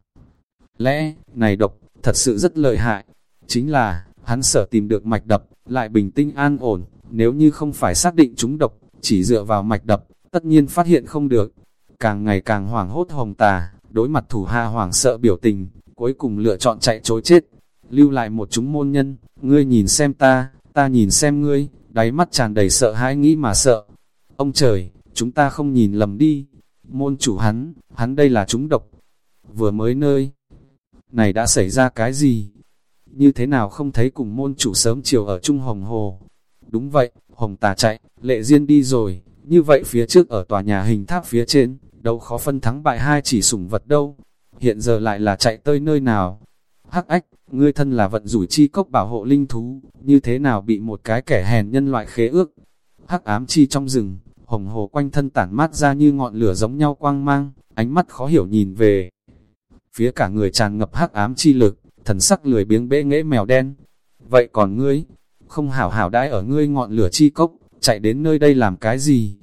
lẽ, này độc, thật sự rất lợi hại. Chính là, hắn sở tìm được mạch đập, lại bình tĩnh an ổn, nếu như không phải xác định chúng độc, chỉ dựa vào mạch đập, tất nhiên phát hiện không được. Càng ngày càng hoảng hốt hồng tà, đối mặt thủ hạ hoảng sợ biểu tình, cuối cùng lựa chọn chạy trối chết. Lưu lại một chúng môn nhân, ngươi nhìn xem ta, ta nhìn xem ngươi, đáy mắt tràn đầy sợ hãi nghĩ mà sợ. Ông trời, chúng ta không nhìn lầm đi. Môn chủ hắn, hắn đây là chúng độc. Vừa mới nơi, này đã xảy ra cái gì? Như thế nào không thấy cùng môn chủ sớm chiều ở Trung Hồng Hồ? Đúng vậy, Hồng Tà chạy, lệ Diên đi rồi, như vậy phía trước ở tòa nhà hình tháp phía trên, đâu khó phân thắng bại hai chỉ sủng vật đâu. Hiện giờ lại là chạy tới nơi nào? Hắc ách, ngươi thân là vận rủi chi cốc bảo hộ linh thú, như thế nào bị một cái kẻ hèn nhân loại khế ước? Hắc ám chi trong rừng, hồng hồ quanh thân tản mát ra như ngọn lửa giống nhau quang mang, ánh mắt khó hiểu nhìn về phía cả người tràn ngập hắc ám chi lực, thần sắc lười biếng bẽ nghễ mèo đen. Vậy còn ngươi, không hảo hảo đãi ở ngươi ngọn lửa chi cốc, chạy đến nơi đây làm cái gì?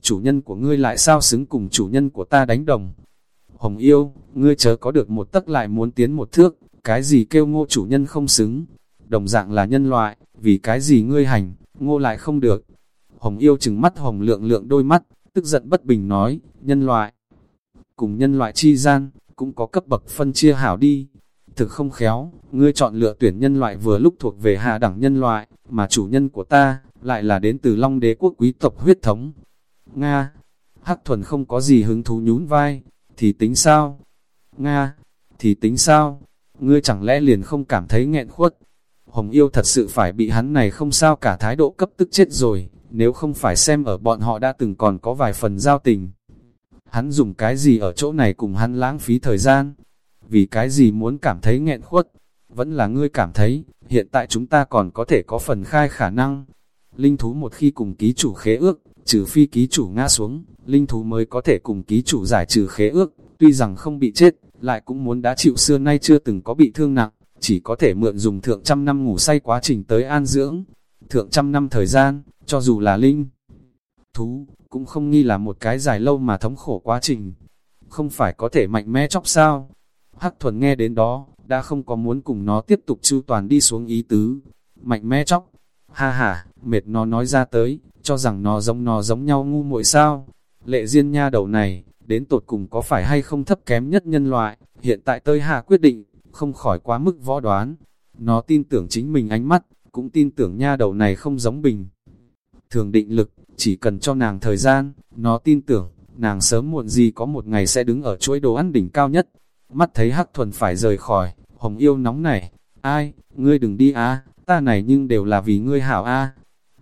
Chủ nhân của ngươi lại sao xứng cùng chủ nhân của ta đánh đồng? Hồng yêu, ngươi chớ có được một tấc lại muốn tiến một thước, cái gì kêu ngô chủ nhân không xứng? Đồng dạng là nhân loại, vì cái gì ngươi hành, ngô lại không được? Hồng yêu chừng mắt hồng lượng lượng đôi mắt, tức giận bất bình nói, nhân loại. Cùng nhân loại chi gian, cũng có cấp bậc phân chia hảo đi. Thực không khéo, ngươi chọn lựa tuyển nhân loại vừa lúc thuộc về hạ đẳng nhân loại, mà chủ nhân của ta, lại là đến từ Long đế quốc quý tộc huyết thống. Nga, Hắc thuần không có gì hứng thú nhún vai, thì tính sao? Nga, thì tính sao? Ngươi chẳng lẽ liền không cảm thấy nghẹn khuất? Hồng yêu thật sự phải bị hắn này không sao cả thái độ cấp tức chết rồi, nếu không phải xem ở bọn họ đã từng còn có vài phần giao tình. Hắn dùng cái gì ở chỗ này cùng hắn lãng phí thời gian? Vì cái gì muốn cảm thấy nghẹn khuất? Vẫn là ngươi cảm thấy, hiện tại chúng ta còn có thể có phần khai khả năng. Linh thú một khi cùng ký chủ khế ước, trừ phi ký chủ ngã xuống, linh thú mới có thể cùng ký chủ giải trừ khế ước, tuy rằng không bị chết, lại cũng muốn đã chịu xưa nay chưa từng có bị thương nặng, chỉ có thể mượn dùng thượng trăm năm ngủ say quá trình tới an dưỡng. Thượng trăm năm thời gian, cho dù là linh thú, cũng không nghi là một cái dài lâu mà thống khổ quá trình. Không phải có thể mạnh mẽ chóc sao? Hắc thuần nghe đến đó, đã không có muốn cùng nó tiếp tục chu toàn đi xuống ý tứ. Mạnh mẽ chóc, ha ha, mệt nó nói ra tới, cho rằng nó giống nó giống nhau ngu muội sao. Lệ Diên nha đầu này, đến tột cùng có phải hay không thấp kém nhất nhân loại, hiện tại tơi hạ quyết định, không khỏi quá mức võ đoán. Nó tin tưởng chính mình ánh mắt, cũng tin tưởng nha đầu này không giống bình. Thường định lực, chỉ cần cho nàng thời gian, nó tin tưởng, nàng sớm muộn gì có một ngày sẽ đứng ở chuỗi đồ ăn đỉnh cao nhất. Mắt thấy hắc thuần phải rời khỏi, hồng yêu nóng này, ai, ngươi đừng đi a ta này nhưng đều là vì ngươi hảo a.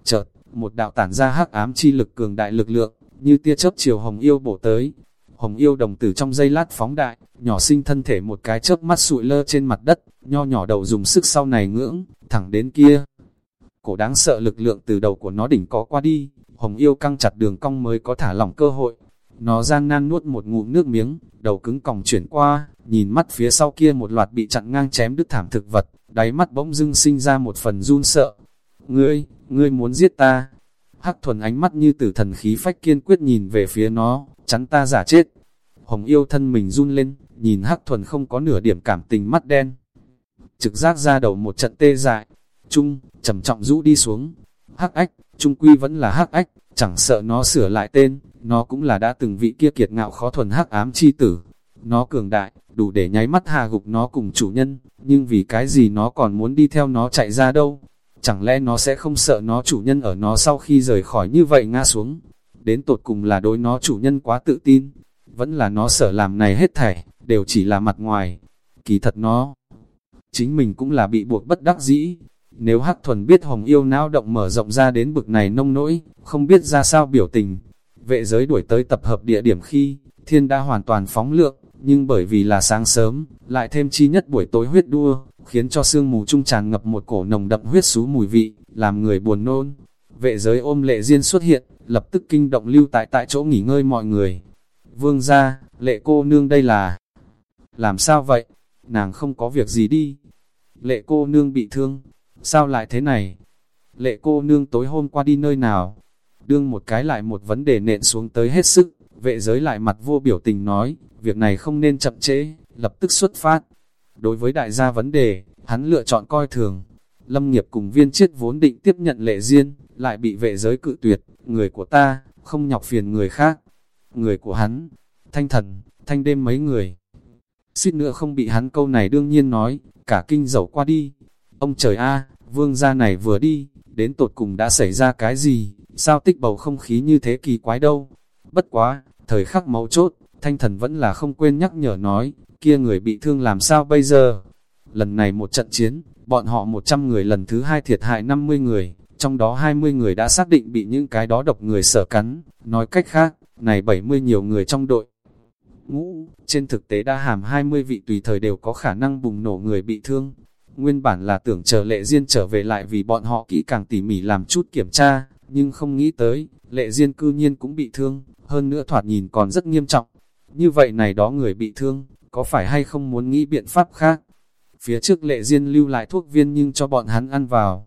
Chợt, một đạo tản ra hắc ám chi lực cường đại lực lượng, như tia chớp chiều hồng yêu bổ tới. Hồng yêu đồng tử trong giây lát phóng đại, nhỏ sinh thân thể một cái chớp mắt sụi lơ trên mặt đất, nho nhỏ đầu dùng sức sau này ngưỡng, thẳng đến kia. Cổ đáng sợ lực lượng từ đầu của nó đỉnh có qua đi, hồng yêu căng chặt đường cong mới có thả lỏng cơ hội. Nó gian nan nuốt một ngụm nước miếng, đầu cứng còng chuyển qua, nhìn mắt phía sau kia một loạt bị chặn ngang chém đứt thảm thực vật, đáy mắt bỗng dưng sinh ra một phần run sợ. Ngươi, ngươi muốn giết ta? Hắc thuần ánh mắt như tử thần khí phách kiên quyết nhìn về phía nó, chắn ta giả chết. Hồng yêu thân mình run lên, nhìn Hắc thuần không có nửa điểm cảm tình mắt đen. Trực giác ra đầu một trận tê dại, trung, trầm trọng rũ đi xuống. Hắc ách, trung quy vẫn là hắc ách, chẳng sợ nó sửa lại tên, nó cũng là đã từng vị kia kiệt ngạo khó thuần hắc ám chi tử. Nó cường đại, đủ để nháy mắt hà gục nó cùng chủ nhân, nhưng vì cái gì nó còn muốn đi theo nó chạy ra đâu? Chẳng lẽ nó sẽ không sợ nó chủ nhân ở nó sau khi rời khỏi như vậy ngã xuống? Đến tột cùng là đối nó chủ nhân quá tự tin, vẫn là nó sợ làm này hết thảy, đều chỉ là mặt ngoài. Kỳ thật nó, chính mình cũng là bị buộc bất đắc dĩ, nếu Hắc Thuần biết Hồng Yêu não động mở rộng ra đến bực này nông nỗi, không biết ra sao biểu tình. Vệ giới đuổi tới tập hợp địa điểm khi, Thiên đã hoàn toàn phóng lượng, nhưng bởi vì là sáng sớm, lại thêm chi nhất buổi tối huyết đua, khiến cho sương mù trung tràn ngập một cổ nồng đậm huyết xú mùi vị, làm người buồn nôn. Vệ giới ôm lệ diên xuất hiện, lập tức kinh động lưu tại tại chỗ nghỉ ngơi mọi người. Vương ra, lệ cô nương đây là... Làm sao vậy? Nàng không có việc gì đi. Lệ cô nương bị thương. Sao lại thế này? Lệ cô nương tối hôm qua đi nơi nào? Đương một cái lại một vấn đề nện xuống tới hết sức. Vệ giới lại mặt vô biểu tình nói, việc này không nên chậm trễ, lập tức xuất phát. Đối với đại gia vấn đề, hắn lựa chọn coi thường. Lâm nghiệp cùng viên chiết vốn định tiếp nhận lệ riêng, lại bị vệ giới cự tuyệt, người của ta, không nhọc phiền người khác. Người của hắn, thanh thần, thanh đêm mấy người. Suýt nữa không bị hắn câu này đương nhiên nói, cả kinh dầu qua đi. Ông trời a vương gia này vừa đi, đến tột cùng đã xảy ra cái gì, sao tích bầu không khí như thế kỳ quái đâu. Bất quá, thời khắc máu chốt, thanh thần vẫn là không quên nhắc nhở nói, kia người bị thương làm sao bây giờ. Lần này một trận chiến, bọn họ 100 người lần thứ hai thiệt hại 50 người, trong đó 20 người đã xác định bị những cái đó độc người sở cắn, nói cách khác, này 70 nhiều người trong đội. Ngũ, trên thực tế đã hàm 20 vị tùy thời đều có khả năng bùng nổ người bị thương. Nguyên bản là tưởng chờ lệ duyên trở về lại vì bọn họ kỹ càng tỉ mỉ làm chút kiểm tra, nhưng không nghĩ tới, lệ duyên cư nhiên cũng bị thương, hơn nữa thoạt nhìn còn rất nghiêm trọng. Như vậy này đó người bị thương, có phải hay không muốn nghĩ biện pháp khác? Phía trước lệ diên lưu lại thuốc viên nhưng cho bọn hắn ăn vào.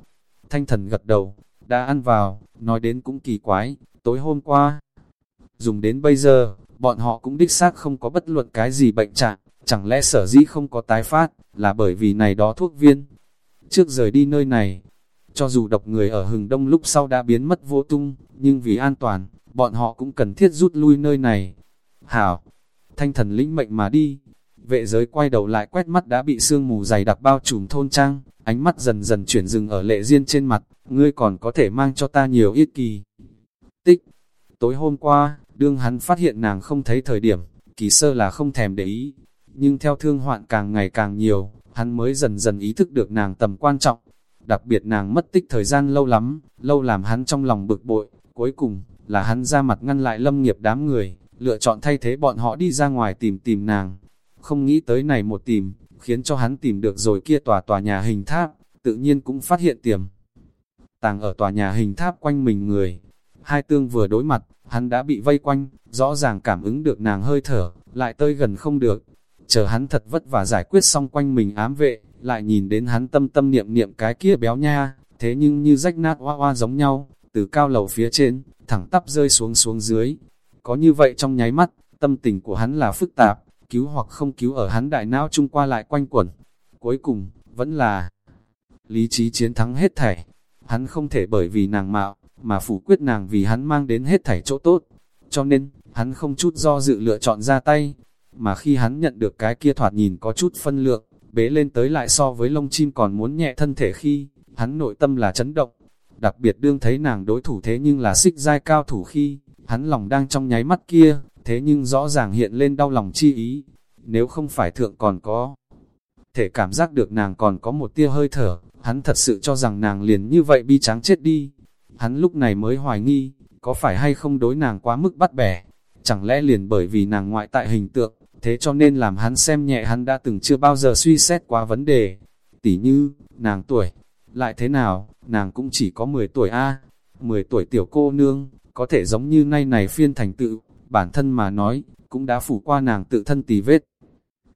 Thanh thần gật đầu, đã ăn vào, nói đến cũng kỳ quái, tối hôm qua. Dùng đến bây giờ, bọn họ cũng đích xác không có bất luận cái gì bệnh trạng, chẳng lẽ sở dĩ không có tái phát, là bởi vì này đó thuốc viên. Trước rời đi nơi này, cho dù độc người ở hừng đông lúc sau đã biến mất vô tung, nhưng vì an toàn, bọn họ cũng cần thiết rút lui nơi này. Hảo, thanh thần lĩnh mệnh mà đi, vệ giới quay đầu lại quét mắt đã bị sương mù dày đặc bao trùm thôn trang, ánh mắt dần dần chuyển dừng ở lệ riêng trên mặt, ngươi còn có thể mang cho ta nhiều ít kỳ. Tích, tối hôm qua, đương hắn phát hiện nàng không thấy thời điểm, kỳ sơ là không thèm để ý, nhưng theo thương hoạn càng ngày càng nhiều, hắn mới dần dần ý thức được nàng tầm quan trọng, đặc biệt nàng mất tích thời gian lâu lắm, lâu làm hắn trong lòng bực bội, cuối cùng, là hắn ra mặt ngăn lại lâm nghiệp đám người, lựa chọn thay thế bọn họ đi ra ngoài tìm tìm nàng. Không nghĩ tới này một tìm, khiến cho hắn tìm được rồi kia tòa tòa nhà hình tháp, tự nhiên cũng phát hiện tiềm. Tàng ở tòa nhà hình tháp quanh mình người, hai tương vừa đối mặt, hắn đã bị vây quanh, rõ ràng cảm ứng được nàng hơi thở, lại tơi gần không được. Chờ hắn thật vất vả giải quyết xong quanh mình ám vệ, lại nhìn đến hắn tâm tâm niệm niệm cái kia béo nha, thế nhưng như rách nát hoa hoa giống nhau, từ cao lầu phía trên, thẳng tắp rơi xuống xuống dưới. Có như vậy trong nháy mắt, tâm tình của hắn là phức tạp, cứu hoặc không cứu ở hắn đại não trung qua lại quanh quẩn. Cuối cùng, vẫn là lý trí chiến thắng hết thảy. Hắn không thể bởi vì nàng mạo, mà phủ quyết nàng vì hắn mang đến hết thảy chỗ tốt. Cho nên, hắn không chút do dự lựa chọn ra tay, mà khi hắn nhận được cái kia thoạt nhìn có chút phân lượng, bế lên tới lại so với lông chim còn muốn nhẹ thân thể khi, hắn nội tâm là chấn động. Đặc biệt đương thấy nàng đối thủ thế nhưng là xích giai cao thủ khi, hắn lòng đang trong nháy mắt kia, thế nhưng rõ ràng hiện lên đau lòng chi ý. Nếu không phải thượng còn có, thể cảm giác được nàng còn có một tia hơi thở, hắn thật sự cho rằng nàng liền như vậy bi trắng chết đi. Hắn lúc này mới hoài nghi, có phải hay không đối nàng quá mức bắt bẻ, chẳng lẽ liền bởi vì nàng ngoại tại hình tượng, thế cho nên làm hắn xem nhẹ hắn đã từng chưa bao giờ suy xét qua vấn đề. Tỉ như, nàng tuổi, lại thế nào, nàng cũng chỉ có 10 tuổi A, 10 tuổi tiểu cô nương, có thể giống như nay này phiên thành tự, bản thân mà nói, cũng đã phủ qua nàng tự thân tì vết.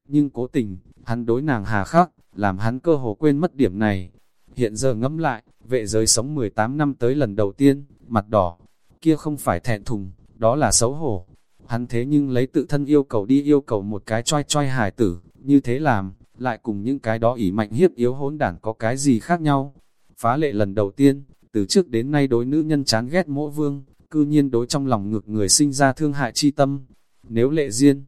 Nhưng cố tình, hắn đối nàng hà khắc, làm hắn cơ hồ quên mất điểm này. Hiện giờ ngẫm lại, vệ giới sống 18 năm tới lần đầu tiên, mặt đỏ, kia không phải thẹn thùng, đó là xấu hổ. Hắn thế nhưng lấy tự thân yêu cầu đi yêu cầu một cái choi choi hài tử, như thế làm, lại cùng những cái đó ỉ mạnh hiếp yếu hỗn đản có cái gì khác nhau. Phá lệ lần đầu tiên, từ trước đến nay đối nữ nhân chán ghét mỗ vương, cư nhiên đối trong lòng ngược người sinh ra thương hại chi tâm. Nếu lệ duyên,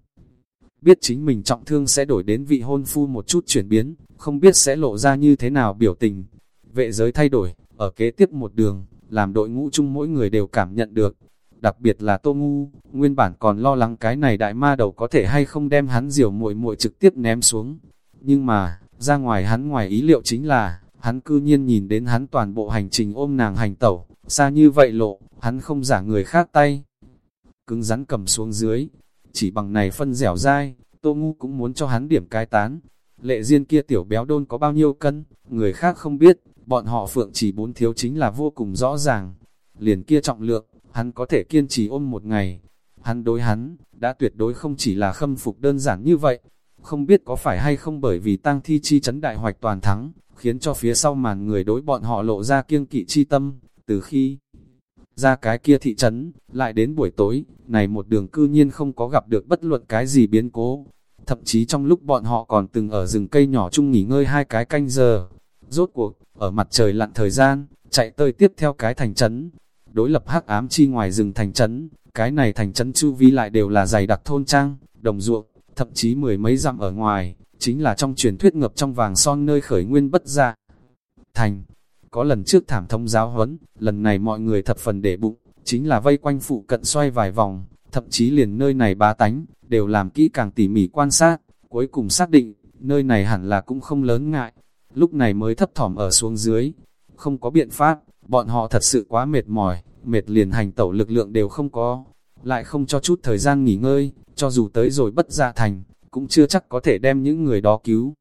biết chính mình trọng thương sẽ đổi đến vị hôn phu một chút chuyển biến, không biết sẽ lộ ra như thế nào biểu tình. Vệ giới thay đổi, ở kế tiếp một đường, làm đội ngũ chung mỗi người đều cảm nhận được. Đặc biệt là Tô Ngu, nguyên bản còn lo lắng cái này đại ma đầu có thể hay không đem hắn diều muội muội trực tiếp ném xuống. Nhưng mà, ra ngoài hắn ngoài ý liệu chính là, hắn cư nhiên nhìn đến hắn toàn bộ hành trình ôm nàng hành tẩu, xa như vậy lộ, hắn không giả người khác tay. Cứng rắn cầm xuống dưới, chỉ bằng này phân dẻo dai, Tô Ngu cũng muốn cho hắn điểm cái tán. Lệ riêng kia tiểu béo đôn có bao nhiêu cân, người khác không biết, bọn họ phượng chỉ bốn thiếu chính là vô cùng rõ ràng. Liền kia trọng lượng, hắn có thể kiên trì ôm một ngày. Hắn đối hắn, đã tuyệt đối không chỉ là khâm phục đơn giản như vậy. Không biết có phải hay không bởi vì tang thi chi chấn đại hoạch toàn thắng, khiến cho phía sau màn người đối bọn họ lộ ra kiêng kỵ chi tâm, từ khi ra cái kia thị trấn, lại đến buổi tối, này một đường cư nhiên không có gặp được bất luận cái gì biến cố. Thậm chí trong lúc bọn họ còn từng ở rừng cây nhỏ chung nghỉ ngơi hai cái canh giờ. Rốt cuộc, ở mặt trời lặn thời gian, chạy tơi tiếp theo cái thành trấn. Đối lập hắc ám chi ngoài rừng thành trấn, cái này thành trấn chu vi lại đều là dày đặc thôn trang, đồng ruộng, thậm chí mười mấy dặm ở ngoài, chính là trong truyền thuyết ngập trong vàng son nơi khởi nguyên bất ra. Thành, có lần trước thảm thông giáo huấn, lần này mọi người thập phần để bụng, chính là vây quanh phụ cận xoay vài vòng, thậm chí liền nơi này bá tánh, đều làm kỹ càng tỉ mỉ quan sát, cuối cùng xác định, nơi này hẳn là cũng không lớn ngại, lúc này mới thấp thỏm ở xuống dưới. Không có biện pháp, bọn họ thật sự quá mệt mỏi, mệt liền hành tẩu lực lượng đều không có, lại không cho chút thời gian nghỉ ngơi, cho dù tới rồi bất gia thành, cũng chưa chắc có thể đem những người đó cứu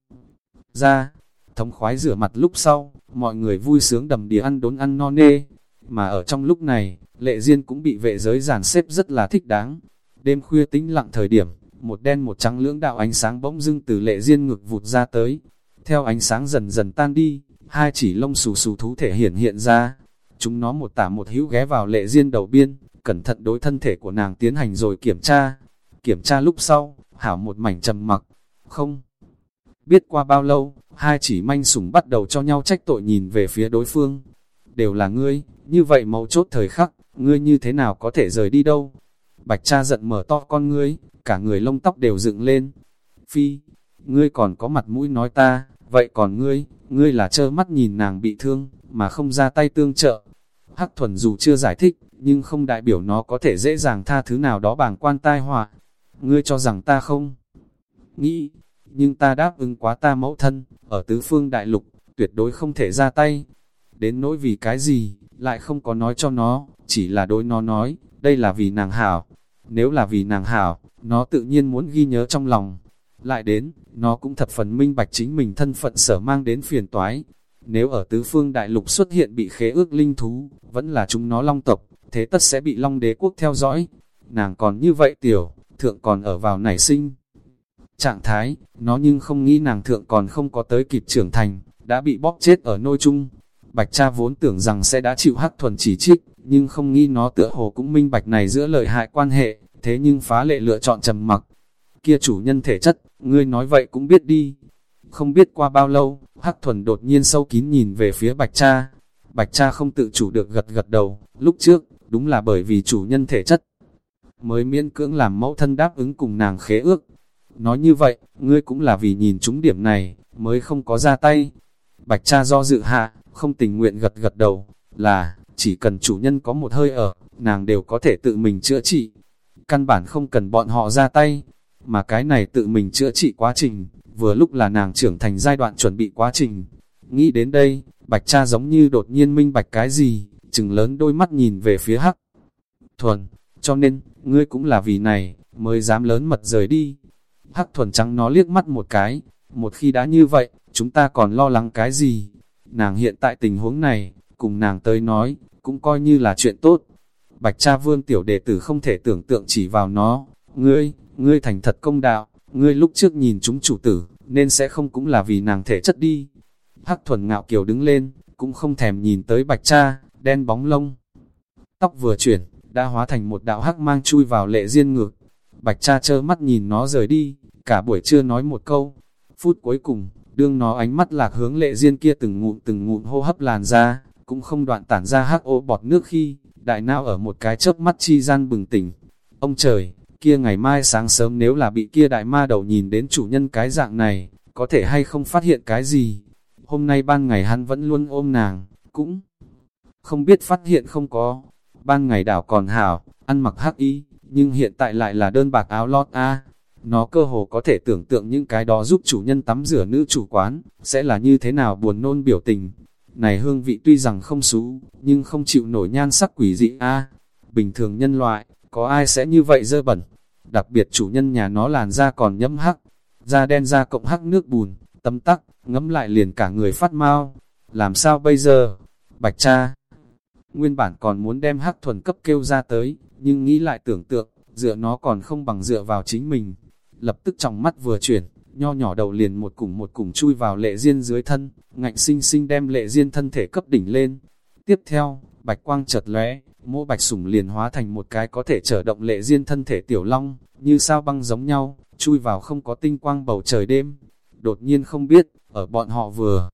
ra. Thống khoái rửa mặt lúc sau, mọi người vui sướng đầm đìa ăn đốn ăn no nê. Mà ở trong lúc này, lệ duyên cũng bị vệ giới giàn xếp rất là thích đáng. Đêm khuya tĩnh lặng thời điểm, một đen một trắng lưỡng đạo ánh sáng bỗng dưng từ lệ duyên ngực vụt ra tới. Theo ánh sáng dần dần tan đi, hai chỉ lông xù xù thú thể hiện hiện ra. Chúng nó một tả một hữu ghé vào lệ duyên đầu biên, cẩn thận đối thân thể của nàng tiến hành rồi kiểm tra. Kiểm tra lúc sau, hảo một mảnh trầm mặc, không. Biết qua bao lâu, hai chỉ manh sủng bắt đầu cho nhau trách tội nhìn về phía đối phương. Đều là ngươi, như vậy mấu chốt thời khắc, ngươi như thế nào có thể rời đi đâu? Bạch cha giận mở to con ngươi, cả người lông tóc đều dựng lên. Phi, ngươi còn có mặt mũi nói ta, vậy còn ngươi, ngươi là trơ mắt nhìn nàng bị thương, mà không ra tay tương trợ. Hắc thuần dù chưa giải thích, nhưng không đại biểu nó có thể dễ dàng tha thứ nào đó bàng quan tai họa. Ngươi cho rằng ta không nghĩ, nhưng ta đáp ứng quá ta mẫu thân, ở tứ phương đại lục, tuyệt đối không thể ra tay. Đến nỗi vì cái gì, lại không có nói cho nó, chỉ là đối nó nói, đây là vì nàng hảo. Nếu là vì nàng hảo, nó tự nhiên muốn ghi nhớ trong lòng. Lại đến, nó cũng thập phần minh bạch chính mình thân phận sở mang đến phiền toái. Nếu ở tứ phương đại lục xuất hiện bị khế ước linh thú, vẫn là chúng nó long tộc, thế tất sẽ bị long đế quốc theo dõi. Nàng còn như vậy tiểu, thượng còn ở vào nảy sinh trạng thái, nó nhưng không nghĩ nàng thượng còn không có tới kịp trưởng thành, đã bị bóp chết ở nôi chung. Bạch cha vốn tưởng rằng sẽ đã chịu hắc thuần chỉ trích, nhưng không nghĩ nó tựa hồ cũng minh bạch này giữa lợi hại quan hệ, thế nhưng phá lệ lựa chọn trầm mặc. Kia chủ nhân thể chất, ngươi nói vậy cũng biết đi. Không biết qua bao lâu, hắc thuần đột nhiên sâu kín nhìn về phía bạch cha. Bạch cha không tự chủ được gật gật đầu, lúc trước, đúng là bởi vì chủ nhân thể chất. Mới miễn cưỡng làm mẫu thân đáp ứng cùng nàng khế ước, Nói như vậy, ngươi cũng là vì nhìn chúng điểm này, mới không có ra tay. Bạch cha do dự hạ, không tình nguyện gật gật đầu, là, chỉ cần chủ nhân có một hơi ở, nàng đều có thể tự mình chữa trị. Căn bản không cần bọn họ ra tay, mà cái này tự mình chữa trị quá trình, vừa lúc là nàng trưởng thành giai đoạn chuẩn bị quá trình. Nghĩ đến đây, bạch cha giống như đột nhiên minh bạch cái gì, chừng lớn đôi mắt nhìn về phía hắc. Thuần, cho nên, ngươi cũng là vì này, mới dám lớn mật rời đi. Hắc thuần trắng nó liếc mắt một cái, một khi đã như vậy, chúng ta còn lo lắng cái gì? Nàng hiện tại tình huống này, cùng nàng tới nói, cũng coi như là chuyện tốt. Bạch cha vương tiểu đệ tử không thể tưởng tượng chỉ vào nó, ngươi, ngươi thành thật công đạo, ngươi lúc trước nhìn chúng chủ tử, nên sẽ không cũng là vì nàng thể chất đi. Hắc thuần ngạo kiều đứng lên, cũng không thèm nhìn tới bạch cha, đen bóng lông. Tóc vừa chuyển, đã hóa thành một đạo hắc mang chui vào lệ riêng ngược. Bạch cha chơ mắt nhìn nó rời đi, cả buổi trưa nói một câu. Phút cuối cùng, đương nó ánh mắt lạc hướng lệ duyên kia từng ngụm từng ngụm hô hấp làn ra, cũng không đoạn tản ra hắc ô bọt nước khi, đại nao ở một cái chớp mắt chi gian bừng tỉnh. Ông trời, kia ngày mai sáng sớm nếu là bị kia đại ma đầu nhìn đến chủ nhân cái dạng này, có thể hay không phát hiện cái gì. Hôm nay ban ngày hắn vẫn luôn ôm nàng, cũng không biết phát hiện không có. Ban ngày đảo còn hảo, ăn mặc hắc y, nhưng hiện tại lại là đơn bạc áo lót a nó cơ hồ có thể tưởng tượng những cái đó giúp chủ nhân tắm rửa nữ chủ quán, sẽ là như thế nào buồn nôn biểu tình. Này hương vị tuy rằng không xú, nhưng không chịu nổi nhan sắc quỷ dị a Bình thường nhân loại, có ai sẽ như vậy dơ bẩn? đặc biệt chủ nhân nhà nó làn da còn nhấm hắc, da đen da cộng hắc nước bùn, tấm tắc, ngấm lại liền cả người phát mau. Làm sao bây giờ? Bạch cha, nguyên bản còn muốn đem hắc thuần cấp kêu ra tới, nhưng nghĩ lại tưởng tượng, dựa nó còn không bằng dựa vào chính mình. Lập tức trong mắt vừa chuyển, nho nhỏ đầu liền một cùng một cùng chui vào lệ diên dưới thân, ngạnh sinh sinh đem lệ diên thân thể cấp đỉnh lên. Tiếp theo, bạch quang chợt lóe, mỗ bạch sủng liền hóa thành một cái có thể trở động lệ diên thân thể tiểu long, như sao băng giống nhau, chui vào không có tinh quang bầu trời đêm. Đột nhiên không biết, ở bọn họ vừa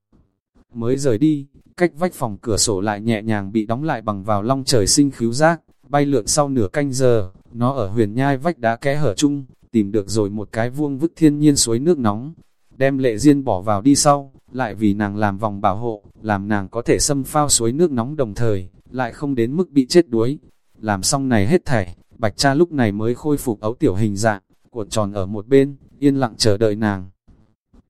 mới rời đi, cách vách phòng cửa sổ lại nhẹ nhàng bị đóng lại bằng vào long trời sinh khíu giác, bay lượn sau nửa canh giờ, nó ở huyền nhai vách đá kẽ hở chung, tìm được rồi một cái vuông vức thiên nhiên suối nước nóng, đem lệ duyên bỏ vào đi sau, lại vì nàng làm vòng bảo hộ, làm nàng có thể xâm phao suối nước nóng đồng thời, lại không đến mức bị chết đuối. Làm xong này hết thảy, bạch cha lúc này mới khôi phục ấu tiểu hình dạng, cuộn tròn ở một bên, yên lặng chờ đợi nàng.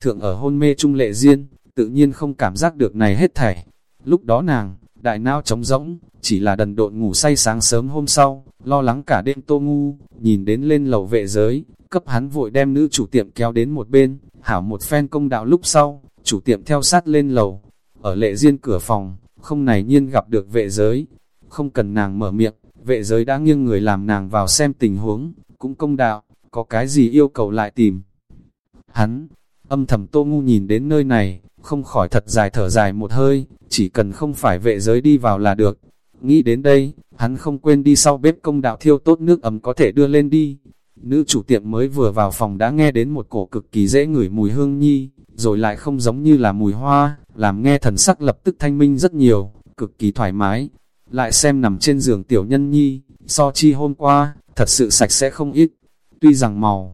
Thượng ở hôn mê trung lệ duyên tự nhiên không cảm giác được này hết thảy. Lúc đó nàng, đại nao trống rỗng, chỉ là đần độn ngủ say sáng sớm hôm sau, lo lắng cả đêm tô ngu, nhìn đến lên lầu vệ giới, cấp hắn vội đem nữ chủ tiệm kéo đến một bên, hảo một phen công đạo lúc sau, chủ tiệm theo sát lên lầu, ở lệ riêng cửa phòng, không này nhiên gặp được vệ giới, không cần nàng mở miệng, vệ giới đã nghiêng người làm nàng vào xem tình huống, cũng công đạo, có cái gì yêu cầu lại tìm. Hắn, âm thầm tô ngu nhìn đến nơi này, không khỏi thật dài thở dài một hơi, chỉ cần không phải vệ giới đi vào là được. Nghĩ đến đây, hắn không quên đi sau bếp công đạo thiêu tốt nước ấm có thể đưa lên đi. Nữ chủ tiệm mới vừa vào phòng đã nghe đến một cổ cực kỳ dễ ngửi mùi hương nhi, rồi lại không giống như là mùi hoa, làm nghe thần sắc lập tức thanh minh rất nhiều, cực kỳ thoải mái. Lại xem nằm trên giường tiểu nhân nhi, so chi hôm qua, thật sự sạch sẽ không ít. Tuy rằng màu,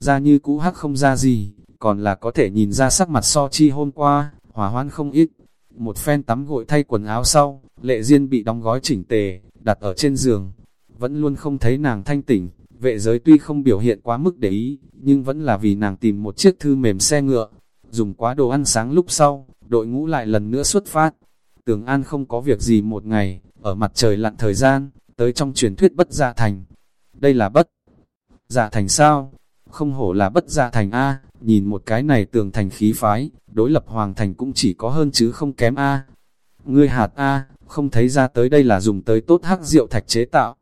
da như cũ hắc không ra gì, còn là có thể nhìn ra sắc mặt so chi hôm qua, hòa hoan không ít. Một phen tắm gội thay quần áo sau, lệ duyên bị đóng gói chỉnh tề, đặt ở trên giường. Vẫn luôn không thấy nàng thanh tỉnh, vệ giới tuy không biểu hiện quá mức để ý, nhưng vẫn là vì nàng tìm một chiếc thư mềm xe ngựa. Dùng quá đồ ăn sáng lúc sau, đội ngũ lại lần nữa xuất phát. Tường An không có việc gì một ngày, ở mặt trời lặn thời gian, tới trong truyền thuyết bất dạ thành. Đây là bất dạ thành sao? Không hổ là bất dạ thành A, nhìn một cái này tường thành khí phái, đối lập hoàng thành cũng chỉ có hơn chứ không kém A. Ngươi hạt A, không thấy ra tới đây là dùng tới tốt hắc rượu thạch chế tạo.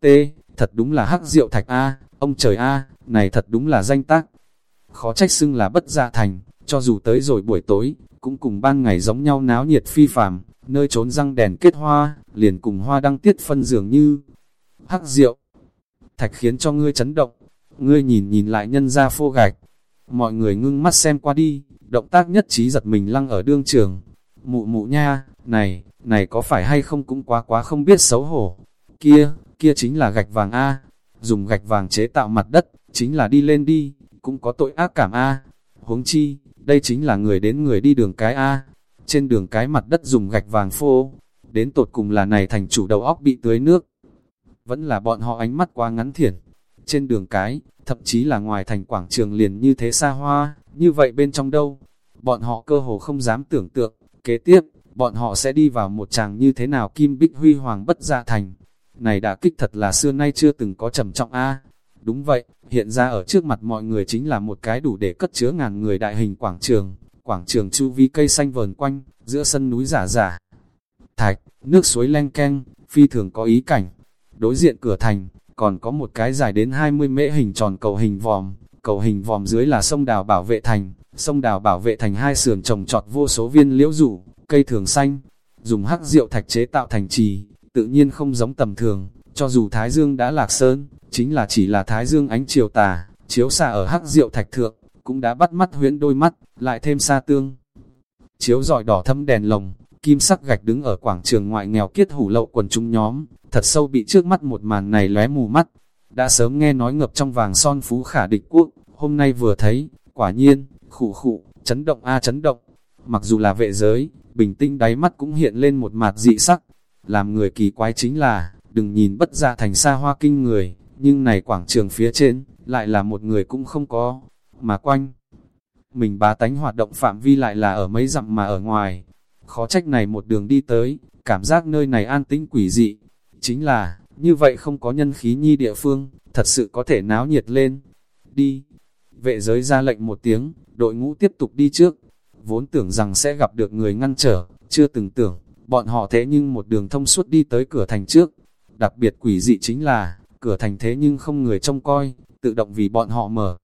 T, thật đúng là hắc rượu thạch A, ông trời A, này thật đúng là danh tác. Khó trách xưng là bất gia thành, cho dù tới rồi buổi tối, cũng cùng ban ngày giống nhau náo nhiệt phi phàm, nơi trốn răng đèn kết hoa, liền cùng hoa đăng tiết phân dường như hắc rượu. Thạch khiến cho ngươi chấn động, ngươi nhìn nhìn lại nhân ra phô gạch, Mọi người ngưng mắt xem qua đi, động tác nhất trí giật mình lăng ở đương trường. Mụ mụ nha, này, này có phải hay không cũng quá quá không biết xấu hổ. Kia, kia chính là gạch vàng A. Dùng gạch vàng chế tạo mặt đất, chính là đi lên đi, cũng có tội ác cảm A. Huống chi, đây chính là người đến người đi đường cái A. Trên đường cái mặt đất dùng gạch vàng phô, đến tột cùng là này thành chủ đầu óc bị tưới nước. Vẫn là bọn họ ánh mắt quá ngắn thiển. Trên đường cái, thậm chí là ngoài thành quảng trường liền như thế xa hoa, như vậy bên trong đâu, bọn họ cơ hồ không dám tưởng tượng, kế tiếp, bọn họ sẽ đi vào một tràng như thế nào kim bích huy hoàng bất gia thành. Này đã kích thật là xưa nay chưa từng có trầm trọng a Đúng vậy, hiện ra ở trước mặt mọi người chính là một cái đủ để cất chứa ngàn người đại hình quảng trường, quảng trường chu vi cây xanh vờn quanh, giữa sân núi giả giả. Thạch, nước suối len keng, phi thường có ý cảnh. Đối diện cửa thành, còn có một cái dài đến 20 mễ hình tròn cầu hình vòm, cầu hình vòm dưới là sông đào bảo vệ thành, sông đào bảo vệ thành hai sườn trồng trọt vô số viên liễu rủ, cây thường xanh, dùng hắc rượu thạch chế tạo thành trì, tự nhiên không giống tầm thường, cho dù Thái Dương đã lạc sơn, chính là chỉ là Thái Dương ánh chiều tà, chiếu xa ở hắc rượu thạch thượng, cũng đã bắt mắt huyễn đôi mắt, lại thêm xa tương. Chiếu giỏi đỏ thâm đèn lồng, kim sắc gạch đứng ở quảng trường ngoại nghèo kiết hủ lậu quần chúng nhóm, thật sâu bị trước mắt một màn này lóe mù mắt. Đã sớm nghe nói ngập trong vàng son phú khả địch quốc, hôm nay vừa thấy, quả nhiên, khủ khủ, chấn động a à chấn động. Mặc dù là vệ giới, bình tinh đáy mắt cũng hiện lên một mặt dị sắc. Làm người kỳ quái chính là, đừng nhìn bất ra thành xa hoa kinh người, nhưng này quảng trường phía trên, lại là một người cũng không có, mà quanh. Mình bá tánh hoạt động phạm vi lại là ở mấy dặm mà ở ngoài. Khó trách này một đường đi tới, cảm giác nơi này an tĩnh quỷ dị, Chính là, như vậy không có nhân khí nhi địa phương, thật sự có thể náo nhiệt lên. Đi! Vệ giới ra lệnh một tiếng, đội ngũ tiếp tục đi trước. Vốn tưởng rằng sẽ gặp được người ngăn trở, chưa từng tưởng, bọn họ thế nhưng một đường thông suốt đi tới cửa thành trước. Đặc biệt quỷ dị chính là, cửa thành thế nhưng không người trông coi, tự động vì bọn họ mở.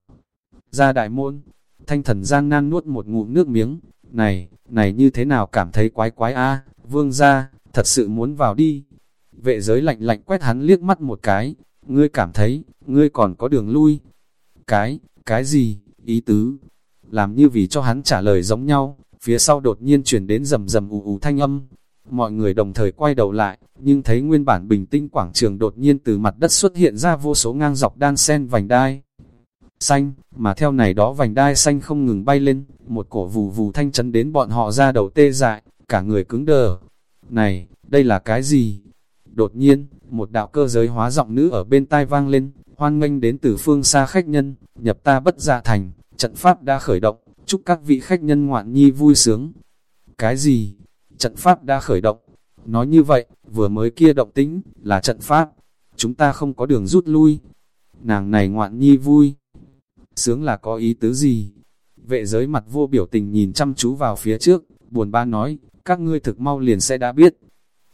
Ra đại môn, thanh thần gian nan nuốt một ngụm nước miếng, này, này như thế nào cảm thấy quái quái a vương ra, thật sự muốn vào đi. Vệ giới lạnh lạnh quét hắn liếc mắt một cái, ngươi cảm thấy, ngươi còn có đường lui. Cái, cái gì, ý tứ, làm như vì cho hắn trả lời giống nhau, phía sau đột nhiên chuyển đến rầm rầm ù ù thanh âm. Mọi người đồng thời quay đầu lại, nhưng thấy nguyên bản bình tĩnh quảng trường đột nhiên từ mặt đất xuất hiện ra vô số ngang dọc đan sen vành đai. Xanh, mà theo này đó vành đai xanh không ngừng bay lên, một cổ vù vù thanh chấn đến bọn họ ra đầu tê dại, cả người cứng đờ. Này, đây là cái gì? Đột nhiên, một đạo cơ giới hóa giọng nữ ở bên tai vang lên, hoan nghênh đến từ phương xa khách nhân, nhập ta bất dạ thành, trận pháp đã khởi động, chúc các vị khách nhân ngoạn nhi vui sướng. Cái gì? Trận pháp đã khởi động. Nói như vậy, vừa mới kia động tĩnh, là trận pháp. Chúng ta không có đường rút lui. Nàng này ngoạn nhi vui. Sướng là có ý tứ gì? Vệ giới mặt vô biểu tình nhìn chăm chú vào phía trước, buồn ba nói, các ngươi thực mau liền sẽ đã biết.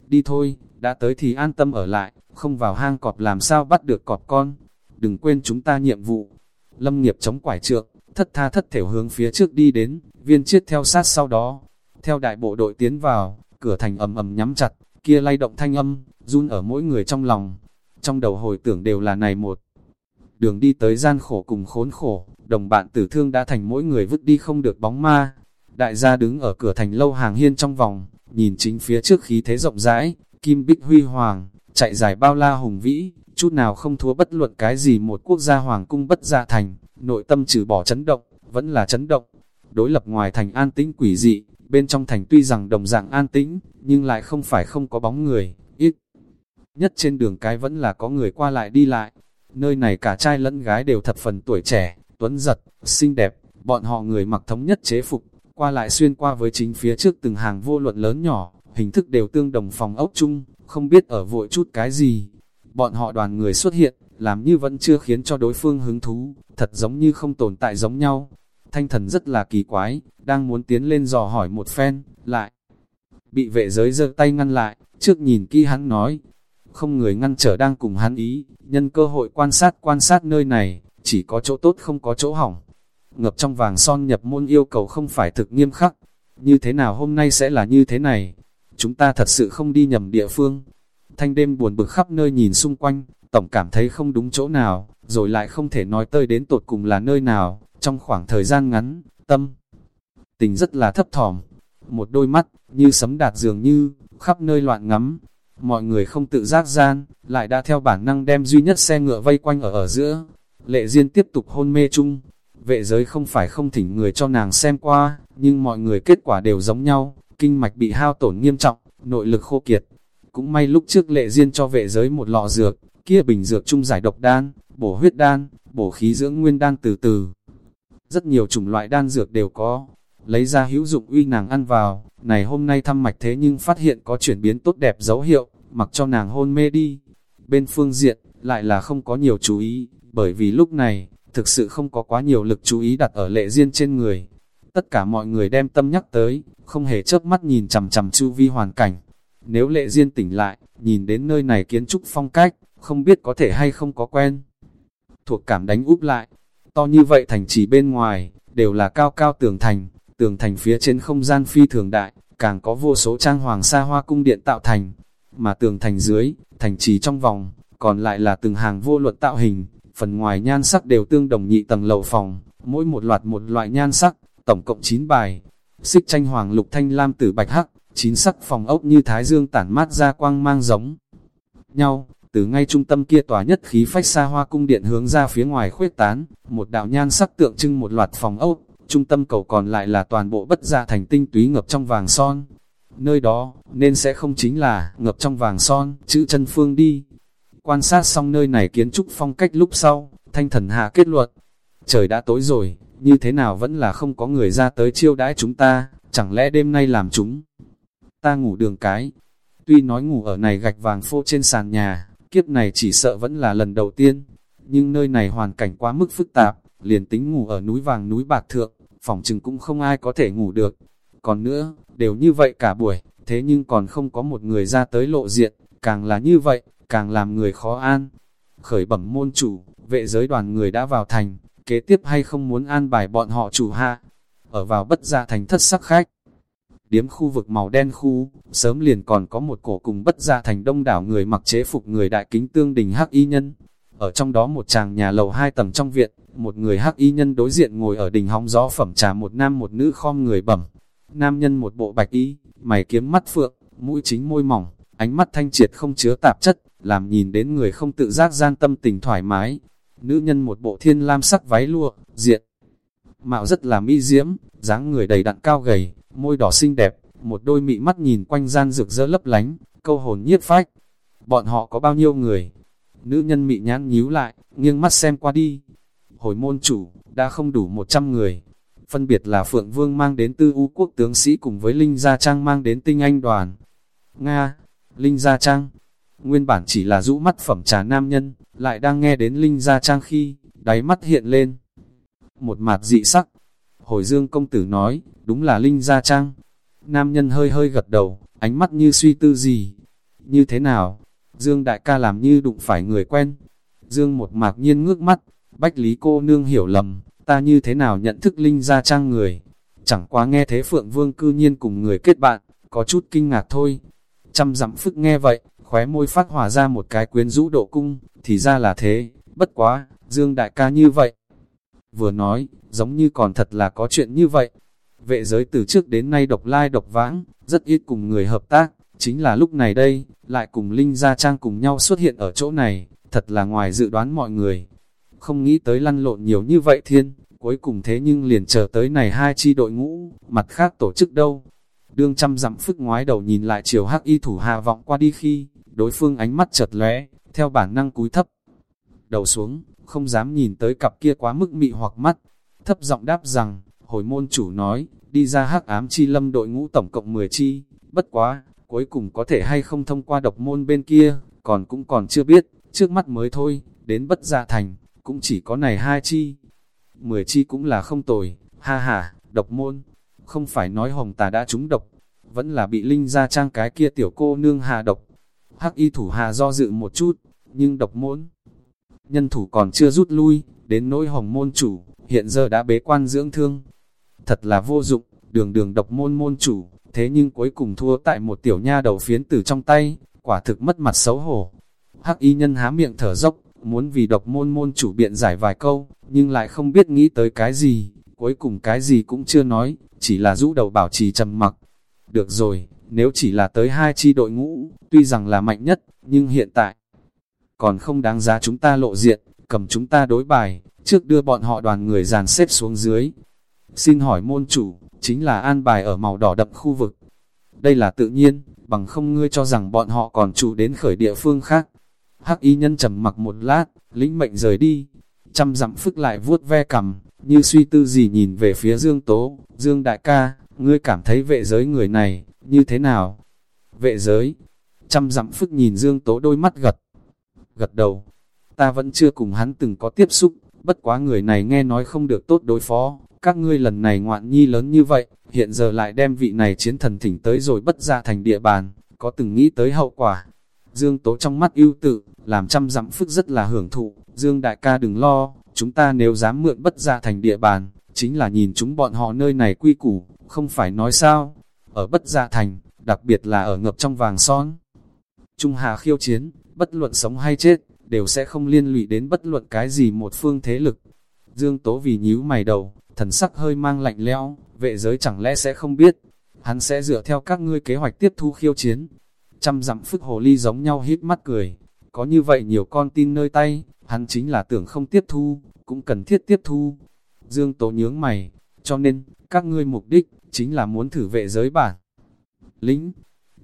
Đi thôi, đã tới thì an tâm ở lại, không vào hang cọp làm sao bắt được cọp con. Đừng quên chúng ta nhiệm vụ. Lâm nghiệp chống quải trượng, thất tha thất thểu hướng phía trước đi đến, viên chiết theo sát sau đó. Theo đại bộ đội tiến vào, cửa thành ầm ầm nhắm chặt, kia lay động thanh âm, run ở mỗi người trong lòng. Trong đầu hồi tưởng đều là này một. Đường đi tới gian khổ cùng khốn khổ, đồng bạn tử thương đã thành mỗi người vứt đi không được bóng ma. Đại gia đứng ở cửa thành lâu hàng hiên trong vòng, nhìn chính phía trước khí thế rộng rãi, kim bích huy hoàng, chạy dài bao la hùng vĩ, chút nào không thua bất luận cái gì một quốc gia hoàng cung bất gia thành, nội tâm trừ bỏ chấn động, vẫn là chấn động. Đối lập ngoài thành an tĩnh quỷ dị, bên trong thành tuy rằng đồng dạng an tĩnh, nhưng lại không phải không có bóng người, ít. Nhất trên đường cái vẫn là có người qua lại đi lại, nơi này cả trai lẫn gái đều thập phần tuổi trẻ, tuấn giật, xinh đẹp, bọn họ người mặc thống nhất chế phục, qua lại xuyên qua với chính phía trước từng hàng vô luận lớn nhỏ, hình thức đều tương đồng phòng ốc chung, không biết ở vội chút cái gì. Bọn họ đoàn người xuất hiện, làm như vẫn chưa khiến cho đối phương hứng thú, thật giống như không tồn tại giống nhau. Thanh thần rất là kỳ quái, đang muốn tiến lên dò hỏi một phen, lại. Bị vệ giới giơ tay ngăn lại, trước nhìn kỹ hắn nói, không người ngăn trở đang cùng hắn ý, nhân cơ hội quan sát quan sát nơi này, chỉ có chỗ tốt không có chỗ hỏng. Ngập trong vàng son nhập môn yêu cầu không phải thực nghiêm khắc, như thế nào hôm nay sẽ là như thế này, chúng ta thật sự không đi nhầm địa phương. Thanh đêm buồn bực khắp nơi nhìn xung quanh, tổng cảm thấy không đúng chỗ nào, rồi lại không thể nói tơi đến tột cùng là nơi nào, trong khoảng thời gian ngắn, tâm. Tình rất là thấp thỏm, một đôi mắt, như sấm đạt dường như, khắp nơi loạn ngắm. Mọi người không tự giác gian, lại đã theo bản năng đem duy nhất xe ngựa vây quanh ở ở giữa. Lệ Diên tiếp tục hôn mê chung. Vệ giới không phải không thỉnh người cho nàng xem qua, nhưng mọi người kết quả đều giống nhau, kinh mạch bị hao tổn nghiêm trọng, nội lực khô kiệt. Cũng may lúc trước lệ diên cho vệ giới một lọ dược, kia bình dược chung giải độc đan, bổ huyết đan, bổ khí dưỡng nguyên đan từ từ. Rất nhiều chủng loại đan dược đều có, lấy ra hữu dụng uy nàng ăn vào, này hôm nay thăm mạch thế nhưng phát hiện có chuyển biến tốt đẹp dấu hiệu, mặc cho nàng hôn mê đi. Bên phương diện, lại là không có nhiều chú ý, bởi vì lúc này, thực sự không có quá nhiều lực chú ý đặt ở lệ riêng trên người. Tất cả mọi người đem tâm nhắc tới, không hề chớp mắt nhìn chằm chằm chu vi hoàn cảnh. Nếu lệ duyên tỉnh lại, nhìn đến nơi này kiến trúc phong cách, không biết có thể hay không có quen. Thuộc cảm đánh úp lại, to như vậy thành trì bên ngoài, đều là cao cao tường thành, tường thành phía trên không gian phi thường đại, càng có vô số trang hoàng xa hoa cung điện tạo thành, mà tường thành dưới, thành trì trong vòng, còn lại là từng hàng vô luận tạo hình, phần ngoài nhan sắc đều tương đồng nhị tầng lầu phòng, mỗi một loạt một loại nhan sắc, tổng cộng 9 bài, xích tranh hoàng lục thanh lam tử bạch hắc, chín sắc phòng ốc như thái dương tản mát ra quang mang giống nhau, từ ngay trung tâm kia tòa nhất khí phách xa hoa cung điện hướng ra phía ngoài khuếch tán, một đạo nhan sắc tượng trưng một loạt phòng ốc, trung tâm cầu còn lại là toàn bộ bất gia thành tinh túy ngập trong vàng son. Nơi đó, nên sẽ không chính là ngập trong vàng son, chữ chân phương đi. Quan sát xong nơi này kiến trúc phong cách lúc sau, thanh thần hạ kết luận. Trời đã tối rồi, như thế nào vẫn là không có người ra tới chiêu đãi chúng ta, chẳng lẽ đêm nay làm chúng ta ngủ đường cái. Tuy nói ngủ ở này gạch vàng phô trên sàn nhà, kiếp này chỉ sợ vẫn là lần đầu tiên, nhưng nơi này hoàn cảnh quá mức phức tạp, liền tính ngủ ở núi vàng núi bạc thượng, phòng chừng cũng không ai có thể ngủ được. Còn nữa, đều như vậy cả buổi, thế nhưng còn không có một người ra tới lộ diện, càng là như vậy, càng làm người khó an. Khởi bẩm môn chủ, vệ giới đoàn người đã vào thành, kế tiếp hay không muốn an bài bọn họ chủ hạ. Ở vào bất gia thành thất sắc khách. Điếm khu vực màu đen khu, sớm liền còn có một cổ cùng bất gia thành đông đảo người mặc chế phục người đại kính tương đình hắc y nhân. Ở trong đó một chàng nhà lầu hai tầng trong viện, một người hắc y nhân đối diện ngồi ở đỉnh hóng gió phẩm trà một nam một nữ khom người bẩm. Nam nhân một bộ bạch y, mày kiếm mắt phượng, mũi chính môi mỏng, ánh mắt thanh triệt không chứa tạp chất, làm nhìn đến người không tự giác gian tâm tình thoải mái. Nữ nhân một bộ thiên lam sắc váy lụa, diện. Mạo rất là mỹ diễm, dáng người đầy đặn cao gầy, môi đỏ xinh đẹp, một đôi mị mắt nhìn quanh gian rực rỡ lấp lánh, câu hồn nhiết phách. Bọn họ có bao nhiêu người? Nữ nhân mị nhãn nhíu lại, nghiêng mắt xem qua đi. Hồi môn chủ, đã không đủ 100 người. Phân biệt là Phượng Vương mang đến tư u quốc tướng sĩ cùng với Linh Gia Trang mang đến tinh anh đoàn. Nga, Linh Gia Trang, nguyên bản chỉ là rũ mắt phẩm trà nam nhân, lại đang nghe đến Linh Gia Trang khi, đáy mắt hiện lên. Một mặt dị sắc, hồi dương công tử nói, đúng là Linh Gia Trang. Nam nhân hơi hơi gật đầu, ánh mắt như suy tư gì. Như thế nào? Dương đại ca làm như đụng phải người quen. Dương một mạc nhiên ngước mắt, bách lý cô nương hiểu lầm, ta như thế nào nhận thức Linh Gia Trang người. Chẳng quá nghe thế Phượng Vương cư nhiên cùng người kết bạn, có chút kinh ngạc thôi. Trăm dặm phức nghe vậy, khóe môi phát hỏa ra một cái quyến rũ độ cung, thì ra là thế, bất quá, Dương đại ca như vậy. Vừa nói, giống như còn thật là có chuyện như vậy. Vệ giới từ trước đến nay độc lai độc vãng, rất ít cùng người hợp tác, chính là lúc này đây, lại cùng Linh Gia Trang cùng nhau xuất hiện ở chỗ này, thật là ngoài dự đoán mọi người. Không nghĩ tới lăn lộn nhiều như vậy thiên, cuối cùng thế nhưng liền chờ tới này hai chi đội ngũ, mặt khác tổ chức đâu. Đương trăm dặm phức ngoái đầu nhìn lại chiều hắc y thủ hạ vọng qua đi khi, đối phương ánh mắt chợt lóe, theo bản năng cúi thấp. Đầu xuống, không dám nhìn tới cặp kia quá mức mị hoặc mắt, thấp giọng đáp rằng, hồi môn chủ nói, đi ra hắc ám chi lâm đội ngũ tổng cộng 10 chi, bất quá, cuối cùng có thể hay không thông qua độc môn bên kia, còn cũng còn chưa biết, trước mắt mới thôi, đến bất gia thành, cũng chỉ có này hai chi. 10 chi cũng là không tồi, ha ha, độc môn, không phải nói hồng tà đã trúng độc, vẫn là bị linh ra trang cái kia tiểu cô nương hạ độc. Hắc y thủ hà do dự một chút, nhưng độc môn, nhân thủ còn chưa rút lui, đến nỗi hồng môn chủ, hiện giờ đã bế quan dưỡng thương. Thật là vô dụng, đường đường độc môn môn chủ, thế nhưng cuối cùng thua tại một tiểu nha đầu phiến tử trong tay, quả thực mất mặt xấu hổ. Hắc y nhân há miệng thở dốc, muốn vì độc môn môn chủ biện giải vài câu, nhưng lại không biết nghĩ tới cái gì, cuối cùng cái gì cũng chưa nói, chỉ là rũ đầu bảo trì trầm mặc. Được rồi, nếu chỉ là tới hai chi đội ngũ, tuy rằng là mạnh nhất, nhưng hiện tại, còn không đáng giá chúng ta lộ diện, cầm chúng ta đối bài, trước đưa bọn họ đoàn người dàn xếp xuống dưới. Xin hỏi môn chủ, chính là an bài ở màu đỏ đậm khu vực. Đây là tự nhiên, bằng không ngươi cho rằng bọn họ còn chủ đến khởi địa phương khác. Hắc y nhân trầm mặc một lát, lĩnh mệnh rời đi. Trăm dặm phức lại vuốt ve cầm, như suy tư gì nhìn về phía Dương Tố. Dương đại ca, ngươi cảm thấy vệ giới người này, như thế nào? Vệ giới, trăm dặm phức nhìn Dương Tố đôi mắt gật. Gật đầu, ta vẫn chưa cùng hắn từng có tiếp xúc, bất quá người này nghe nói không được tốt đối phó, các ngươi lần này ngoạn nhi lớn như vậy, hiện giờ lại đem vị này chiến thần thỉnh tới rồi bất ra thành địa bàn, có từng nghĩ tới hậu quả. Dương Tố trong mắt ưu tự, làm trăm dặm phức rất là hưởng thụ, Dương đại ca đừng lo, chúng ta nếu dám mượn bất ra thành địa bàn, chính là nhìn chúng bọn họ nơi này quy củ, không phải nói sao, ở bất gia thành, đặc biệt là ở ngập trong vàng son. Trung Hà khiêu chiến, bất luận sống hay chết, đều sẽ không liên lụy đến bất luận cái gì một phương thế lực. Dương Tố vì nhíu mày đầu, thần sắc hơi mang lạnh lẽo, vệ giới chẳng lẽ sẽ không biết, hắn sẽ dựa theo các ngươi kế hoạch tiếp thu khiêu chiến. Trăm dặm phức hồ ly giống nhau hít mắt cười, có như vậy nhiều con tin nơi tay, hắn chính là tưởng không tiếp thu, cũng cần thiết tiếp thu. Dương Tố nhướng mày, cho nên, các ngươi mục đích, chính là muốn thử vệ giới bản. Lính,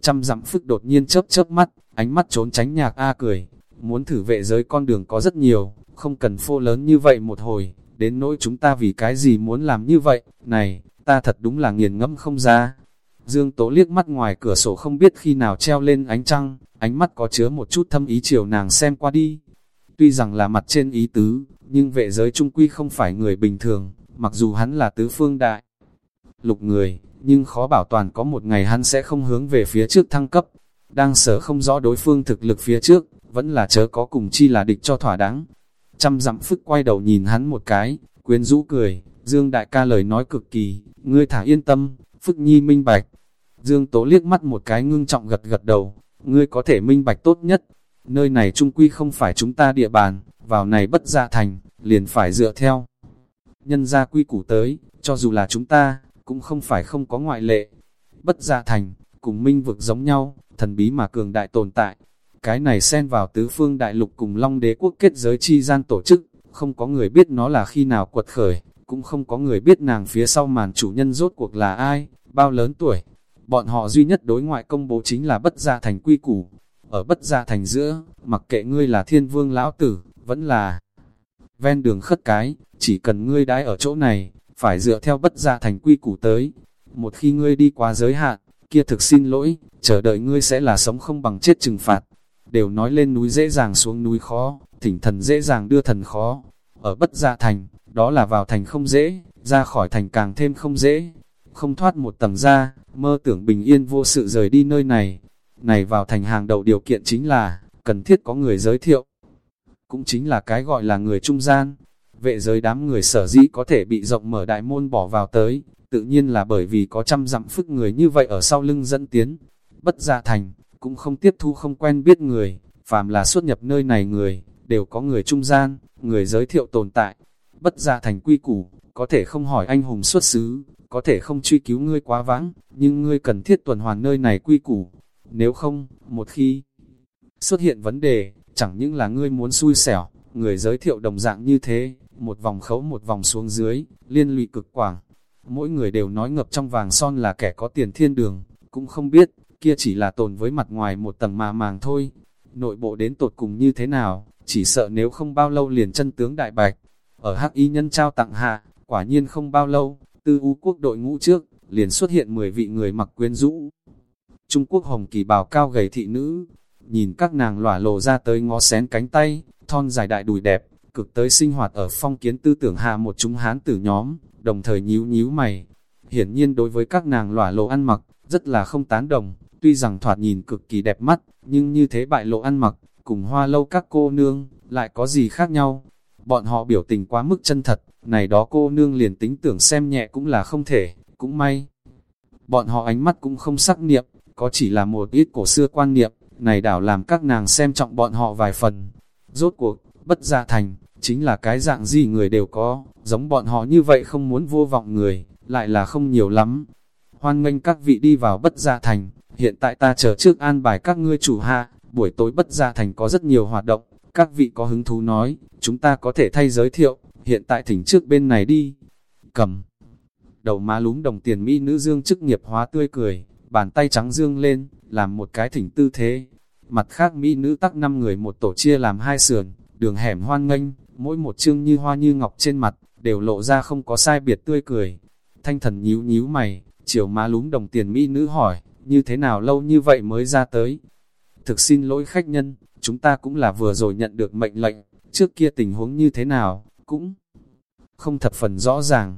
trăm dặm phức đột nhiên chớp chớp mắt, ánh mắt trốn tránh nhạc A cười, muốn thử vệ giới con đường có rất nhiều, không cần phô lớn như vậy một hồi, đến nỗi chúng ta vì cái gì muốn làm như vậy, này, ta thật đúng là nghiền ngẫm không ra. Dương Tố liếc mắt ngoài cửa sổ không biết khi nào treo lên ánh trăng, ánh mắt có chứa một chút thâm ý chiều nàng xem qua đi. tuy rằng là mặt trên ý tứ, nhưng vệ giới trung quy không phải người bình thường, mặc dù hắn là tứ phương đại. Lục người, nhưng khó bảo toàn có một ngày hắn sẽ không hướng về phía trước thăng cấp. Đang sở không rõ đối phương thực lực phía trước, vẫn là chớ có cùng chi là địch cho thỏa đáng. Trăm dặm phức quay đầu nhìn hắn một cái, quyến rũ cười, Dương đại ca lời nói cực kỳ, ngươi thả yên tâm, phức nhi minh bạch. Dương tố liếc mắt một cái ngưng trọng gật gật đầu, ngươi có thể minh bạch tốt nhất. Nơi này trung quy không phải chúng ta địa bàn, vào này bất gia thành, liền phải dựa theo. Nhân gia quy củ tới, cho dù là chúng ta, cũng không phải không có ngoại lệ. Bất gia thành, cùng minh vực giống nhau, thần bí mà cường đại tồn tại. Cái này xen vào tứ phương đại lục cùng long đế quốc kết giới chi gian tổ chức, không có người biết nó là khi nào quật khởi, cũng không có người biết nàng phía sau màn chủ nhân rốt cuộc là ai, bao lớn tuổi. Bọn họ duy nhất đối ngoại công bố chính là bất gia thành quy củ. Ở bất gia thành giữa, mặc kệ ngươi là thiên vương lão tử, vẫn là ven đường khất cái, chỉ cần ngươi đãi ở chỗ này, phải dựa theo bất gia thành quy củ tới. Một khi ngươi đi qua giới hạn, kia thực xin lỗi, chờ đợi ngươi sẽ là sống không bằng chết trừng phạt. Đều nói lên núi dễ dàng xuống núi khó, thỉnh thần dễ dàng đưa thần khó. Ở bất gia thành, đó là vào thành không dễ, ra khỏi thành càng thêm không dễ. Không thoát một tầng ra, mơ tưởng bình yên vô sự rời đi nơi này. Này vào thành hàng đầu điều kiện chính là, cần thiết có người giới thiệu. Cũng chính là cái gọi là người trung gian. Vệ giới đám người sở dĩ có thể bị rộng mở đại môn bỏ vào tới, tự nhiên là bởi vì có trăm dặm phức người như vậy ở sau lưng dẫn tiến. Bất gia thành, cũng không tiếp thu không quen biết người, phàm là xuất nhập nơi này người, đều có người trung gian, người giới thiệu tồn tại. Bất gia thành quy củ, có thể không hỏi anh hùng xuất xứ, có thể không truy cứu ngươi quá vãng, nhưng ngươi cần thiết tuần hoàn nơi này quy củ. Nếu không, một khi xuất hiện vấn đề, chẳng những là ngươi muốn xui xẻo, người giới thiệu đồng dạng như thế, một vòng khấu một vòng xuống dưới, liên lụy cực quảng. Mỗi người đều nói ngập trong vàng son là kẻ có tiền thiên đường, cũng không biết, kia chỉ là tồn với mặt ngoài một tầng mà màng thôi. Nội bộ đến tột cùng như thế nào, chỉ sợ nếu không bao lâu liền chân tướng đại bạch. Ở hắc y nhân trao tặng hạ, quả nhiên không bao lâu, tư u quốc đội ngũ trước, liền xuất hiện 10 vị người mặc quyến rũ. Trung Quốc hồng kỳ bào cao gầy thị nữ, nhìn các nàng lỏa lộ ra tới ngó xén cánh tay, thon dài đại đùi đẹp, cực tới sinh hoạt ở phong kiến tư tưởng hạ một chúng hán tử nhóm, đồng thời nhíu nhíu mày. Hiển nhiên đối với các nàng lỏa lộ ăn mặc, rất là không tán đồng, tuy rằng thoạt nhìn cực kỳ đẹp mắt, nhưng như thế bại lộ ăn mặc, cùng hoa lâu các cô nương, lại có gì khác nhau. Bọn họ biểu tình quá mức chân thật, này đó cô nương liền tính tưởng xem nhẹ cũng là không thể, cũng may. Bọn họ ánh mắt cũng không sắc niệm, có chỉ là một ít cổ xưa quan niệm, này đảo làm các nàng xem trọng bọn họ vài phần. Rốt cuộc, bất gia thành, chính là cái dạng gì người đều có, giống bọn họ như vậy không muốn vô vọng người, lại là không nhiều lắm. Hoan nghênh các vị đi vào bất gia thành, hiện tại ta chờ trước an bài các ngươi chủ hạ, buổi tối bất gia thành có rất nhiều hoạt động, các vị có hứng thú nói, chúng ta có thể thay giới thiệu, hiện tại thỉnh trước bên này đi. Cầm đầu má lúm đồng tiền mỹ nữ dương chức nghiệp hóa tươi cười, bàn tay trắng dương lên, làm một cái thỉnh tư thế. Mặt khác mỹ nữ tắc năm người một tổ chia làm hai sườn, đường hẻm hoan nghênh, mỗi một chương như hoa như ngọc trên mặt, đều lộ ra không có sai biệt tươi cười. Thanh thần nhíu nhíu mày, chiều má lúm đồng tiền mỹ nữ hỏi, như thế nào lâu như vậy mới ra tới. Thực xin lỗi khách nhân, chúng ta cũng là vừa rồi nhận được mệnh lệnh, trước kia tình huống như thế nào, cũng không thập phần rõ ràng.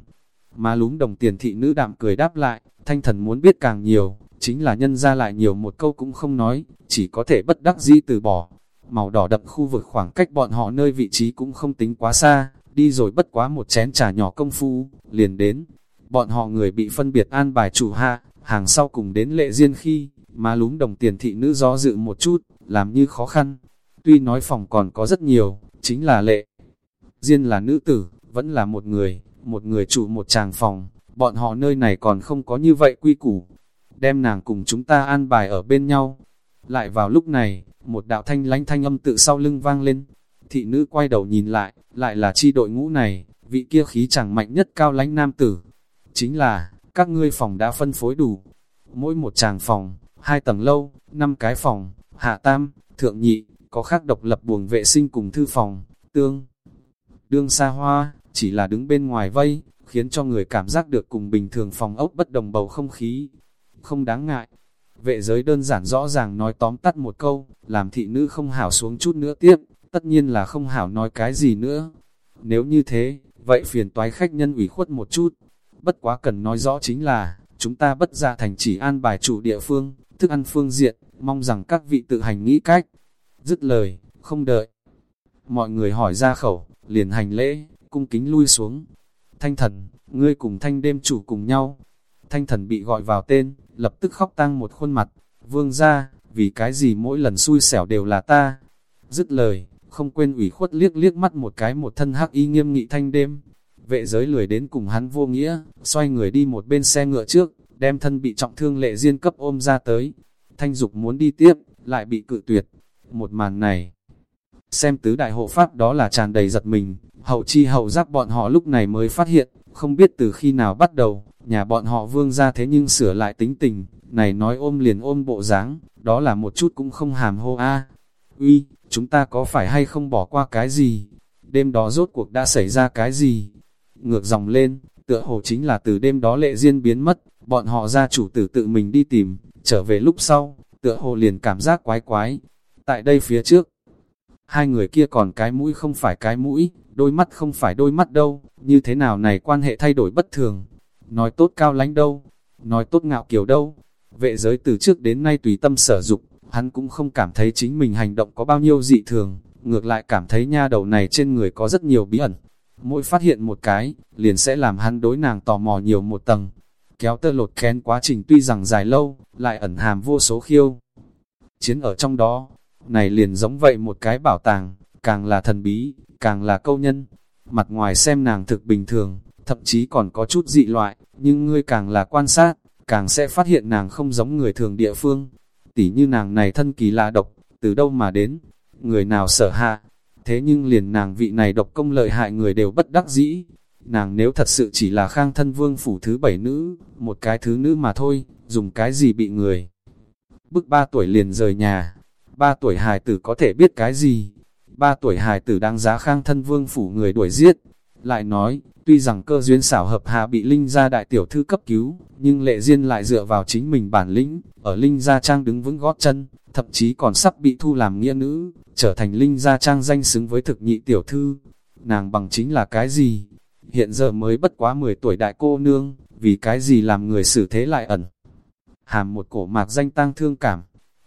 Má lúm đồng tiền thị nữ đạm cười đáp lại, thanh thần muốn biết càng nhiều, chính là nhân ra lại nhiều một câu cũng không nói, chỉ có thể bất đắc dĩ từ bỏ. Màu đỏ đậm khu vực khoảng cách bọn họ nơi vị trí cũng không tính quá xa, đi rồi bất quá một chén trà nhỏ công phu, liền đến. Bọn họ người bị phân biệt an bài chủ hạ, hàng sau cùng đến lệ riêng khi, má lúm đồng tiền thị nữ do dự một chút, làm như khó khăn. Tuy nói phòng còn có rất nhiều, chính là lệ. Riêng là nữ tử, vẫn là một người, một người chủ một tràng phòng, bọn họ nơi này còn không có như vậy quy củ. Đem nàng cùng chúng ta an bài ở bên nhau. Lại vào lúc này, một đạo thanh lánh thanh âm tự sau lưng vang lên. Thị nữ quay đầu nhìn lại, lại là chi đội ngũ này, vị kia khí chẳng mạnh nhất cao lánh nam tử. Chính là, các ngươi phòng đã phân phối đủ. Mỗi một tràng phòng, hai tầng lâu, năm cái phòng, hạ tam, thượng nhị, có khác độc lập buồng vệ sinh cùng thư phòng, tương. Đương xa hoa, chỉ là đứng bên ngoài vây, khiến cho người cảm giác được cùng bình thường phòng ốc bất đồng bầu không khí. Không đáng ngại, vệ giới đơn giản rõ ràng nói tóm tắt một câu, làm thị nữ không hảo xuống chút nữa tiếp, tất nhiên là không hảo nói cái gì nữa. Nếu như thế, vậy phiền toái khách nhân ủy khuất một chút. Bất quá cần nói rõ chính là, chúng ta bất ra thành chỉ an bài chủ địa phương, thức ăn phương diện, mong rằng các vị tự hành nghĩ cách. Dứt lời, không đợi. Mọi người hỏi ra khẩu, liền hành lễ, cung kính lui xuống. Thanh thần, ngươi cùng thanh đêm chủ cùng nhau. Thanh thần bị gọi vào tên, lập tức khóc tang một khuôn mặt. Vương ra, vì cái gì mỗi lần xui xẻo đều là ta. Dứt lời, không quên ủy khuất liếc liếc mắt một cái một thân hắc y nghiêm nghị thanh đêm. Vệ giới lười đến cùng hắn vô nghĩa, xoay người đi một bên xe ngựa trước, đem thân bị trọng thương lệ diên cấp ôm ra tới. Thanh dục muốn đi tiếp, lại bị cự tuyệt. Một màn này, xem tứ đại hộ pháp đó là tràn đầy giật mình, hậu chi hậu giác bọn họ lúc này mới phát hiện, không biết từ khi nào bắt đầu, nhà bọn họ vương ra thế nhưng sửa lại tính tình, này nói ôm liền ôm bộ dáng đó là một chút cũng không hàm hô a Uy, chúng ta có phải hay không bỏ qua cái gì? Đêm đó rốt cuộc đã xảy ra cái gì? Ngược dòng lên, tựa hồ chính là từ đêm đó lệ duyên biến mất, bọn họ ra chủ tử tự mình đi tìm, trở về lúc sau, tựa hồ liền cảm giác quái quái. Tại đây phía trước, hai người kia còn cái mũi không phải cái mũi, đôi mắt không phải đôi mắt đâu, như thế nào này quan hệ thay đổi bất thường. Nói tốt cao lánh đâu, nói tốt ngạo kiều đâu. Vệ giới từ trước đến nay tùy tâm sở dục, hắn cũng không cảm thấy chính mình hành động có bao nhiêu dị thường, ngược lại cảm thấy nha đầu này trên người có rất nhiều bí ẩn. Mỗi phát hiện một cái, liền sẽ làm hắn đối nàng tò mò nhiều một tầng. Kéo tơ lột kén quá trình tuy rằng dài lâu, lại ẩn hàm vô số khiêu. Chiến ở trong đó, này liền giống vậy một cái bảo tàng, càng là thần bí, càng là câu nhân. Mặt ngoài xem nàng thực bình thường, thậm chí còn có chút dị loại, nhưng ngươi càng là quan sát, càng sẽ phát hiện nàng không giống người thường địa phương. Tỉ như nàng này thân kỳ lạ độc, từ đâu mà đến, người nào sở hạ. Thế nhưng liền nàng vị này độc công lợi hại người đều bất đắc dĩ. Nàng nếu thật sự chỉ là khang thân vương phủ thứ bảy nữ, một cái thứ nữ mà thôi, dùng cái gì bị người. Bức ba tuổi liền rời nhà, ba tuổi hài tử có thể biết cái gì. Ba tuổi hài tử đang giá khang thân vương phủ người đuổi giết. Lại nói, tuy rằng cơ duyên xảo hợp hạ bị Linh gia đại tiểu thư cấp cứu, nhưng lệ duyên lại dựa vào chính mình bản lĩnh, ở Linh gia trang đứng vững gót chân, thậm chí còn sắp bị thu làm nghĩa nữ, trở thành Linh gia trang danh xứng với thực nhị tiểu thư. Nàng bằng chính là cái gì? Hiện giờ mới bất quá 10 tuổi đại cô nương, vì cái gì làm người xử thế lại ẩn? Hàm một cổ mạc danh tang thương cảm.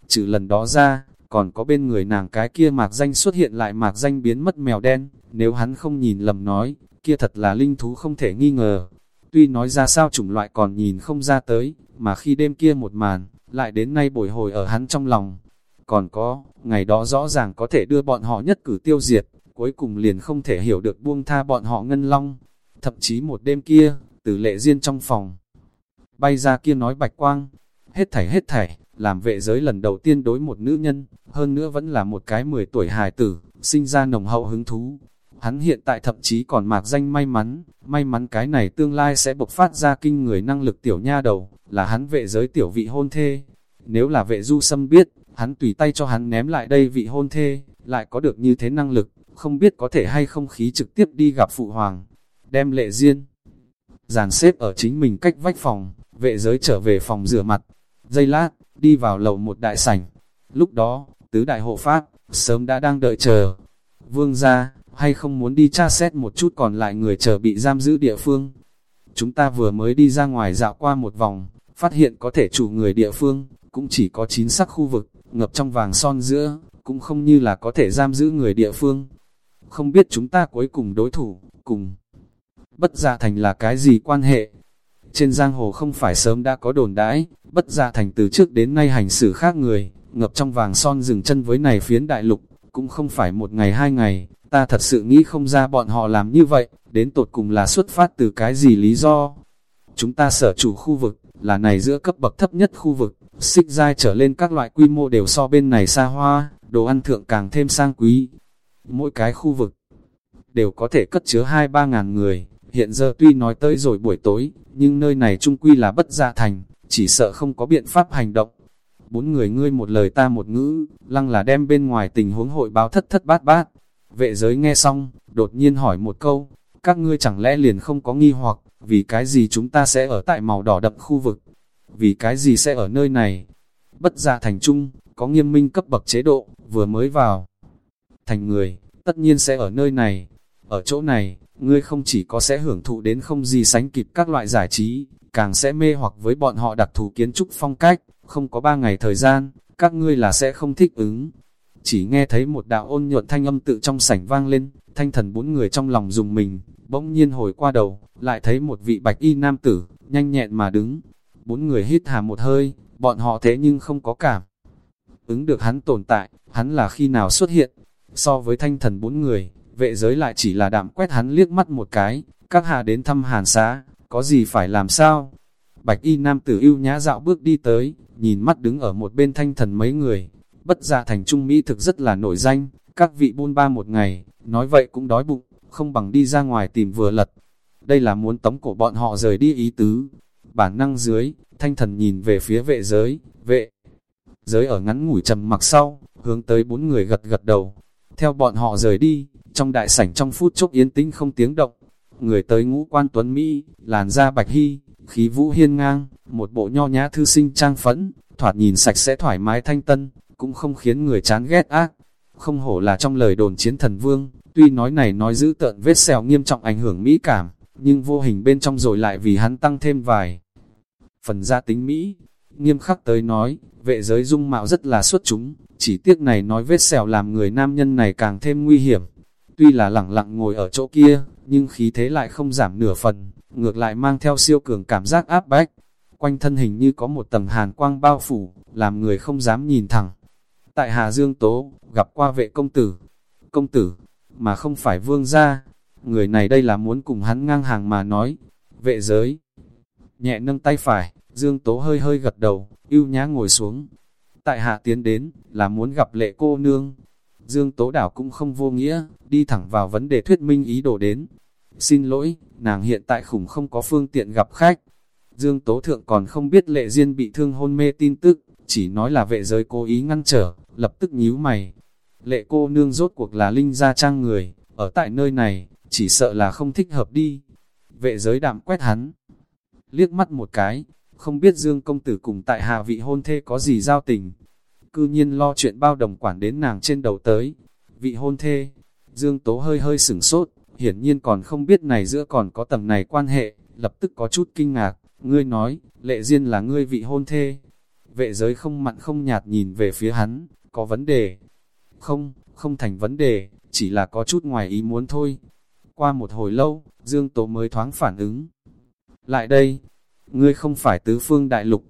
Trừ lần đó ra, còn có bên người nàng cái kia mạc danh xuất hiện lại mạc danh biến mất mèo đen, nếu hắn không nhìn lầm nói, kia thật là linh thú không thể nghi ngờ. Tuy nói ra sao chủng loại còn nhìn không ra tới, mà khi đêm kia một màn, lại đến nay bồi hồi ở hắn trong lòng. Còn có, ngày đó rõ ràng có thể đưa bọn họ nhất cử tiêu diệt, cuối cùng liền không thể hiểu được buông tha bọn họ ngân long. Thậm chí một đêm kia, từ lệ riêng trong phòng, bay ra kia nói bạch quang, hết thảy hết thảy, làm vệ giới lần đầu tiên đối một nữ nhân, hơn nữa vẫn là một cái 10 tuổi hài tử, sinh ra nồng hậu hứng thú. Hắn hiện tại thậm chí còn mạc danh may mắn, may mắn cái này tương lai sẽ bộc phát ra kinh người năng lực tiểu nha đầu, là hắn vệ giới tiểu vị hôn thê. Nếu là vệ du sâm biết, hắn tùy tay cho hắn ném lại đây vị hôn thê, lại có được như thế năng lực, không biết có thể hay không khí trực tiếp đi gặp phụ hoàng, đem lệ riêng. Giàn xếp ở chính mình cách vách phòng, vệ giới trở về phòng rửa mặt, dây lát, đi vào lầu một đại sảnh. Lúc đó, tứ đại hộ pháp, sớm đã đang đợi chờ. Vương ra, hay không muốn đi tra xét một chút còn lại người chờ bị giam giữ địa phương. Chúng ta vừa mới đi ra ngoài dạo qua một vòng, phát hiện có thể chủ người địa phương, cũng chỉ có chín sắc khu vực, ngập trong vàng son giữa, cũng không như là có thể giam giữ người địa phương. Không biết chúng ta cuối cùng đối thủ, cùng bất gia thành là cái gì quan hệ. Trên giang hồ không phải sớm đã có đồn đãi, bất gia thành từ trước đến nay hành xử khác người, ngập trong vàng son dừng chân với này phiến đại lục, cũng không phải một ngày hai ngày, ta thật sự nghĩ không ra bọn họ làm như vậy, đến tột cùng là xuất phát từ cái gì lý do. Chúng ta sở chủ khu vực, là này giữa cấp bậc thấp nhất khu vực, xích dai trở lên các loại quy mô đều so bên này xa hoa, đồ ăn thượng càng thêm sang quý. Mỗi cái khu vực đều có thể cất chứa hai ba ngàn người, hiện giờ tuy nói tới rồi buổi tối, nhưng nơi này trung quy là bất gia thành, chỉ sợ không có biện pháp hành động. Bốn người ngươi một lời ta một ngữ, lăng là đem bên ngoài tình huống hội báo thất thất bát bát. Vệ giới nghe xong, đột nhiên hỏi một câu, các ngươi chẳng lẽ liền không có nghi hoặc, vì cái gì chúng ta sẽ ở tại màu đỏ đậm khu vực, vì cái gì sẽ ở nơi này. Bất gia thành trung, có nghiêm minh cấp bậc chế độ, vừa mới vào. thành người, tất nhiên sẽ ở nơi này. Ở chỗ này, ngươi không chỉ có sẽ hưởng thụ đến không gì sánh kịp các loại giải trí, càng sẽ mê hoặc với bọn họ đặc thù kiến trúc phong cách, không có ba ngày thời gian, các ngươi là sẽ không thích ứng. Chỉ nghe thấy một đạo ôn nhuận thanh âm tự trong sảnh vang lên, thanh thần bốn người trong lòng dùng mình, bỗng nhiên hồi qua đầu, lại thấy một vị bạch y nam tử, nhanh nhẹn mà đứng. Bốn người hít hà một hơi, bọn họ thế nhưng không có cảm. Ứng được hắn tồn tại, hắn là khi nào xuất hiện. So với thanh thần bốn người, vệ giới lại chỉ là đạm quét hắn liếc mắt một cái, các hạ đến thăm hàn xá, có gì phải làm sao? Bạch y nam tử yêu nhã dạo bước đi tới, nhìn mắt đứng ở một bên thanh thần mấy người, bất dạ thành trung Mỹ thực rất là nổi danh, các vị buôn ba một ngày, nói vậy cũng đói bụng, không bằng đi ra ngoài tìm vừa lật. Đây là muốn tống cổ bọn họ rời đi ý tứ. Bản năng dưới, thanh thần nhìn về phía vệ giới, vệ. Giới ở ngắn ngủi trầm mặc sau, hướng tới bốn người gật gật đầu. Theo bọn họ rời đi, trong đại sảnh trong phút chốc yên tĩnh không tiếng động. Người tới ngũ quan tuấn Mỹ, làn da bạch hy, khí vũ hiên ngang, một bộ nho nhã thư sinh trang phẫn, thoạt nhìn sạch sẽ thoải mái thanh tân, cũng không khiến người chán ghét ác. Không hổ là trong lời đồn chiến thần vương, tuy nói này nói giữ tợn vết xèo nghiêm trọng ảnh hưởng mỹ cảm, nhưng vô hình bên trong rồi lại vì hắn tăng thêm vài phần gia tính Mỹ. Nghiêm khắc tới nói, vệ giới dung mạo rất là xuất chúng, chỉ tiếc này nói vết sẹo làm người nam nhân này càng thêm nguy hiểm. Tuy là lẳng lặng ngồi ở chỗ kia, nhưng khí thế lại không giảm nửa phần, ngược lại mang theo siêu cường cảm giác áp bách. Quanh thân hình như có một tầng hàn quang bao phủ, làm người không dám nhìn thẳng. Tại Hà Dương Tố, gặp qua vệ công tử. Công tử, mà không phải vương gia. Người này đây là muốn cùng hắn ngang hàng mà nói. Vệ giới. Nhẹ nâng tay phải, Dương Tố hơi hơi gật đầu, ưu nhá ngồi xuống. Tại hạ tiến đến, là muốn gặp lệ cô nương. Dương Tố Đảo cũng không vô nghĩa, đi thẳng vào vấn đề thuyết minh ý đồ đến. Xin lỗi, nàng hiện tại khủng không có phương tiện gặp khách. Dương Tố Thượng còn không biết lệ duyên bị thương hôn mê tin tức, chỉ nói là vệ giới cố ý ngăn trở, lập tức nhíu mày. Lệ cô nương rốt cuộc là linh gia trang người, ở tại nơi này, chỉ sợ là không thích hợp đi. Vệ giới đạm quét hắn, liếc mắt một cái, không biết Dương công tử cùng tại hạ vị hôn thê có gì giao tình. Cư nhiên lo chuyện bao đồng quản đến nàng trên đầu tới. Vị hôn thê, Dương Tố hơi hơi sửng sốt, hiển nhiên còn không biết này giữa còn có tầng này quan hệ, lập tức có chút kinh ngạc. Ngươi nói, lệ duyên là ngươi vị hôn thê. Vệ giới không mặn không nhạt nhìn về phía hắn, có vấn đề. Không, không thành vấn đề, chỉ là có chút ngoài ý muốn thôi. Qua một hồi lâu, Dương Tố mới thoáng phản ứng. Lại đây, ngươi không phải tứ phương đại lục.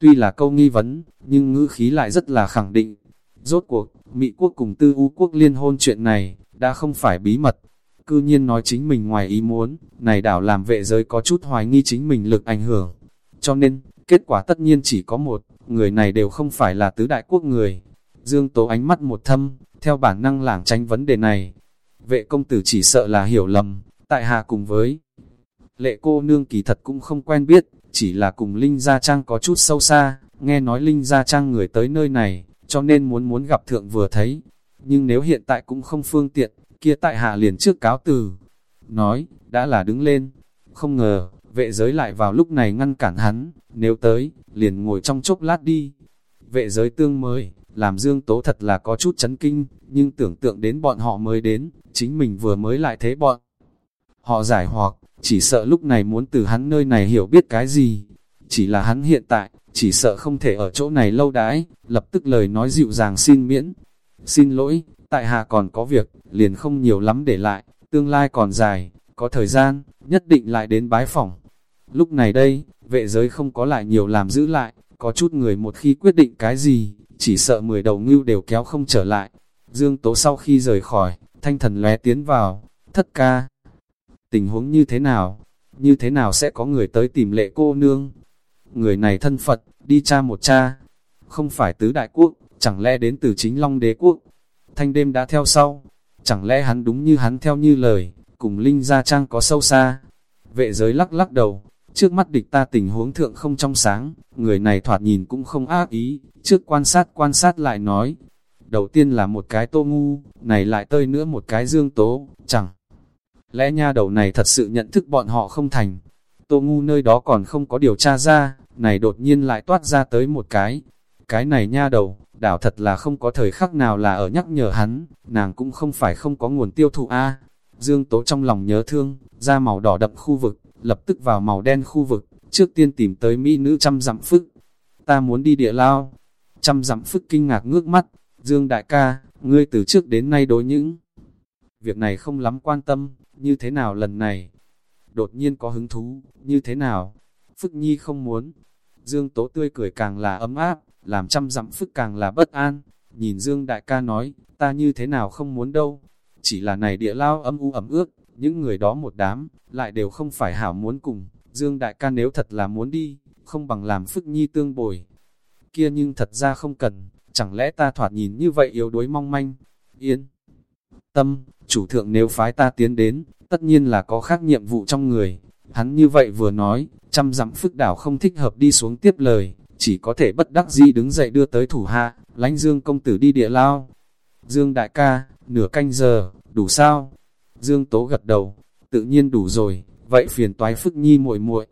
Tuy là câu nghi vấn, nhưng ngữ khí lại rất là khẳng định. Rốt cuộc, Mỹ quốc cùng tư u quốc liên hôn chuyện này, đã không phải bí mật. Cư nhiên nói chính mình ngoài ý muốn, này đảo làm vệ giới có chút hoài nghi chính mình lực ảnh hưởng. Cho nên, kết quả tất nhiên chỉ có một, người này đều không phải là tứ đại quốc người. Dương Tố ánh mắt một thâm, theo bản năng lảng tránh vấn đề này. Vệ công tử chỉ sợ là hiểu lầm, tại hạ cùng với lệ cô nương kỳ thật cũng không quen biết, chỉ là cùng Linh Gia Trang có chút sâu xa, nghe nói Linh Gia Trang người tới nơi này, cho nên muốn muốn gặp thượng vừa thấy. Nhưng nếu hiện tại cũng không phương tiện, kia tại hạ liền trước cáo từ. Nói, đã là đứng lên. Không ngờ, vệ giới lại vào lúc này ngăn cản hắn, nếu tới, liền ngồi trong chốc lát đi. Vệ giới tương mới, làm Dương Tố thật là có chút chấn kinh, nhưng tưởng tượng đến bọn họ mới đến, chính mình vừa mới lại thế bọn. Họ giải hoặc, chỉ sợ lúc này muốn từ hắn nơi này hiểu biết cái gì. Chỉ là hắn hiện tại, chỉ sợ không thể ở chỗ này lâu đãi, lập tức lời nói dịu dàng xin miễn. Xin lỗi, tại hạ còn có việc, liền không nhiều lắm để lại, tương lai còn dài, có thời gian, nhất định lại đến bái phỏng. Lúc này đây, vệ giới không có lại nhiều làm giữ lại, có chút người một khi quyết định cái gì, chỉ sợ mười đầu ngưu đều kéo không trở lại. Dương Tố sau khi rời khỏi, thanh thần lóe tiến vào, thất ca tình huống như thế nào, như thế nào sẽ có người tới tìm lệ cô nương. Người này thân Phật, đi cha một cha, không phải tứ đại quốc, chẳng lẽ đến từ chính Long đế quốc. Thanh đêm đã theo sau, chẳng lẽ hắn đúng như hắn theo như lời, cùng Linh Gia Trang có sâu xa. Vệ giới lắc lắc đầu, trước mắt địch ta tình huống thượng không trong sáng, người này thoạt nhìn cũng không ác ý, trước quan sát quan sát lại nói. Đầu tiên là một cái tô ngu, này lại tơi nữa một cái dương tố, chẳng Lẽ nha đầu này thật sự nhận thức bọn họ không thành. Tô ngu nơi đó còn không có điều tra ra, này đột nhiên lại toát ra tới một cái. Cái này nha đầu, đảo thật là không có thời khắc nào là ở nhắc nhở hắn, nàng cũng không phải không có nguồn tiêu thụ a. Dương Tố trong lòng nhớ thương, ra màu đỏ đậm khu vực, lập tức vào màu đen khu vực, trước tiên tìm tới mỹ nữ trăm dặm phức. Ta muốn đi địa lao. Trăm dặm phức kinh ngạc ngước mắt, Dương đại ca, ngươi từ trước đến nay đối những việc này không lắm quan tâm, như thế nào lần này? Đột nhiên có hứng thú, như thế nào? Phức Nhi không muốn. Dương Tố tươi cười càng là ấm áp, làm trăm dặm Phức càng là bất an. Nhìn Dương đại ca nói, ta như thế nào không muốn đâu. Chỉ là này địa lao âm u ẩm ước, những người đó một đám, lại đều không phải hảo muốn cùng. Dương đại ca nếu thật là muốn đi, không bằng làm Phức Nhi tương bồi. Kia nhưng thật ra không cần, chẳng lẽ ta thoạt nhìn như vậy yếu đuối mong manh. Yên tâm, chủ thượng nếu phái ta tiến đến, tất nhiên là có khác nhiệm vụ trong người. Hắn như vậy vừa nói, trăm dặm phức đảo không thích hợp đi xuống tiếp lời, chỉ có thể bất đắc dĩ đứng dậy đưa tới thủ hạ, lánh Dương công tử đi địa lao. Dương đại ca, nửa canh giờ, đủ sao? Dương tố gật đầu, tự nhiên đủ rồi, vậy phiền toái phức nhi muội muội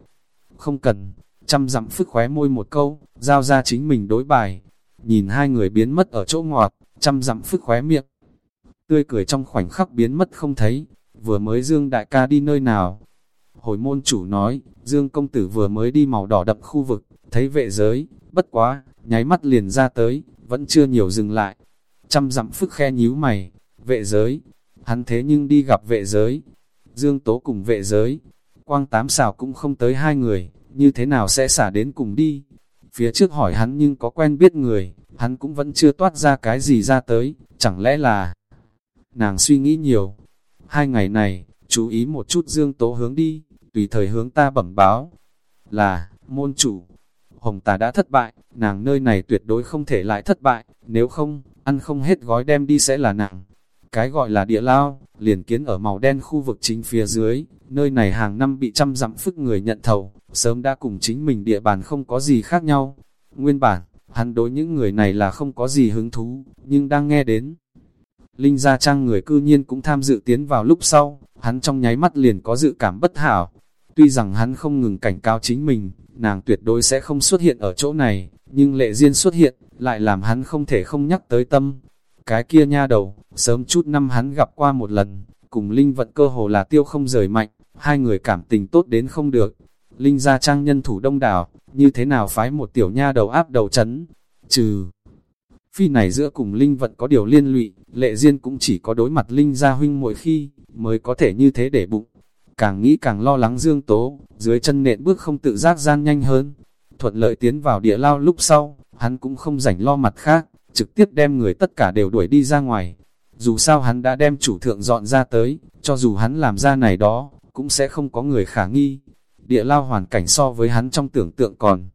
Không cần, trăm dặm phức khóe môi một câu, giao ra chính mình đối bài. Nhìn hai người biến mất ở chỗ ngọt, trăm dặm phức khóe miệng. Tươi cười trong khoảnh khắc biến mất không thấy, vừa mới Dương đại ca đi nơi nào. Hồi môn chủ nói, Dương công tử vừa mới đi màu đỏ đậm khu vực, thấy vệ giới, bất quá, nháy mắt liền ra tới, vẫn chưa nhiều dừng lại. Trăm dặm phức khe nhíu mày, vệ giới, hắn thế nhưng đi gặp vệ giới. Dương tố cùng vệ giới, quang tám xào cũng không tới hai người, như thế nào sẽ xả đến cùng đi. Phía trước hỏi hắn nhưng có quen biết người, hắn cũng vẫn chưa toát ra cái gì ra tới, chẳng lẽ là... Nàng suy nghĩ nhiều, hai ngày này, chú ý một chút dương tố hướng đi, tùy thời hướng ta bẩm báo, là, môn chủ, hồng ta đã thất bại, nàng nơi này tuyệt đối không thể lại thất bại, nếu không, ăn không hết gói đem đi sẽ là nặng. Cái gọi là địa lao, liền kiến ở màu đen khu vực chính phía dưới, nơi này hàng năm bị trăm dặm phức người nhận thầu, sớm đã cùng chính mình địa bàn không có gì khác nhau. Nguyên bản, hắn đối những người này là không có gì hứng thú, nhưng đang nghe đến. Linh Gia Trang người cư nhiên cũng tham dự tiến vào lúc sau, hắn trong nháy mắt liền có dự cảm bất hảo. Tuy rằng hắn không ngừng cảnh cáo chính mình, nàng tuyệt đối sẽ không xuất hiện ở chỗ này, nhưng lệ duyên xuất hiện, lại làm hắn không thể không nhắc tới tâm. Cái kia nha đầu, sớm chút năm hắn gặp qua một lần, cùng Linh vận cơ hồ là tiêu không rời mạnh, hai người cảm tình tốt đến không được. Linh gia trang nhân thủ đông đảo, như thế nào phái một tiểu nha đầu áp đầu chấn, trừ Phi này giữa cùng Linh vận có điều liên lụy, lệ duyên cũng chỉ có đối mặt Linh gia huynh mỗi khi, mới có thể như thế để bụng. Càng nghĩ càng lo lắng dương tố, dưới chân nện bước không tự giác gian nhanh hơn. Thuận lợi tiến vào địa lao lúc sau, hắn cũng không rảnh lo mặt khác, trực tiếp đem người tất cả đều đuổi đi ra ngoài. Dù sao hắn đã đem chủ thượng dọn ra tới, cho dù hắn làm ra này đó, cũng sẽ không có người khả nghi. Địa lao hoàn cảnh so với hắn trong tưởng tượng còn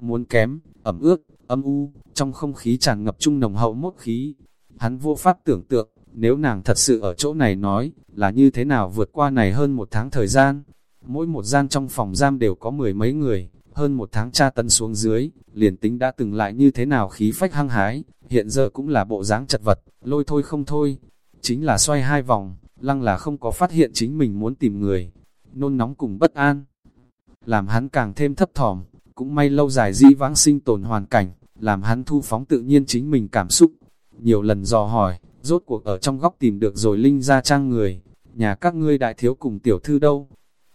muốn kém, ẩm ướt, âm u, trong không khí tràn ngập trung nồng hậu mốt khí. Hắn vô pháp tưởng tượng, nếu nàng thật sự ở chỗ này nói, là như thế nào vượt qua này hơn một tháng thời gian. Mỗi một gian trong phòng giam đều có mười mấy người, hơn một tháng tra tấn xuống dưới, liền tính đã từng lại như thế nào khí phách hăng hái, hiện giờ cũng là bộ dáng chật vật, lôi thôi không thôi. Chính là xoay hai vòng, lăng là không có phát hiện chính mình muốn tìm người, nôn nóng cùng bất an. Làm hắn càng thêm thấp thỏm, cũng may lâu dài di vãng sinh tồn hoàn cảnh, làm hắn thu phóng tự nhiên chính mình cảm xúc. Nhiều lần dò hỏi, rốt cuộc ở trong góc tìm được rồi Linh ra trang người, nhà các ngươi đại thiếu cùng tiểu thư đâu?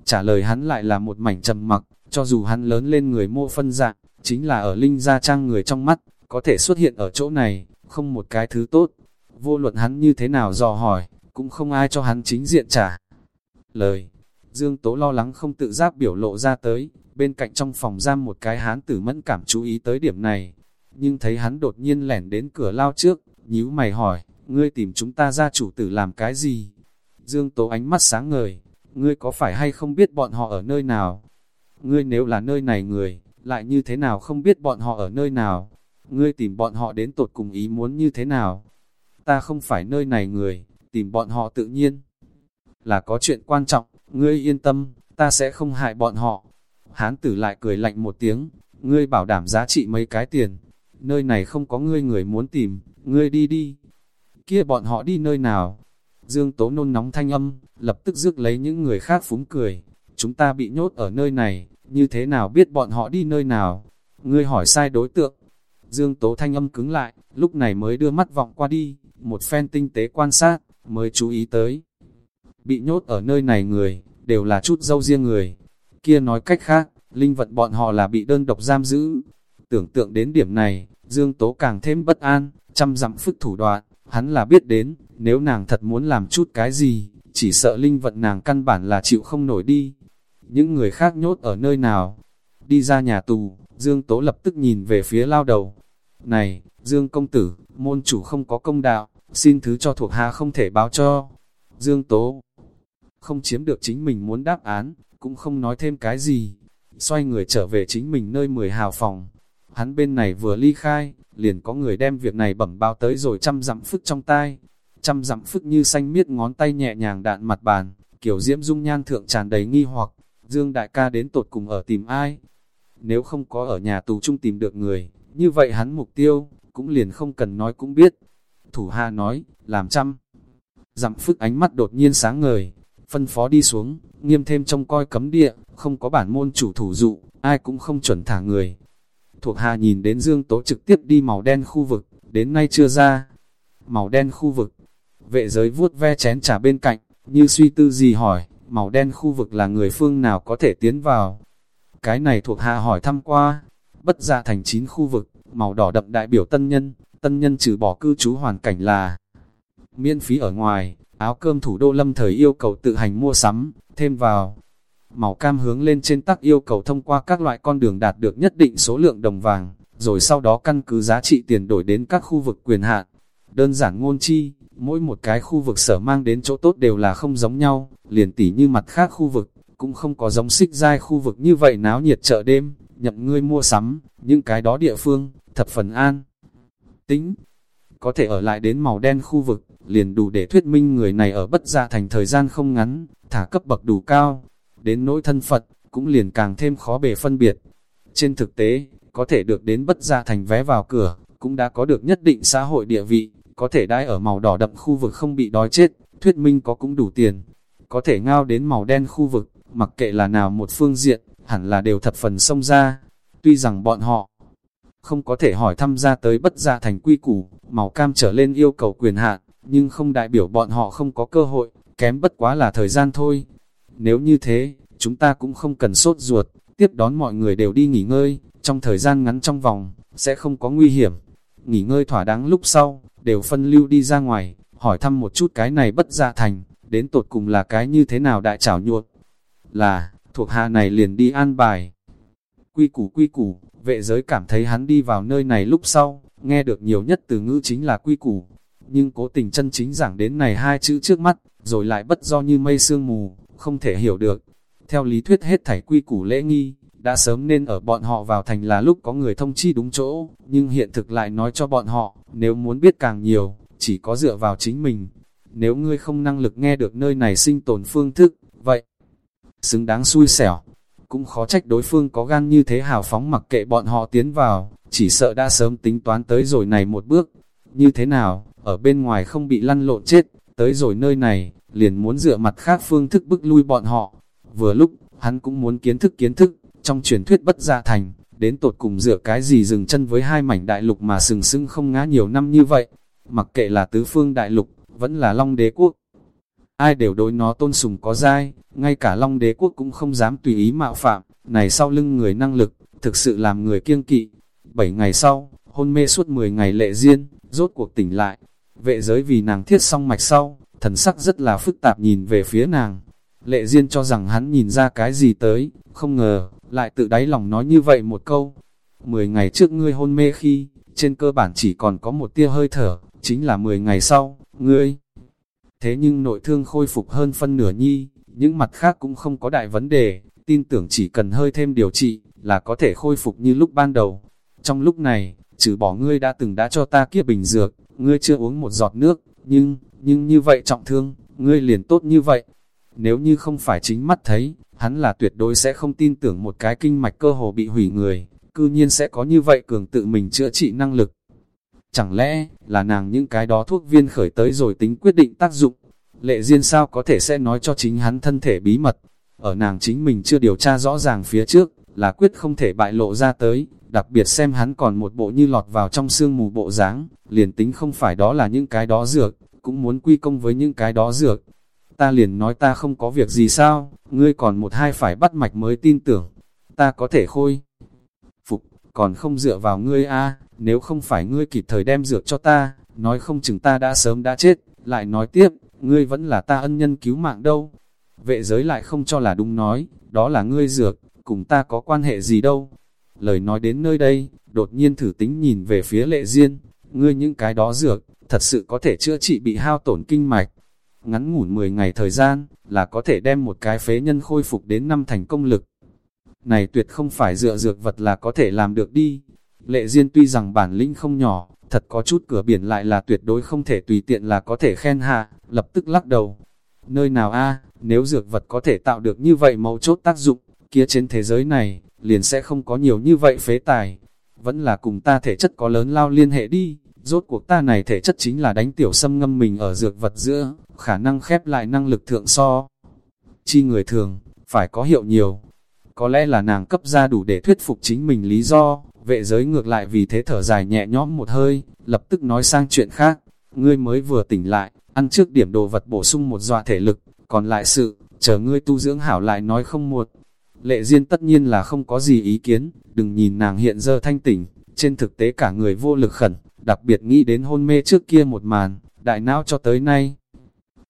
Trả lời hắn lại là một mảnh trầm mặc, cho dù hắn lớn lên người mô phân dạng, chính là ở Linh gia trang người trong mắt, có thể xuất hiện ở chỗ này, không một cái thứ tốt. Vô luận hắn như thế nào dò hỏi, cũng không ai cho hắn chính diện trả. Lời, Dương Tố lo lắng không tự giác biểu lộ ra tới, bên cạnh trong phòng giam một cái hán tử mẫn cảm chú ý tới điểm này, nhưng thấy hắn đột nhiên lẻn đến cửa lao trước, nhíu mày hỏi, ngươi tìm chúng ta ra chủ tử làm cái gì? Dương Tố ánh mắt sáng ngời, ngươi có phải hay không biết bọn họ ở nơi nào? Ngươi nếu là nơi này người, lại như thế nào không biết bọn họ ở nơi nào? Ngươi tìm bọn họ đến tột cùng ý muốn như thế nào? Ta không phải nơi này người, tìm bọn họ tự nhiên. Là có chuyện quan trọng, ngươi yên tâm, ta sẽ không hại bọn họ. Hán tử lại cười lạnh một tiếng, ngươi bảo đảm giá trị mấy cái tiền, nơi này không có ngươi người muốn tìm, ngươi đi đi. Kia bọn họ đi nơi nào? Dương Tố nôn nóng thanh âm, lập tức rước lấy những người khác phúng cười. Chúng ta bị nhốt ở nơi này, như thế nào biết bọn họ đi nơi nào? Ngươi hỏi sai đối tượng. Dương Tố thanh âm cứng lại, lúc này mới đưa mắt vọng qua đi, một phen tinh tế quan sát, mới chú ý tới. Bị nhốt ở nơi này người, đều là chút dâu riêng người. Kia nói cách khác, linh vật bọn họ là bị đơn độc giam giữ. Tưởng tượng đến điểm này, Dương Tố càng thêm bất an, chăm dặm phức thủ đoạn, hắn là biết đến, nếu nàng thật muốn làm chút cái gì, chỉ sợ linh vận nàng căn bản là chịu không nổi đi. Những người khác nhốt ở nơi nào? Đi ra nhà tù, Dương Tố lập tức nhìn về phía lao đầu. Này, Dương công tử, môn chủ không có công đạo, xin thứ cho thuộc hạ không thể báo cho. Dương Tố không chiếm được chính mình muốn đáp án, cũng không nói thêm cái gì. Xoay người trở về chính mình nơi mười hào phòng. Hắn bên này vừa ly khai, liền có người đem việc này bẩm báo tới rồi chăm dặm phức trong tai. Chăm dặm phức như xanh miết ngón tay nhẹ nhàng đạn mặt bàn, kiểu diễm dung nhan thượng tràn đầy nghi hoặc, Dương đại ca đến tột cùng ở tìm ai? Nếu không có ở nhà tù trung tìm được người, như vậy hắn mục tiêu, cũng liền không cần nói cũng biết. Thủ hạ nói, làm chăm. Dặm phức ánh mắt đột nhiên sáng ngời, phân phó đi xuống, nghiêm thêm trông coi cấm địa, không có bản môn chủ thủ dụ, ai cũng không chuẩn thả người. Thuộc hạ nhìn đến Dương Tố trực tiếp đi màu đen khu vực, đến nay chưa ra. Màu đen khu vực, vệ giới vuốt ve chén trà bên cạnh, như suy tư gì hỏi, màu đen khu vực là người phương nào có thể tiến vào. Cái này thuộc hạ hỏi thăm qua, bất dạ thành chín khu vực, màu đỏ đậm đại biểu tân nhân, tân nhân trừ bỏ cư trú hoàn cảnh là miễn phí ở ngoài, áo cơm thủ đô lâm thời yêu cầu tự hành mua sắm, thêm vào. Màu cam hướng lên trên tắc yêu cầu thông qua các loại con đường đạt được nhất định số lượng đồng vàng, rồi sau đó căn cứ giá trị tiền đổi đến các khu vực quyền hạn. Đơn giản ngôn chi, mỗi một cái khu vực sở mang đến chỗ tốt đều là không giống nhau, liền tỉ như mặt khác khu vực, cũng không có giống xích giai khu vực như vậy náo nhiệt chợ đêm, nhậm ngươi mua sắm, những cái đó địa phương, thập phần an. Tính, có thể ở lại đến màu đen khu vực, liền đủ để thuyết minh người này ở bất gia thành thời gian không ngắn, thả cấp bậc đủ cao, đến nỗi thân Phật, cũng liền càng thêm khó bề phân biệt. Trên thực tế, có thể được đến bất gia thành vé vào cửa, cũng đã có được nhất định xã hội địa vị, có thể đai ở màu đỏ đậm khu vực không bị đói chết, thuyết minh có cũng đủ tiền. Có thể ngao đến màu đen khu vực, mặc kệ là nào một phương diện, hẳn là đều thập phần xông ra. Tuy rằng bọn họ không có thể hỏi thăm ra tới bất gia thành quy củ, màu cam trở lên yêu cầu quyền hạn, nhưng không đại biểu bọn họ không có cơ hội, kém bất quá là thời gian thôi. Nếu như thế, chúng ta cũng không cần sốt ruột, tiếp đón mọi người đều đi nghỉ ngơi, trong thời gian ngắn trong vòng, sẽ không có nguy hiểm. Nghỉ ngơi thỏa đáng lúc sau, đều phân lưu đi ra ngoài, hỏi thăm một chút cái này bất gia thành, đến tột cùng là cái như thế nào đại trảo nhuột. Là, thuộc hạ này liền đi an bài. Quy củ quy củ, vệ giới cảm thấy hắn đi vào nơi này lúc sau, nghe được nhiều nhất từ ngữ chính là quy củ. Nhưng cố tình chân chính giảng đến này hai chữ trước mắt, rồi lại bất do như mây sương mù, không thể hiểu được. Theo lý thuyết hết thảy quy củ lễ nghi, đã sớm nên ở bọn họ vào thành là lúc có người thông chi đúng chỗ, nhưng hiện thực lại nói cho bọn họ, nếu muốn biết càng nhiều, chỉ có dựa vào chính mình. Nếu ngươi không năng lực nghe được nơi này sinh tồn phương thức, vậy, xứng đáng xui xẻo. Cũng khó trách đối phương có gan như thế hào phóng mặc kệ bọn họ tiến vào, chỉ sợ đã sớm tính toán tới rồi này một bước. Như thế nào, ở bên ngoài không bị lăn lộn chết, tới rồi nơi này, liền muốn dựa mặt khác phương thức bức lui bọn họ. Vừa lúc, hắn cũng muốn kiến thức kiến thức, trong truyền thuyết bất gia thành, đến tột cùng dựa cái gì dừng chân với hai mảnh đại lục mà sừng sững không ngã nhiều năm như vậy. Mặc kệ là tứ phương đại lục, vẫn là long đế quốc. Ai đều đối nó tôn sùng có dai, ngay cả long đế quốc cũng không dám tùy ý mạo phạm, này sau lưng người năng lực, thực sự làm người kiêng kỵ. Bảy ngày sau, hôn mê suốt 10 ngày lệ riêng, rốt cuộc tỉnh lại. Vệ giới vì nàng thiết xong mạch sau, thần sắc rất là phức tạp nhìn về phía nàng. Lệ Diên cho rằng hắn nhìn ra cái gì tới, không ngờ, lại tự đáy lòng nói như vậy một câu. Mười ngày trước ngươi hôn mê khi, trên cơ bản chỉ còn có một tia hơi thở, chính là mười ngày sau, ngươi. Thế nhưng nội thương khôi phục hơn phân nửa nhi, những mặt khác cũng không có đại vấn đề, tin tưởng chỉ cần hơi thêm điều trị, là có thể khôi phục như lúc ban đầu. Trong lúc này, trừ bỏ ngươi đã từng đã cho ta kia bình dược, ngươi chưa uống một giọt nước, nhưng, nhưng như vậy trọng thương, ngươi liền tốt như vậy, nếu như không phải chính mắt thấy, hắn là tuyệt đối sẽ không tin tưởng một cái kinh mạch cơ hồ bị hủy người, cư nhiên sẽ có như vậy cường tự mình chữa trị năng lực. Chẳng lẽ, là nàng những cái đó thuốc viên khởi tới rồi tính quyết định tác dụng? Lệ duyên sao có thể sẽ nói cho chính hắn thân thể bí mật? Ở nàng chính mình chưa điều tra rõ ràng phía trước, là quyết không thể bại lộ ra tới, đặc biệt xem hắn còn một bộ như lọt vào trong xương mù bộ dáng liền tính không phải đó là những cái đó dược, cũng muốn quy công với những cái đó dược. Ta liền nói ta không có việc gì sao, ngươi còn một hai phải bắt mạch mới tin tưởng, ta có thể khôi. Phục, còn không dựa vào ngươi a nếu không phải ngươi kịp thời đem dược cho ta, nói không chừng ta đã sớm đã chết, lại nói tiếp, ngươi vẫn là ta ân nhân cứu mạng đâu. Vệ giới lại không cho là đúng nói, đó là ngươi dược, cùng ta có quan hệ gì đâu. Lời nói đến nơi đây, đột nhiên thử tính nhìn về phía lệ duyên, ngươi những cái đó dược, thật sự có thể chữa trị bị hao tổn kinh mạch. Ngắn ngủn 10 ngày thời gian, là có thể đem một cái phế nhân khôi phục đến năm thành công lực. Này tuyệt không phải dựa dược vật là có thể làm được đi. Lệ Diên tuy rằng bản lĩnh không nhỏ, thật có chút cửa biển lại là tuyệt đối không thể tùy tiện là có thể khen hạ, lập tức lắc đầu. Nơi nào a nếu dược vật có thể tạo được như vậy mấu chốt tác dụng, kia trên thế giới này, liền sẽ không có nhiều như vậy phế tài. Vẫn là cùng ta thể chất có lớn lao liên hệ đi, rốt cuộc ta này thể chất chính là đánh tiểu xâm ngâm mình ở dược vật giữa, khả năng khép lại năng lực thượng so. Chi người thường, phải có hiệu nhiều. Có lẽ là nàng cấp ra đủ để thuyết phục chính mình lý do, vệ giới ngược lại vì thế thở dài nhẹ nhõm một hơi, lập tức nói sang chuyện khác. Ngươi mới vừa tỉnh lại, ăn trước điểm đồ vật bổ sung một dọa thể lực, còn lại sự, chờ ngươi tu dưỡng hảo lại nói không muộn. Lệ Diên tất nhiên là không có gì ý kiến, đừng nhìn nàng hiện giờ thanh tỉnh, trên thực tế cả người vô lực khẩn, đặc biệt nghĩ đến hôn mê trước kia một màn, đại não cho tới nay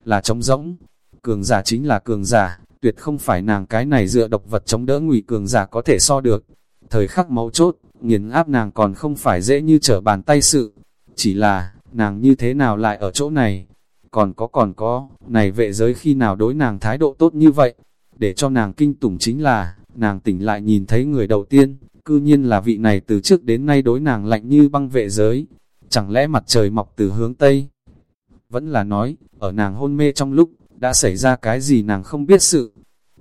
là trống rỗng. Cường giả chính là cường giả, tuyệt không phải nàng cái này dựa độc vật chống đỡ ngụy cường giả có thể so được. Thời khắc máu chốt, nghiền áp nàng còn không phải dễ như trở bàn tay sự. Chỉ là, nàng như thế nào lại ở chỗ này? Còn có còn có, này vệ giới khi nào đối nàng thái độ tốt như vậy? Để cho nàng kinh tủng chính là, nàng tỉnh lại nhìn thấy người đầu tiên, cư nhiên là vị này từ trước đến nay đối nàng lạnh như băng vệ giới. Chẳng lẽ mặt trời mọc từ hướng Tây? Vẫn là nói, ở nàng hôn mê trong lúc, đã xảy ra cái gì nàng không biết sự.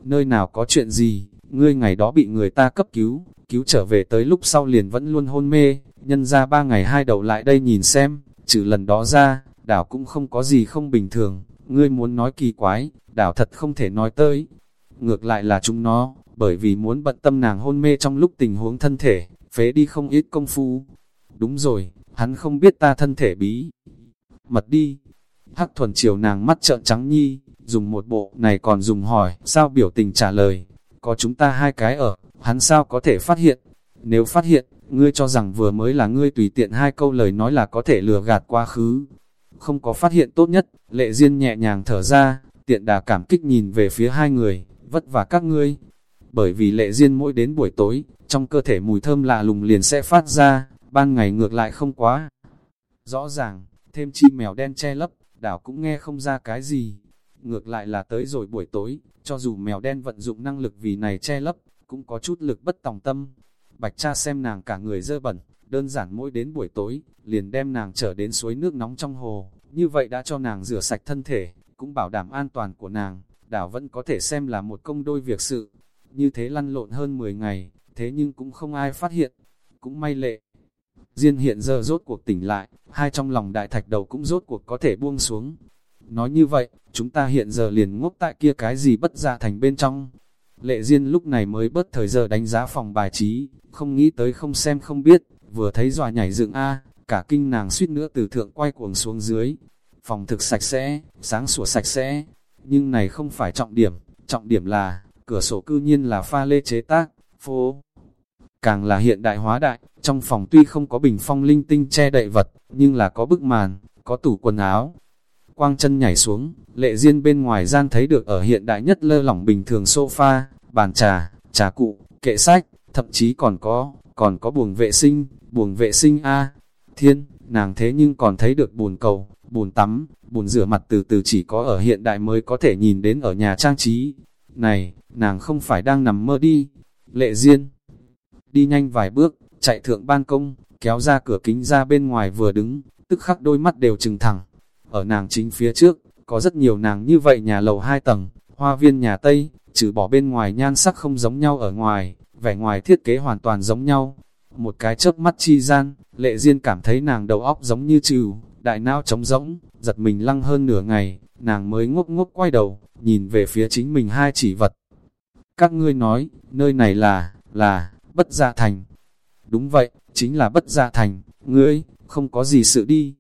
Nơi nào có chuyện gì, ngươi ngày đó bị người ta cấp cứu, cứu trở về tới lúc sau liền vẫn luôn hôn mê, nhân ra ba ngày hai đầu lại đây nhìn xem, trừ lần đó ra, đảo cũng không có gì không bình thường, ngươi muốn nói kỳ quái, đảo thật không thể nói tới. Ngược lại là chúng nó, bởi vì muốn bận tâm nàng hôn mê trong lúc tình huống thân thể, phế đi không ít công phu. Đúng rồi, hắn không biết ta thân thể bí. Mật đi. Hắc thuần chiều nàng mắt trợn trắng nhi, dùng một bộ này còn dùng hỏi, sao biểu tình trả lời. Có chúng ta hai cái ở, hắn sao có thể phát hiện? Nếu phát hiện, ngươi cho rằng vừa mới là ngươi tùy tiện hai câu lời nói là có thể lừa gạt quá khứ. Không có phát hiện tốt nhất, lệ duyên nhẹ nhàng thở ra, tiện đà cảm kích nhìn về phía hai người, vất vả các ngươi. Bởi vì lệ duyên mỗi đến buổi tối, trong cơ thể mùi thơm lạ lùng liền sẽ phát ra, ban ngày ngược lại không quá. Rõ ràng, thêm chi mèo đen che lấp, đảo cũng nghe không ra cái gì. Ngược lại là tới rồi buổi tối, cho dù mèo đen vận dụng năng lực vì này che lấp, cũng có chút lực bất tòng tâm. Bạch cha xem nàng cả người dơ bẩn, đơn giản mỗi đến buổi tối, liền đem nàng trở đến suối nước nóng trong hồ, như vậy đã cho nàng rửa sạch thân thể, cũng bảo đảm an toàn của nàng, đảo vẫn có thể xem là một công đôi việc sự. Như thế lăn lộn hơn 10 ngày, thế nhưng cũng không ai phát hiện, cũng may lệ. Diên hiện giờ rốt cuộc tỉnh lại, hai trong lòng đại thạch đầu cũng rốt cuộc có thể buông xuống. Nói như vậy, chúng ta hiện giờ liền ngốc tại kia cái gì bất ra thành bên trong. Lệ Diên lúc này mới bớt thời giờ đánh giá phòng bài trí, không nghĩ tới không xem không biết, vừa thấy dòa nhảy dựng A, cả kinh nàng suýt nữa từ thượng quay cuồng xuống dưới. Phòng thực sạch sẽ, sáng sủa sạch sẽ, nhưng này không phải trọng điểm, trọng điểm là, cửa sổ cư nhiên là pha lê chế tác, phố. Càng là hiện đại hóa đại, trong phòng tuy không có bình phong linh tinh che đậy vật, nhưng là có bức màn, có tủ quần áo. Quang chân nhảy xuống, lệ duyên bên ngoài gian thấy được ở hiện đại nhất lơ lỏng bình thường sofa, bàn trà, trà cụ, kệ sách, thậm chí còn có, còn có buồng vệ sinh, buồng vệ sinh A. Thiên, nàng thế nhưng còn thấy được bồn cầu, bồn tắm, bùn rửa mặt từ từ chỉ có ở hiện đại mới có thể nhìn đến ở nhà trang trí. Này, nàng không phải đang nằm mơ đi. Lệ Diên đi nhanh vài bước, chạy thượng ban công, kéo ra cửa kính ra bên ngoài vừa đứng, tức khắc đôi mắt đều trừng thẳng. Ở nàng chính phía trước, có rất nhiều nàng như vậy nhà lầu hai tầng, hoa viên nhà Tây, trừ bỏ bên ngoài nhan sắc không giống nhau ở ngoài, vẻ ngoài thiết kế hoàn toàn giống nhau. Một cái chớp mắt chi gian, lệ duyên cảm thấy nàng đầu óc giống như trừ, đại não trống rỗng, giật mình lăng hơn nửa ngày, nàng mới ngốc ngốc quay đầu, nhìn về phía chính mình hai chỉ vật. Các ngươi nói, nơi này là, là, bất gia thành. Đúng vậy, chính là bất gia thành, ngươi, không có gì sự đi.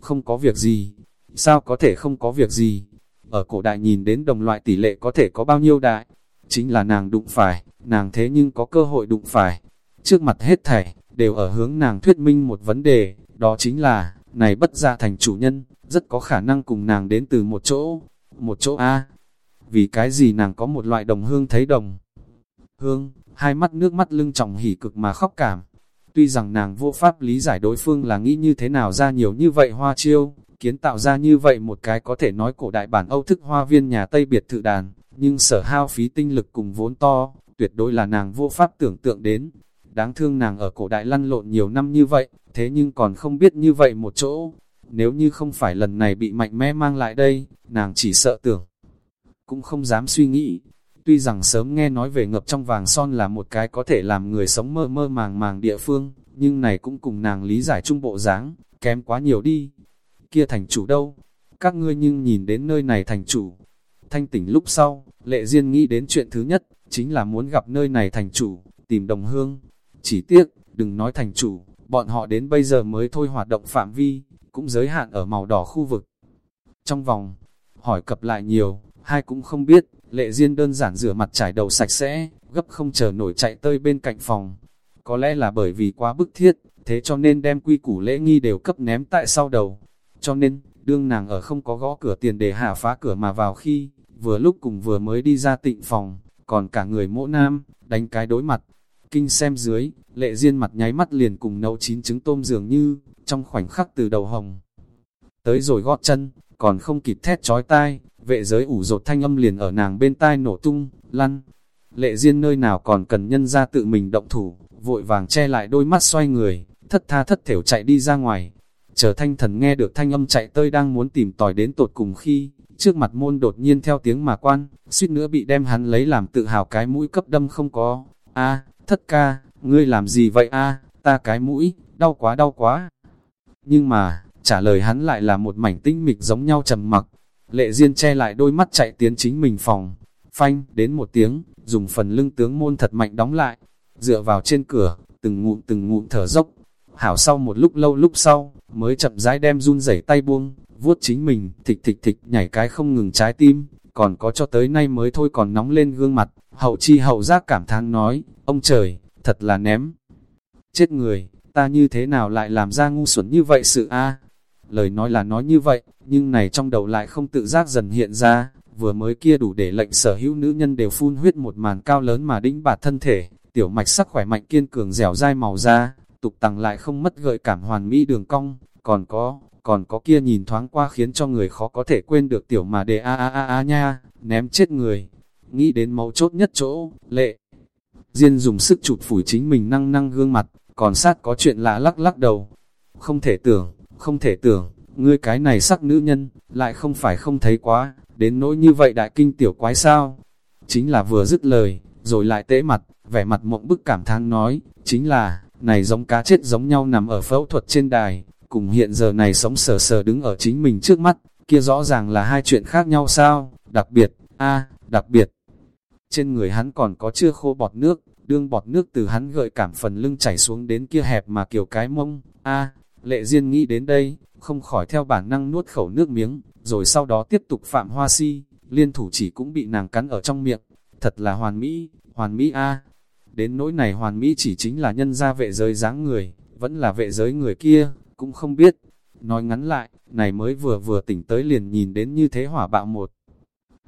Không có việc gì. Sao có thể không có việc gì? Ở cổ đại nhìn đến đồng loại tỷ lệ có thể có bao nhiêu đại? Chính là nàng đụng phải, nàng thế nhưng có cơ hội đụng phải. Trước mặt hết thảy, đều ở hướng nàng thuyết minh một vấn đề, đó chính là, này bất gia thành chủ nhân, rất có khả năng cùng nàng đến từ một chỗ, một chỗ A. Vì cái gì nàng có một loại đồng hương thấy đồng. Hương, hai mắt nước mắt lưng trọng hỉ cực mà khóc cảm. Tuy rằng nàng vô pháp lý giải đối phương là nghĩ như thế nào ra nhiều như vậy hoa chiêu, kiến tạo ra như vậy một cái có thể nói cổ đại bản Âu thức hoa viên nhà Tây biệt thự đàn, nhưng sở hao phí tinh lực cùng vốn to, tuyệt đối là nàng vô pháp tưởng tượng đến. Đáng thương nàng ở cổ đại lăn lộn nhiều năm như vậy, thế nhưng còn không biết như vậy một chỗ. Nếu như không phải lần này bị mạnh mẽ mang lại đây, nàng chỉ sợ tưởng. Cũng không dám suy nghĩ. Tuy rằng sớm nghe nói về ngập trong vàng son là một cái có thể làm người sống mơ mơ màng màng địa phương, nhưng này cũng cùng nàng lý giải trung bộ dáng kém quá nhiều đi. Kia thành chủ đâu? Các ngươi nhưng nhìn đến nơi này thành chủ. Thanh tỉnh lúc sau, lệ duyên nghĩ đến chuyện thứ nhất, chính là muốn gặp nơi này thành chủ, tìm đồng hương. Chỉ tiếc, đừng nói thành chủ, bọn họ đến bây giờ mới thôi hoạt động phạm vi, cũng giới hạn ở màu đỏ khu vực. Trong vòng, hỏi cập lại nhiều, hai cũng không biết, lệ duyên đơn giản rửa mặt trải đầu sạch sẽ, gấp không chờ nổi chạy tơi bên cạnh phòng. Có lẽ là bởi vì quá bức thiết, thế cho nên đem quy củ lễ nghi đều cấp ném tại sau đầu. Cho nên, đương nàng ở không có gõ cửa tiền để hạ phá cửa mà vào khi, vừa lúc cùng vừa mới đi ra tịnh phòng, còn cả người mỗ nam, đánh cái đối mặt. Kinh xem dưới, lệ duyên mặt nháy mắt liền cùng nấu chín trứng tôm dường như, trong khoảnh khắc từ đầu hồng. Tới rồi gót chân, còn không kịp thét chói tai, vệ giới ủ rột thanh âm liền ở nàng bên tai nổ tung, lăn. Lệ duyên nơi nào còn cần nhân ra tự mình động thủ, vội vàng che lại đôi mắt xoay người, thất tha thất thểu chạy đi ra ngoài. Chờ thanh thần nghe được thanh âm chạy tơi đang muốn tìm tòi đến tột cùng khi, trước mặt môn đột nhiên theo tiếng mà quan, suýt nữa bị đem hắn lấy làm tự hào cái mũi cấp đâm không có. a thất ca, ngươi làm gì vậy a ta cái mũi, đau quá đau quá. Nhưng mà, trả lời hắn lại là một mảnh tinh mịch giống nhau trầm mặc. Lệ Diên che lại đôi mắt chạy tiến chính mình phòng. Phanh, đến một tiếng, dùng phần lưng tướng môn thật mạnh đóng lại. Dựa vào trên cửa, từng ngụm từng ngụm thở dốc. Hảo sau một lúc lâu lúc sau, mới chậm rãi đem run rẩy tay buông, vuốt chính mình, thịch thịch thịch nhảy cái không ngừng trái tim, còn có cho tới nay mới thôi còn nóng lên gương mặt, hậu chi hậu giác cảm thán nói, ông trời, thật là ném. Chết người, ta như thế nào lại làm ra ngu xuẩn như vậy sự a Lời nói là nói như vậy, nhưng này trong đầu lại không tự giác dần hiện ra, vừa mới kia đủ để lệnh sở hữu nữ nhân đều phun huyết một màn cao lớn mà đĩnh bạt thân thể, tiểu mạch sắc khỏe mạnh kiên cường dẻo dai màu da, tục tăng lại không mất gợi cảm hoàn mỹ đường cong, còn có, còn có kia nhìn thoáng qua khiến cho người khó có thể quên được tiểu mà đề a a a a nha, ném chết người. Nghĩ đến mấu chốt nhất chỗ, lệ. Diên dùng sức chụp phủi chính mình năng năng gương mặt, còn sát có chuyện lạ lắc lắc đầu. Không thể tưởng, không thể tưởng, ngươi cái này sắc nữ nhân, lại không phải không thấy quá, đến nỗi như vậy đại kinh tiểu quái sao. Chính là vừa dứt lời, rồi lại tễ mặt, vẻ mặt mộng bức cảm thán nói, chính là, này giống cá chết giống nhau nằm ở phẫu thuật trên đài, cùng hiện giờ này sống sờ sờ đứng ở chính mình trước mắt, kia rõ ràng là hai chuyện khác nhau sao, đặc biệt, a đặc biệt. Trên người hắn còn có chưa khô bọt nước, đương bọt nước từ hắn gợi cảm phần lưng chảy xuống đến kia hẹp mà kiểu cái mông, a. Lệ duyên nghĩ đến đây, không khỏi theo bản năng nuốt khẩu nước miếng, rồi sau đó tiếp tục phạm hoa si, liên thủ chỉ cũng bị nàng cắn ở trong miệng, thật là hoàn mỹ, hoàn mỹ a. Đến nỗi này hoàn mỹ chỉ chính là nhân gia vệ giới dáng người, vẫn là vệ giới người kia, cũng không biết. Nói ngắn lại, này mới vừa vừa tỉnh tới liền nhìn đến như thế hỏa bạo một.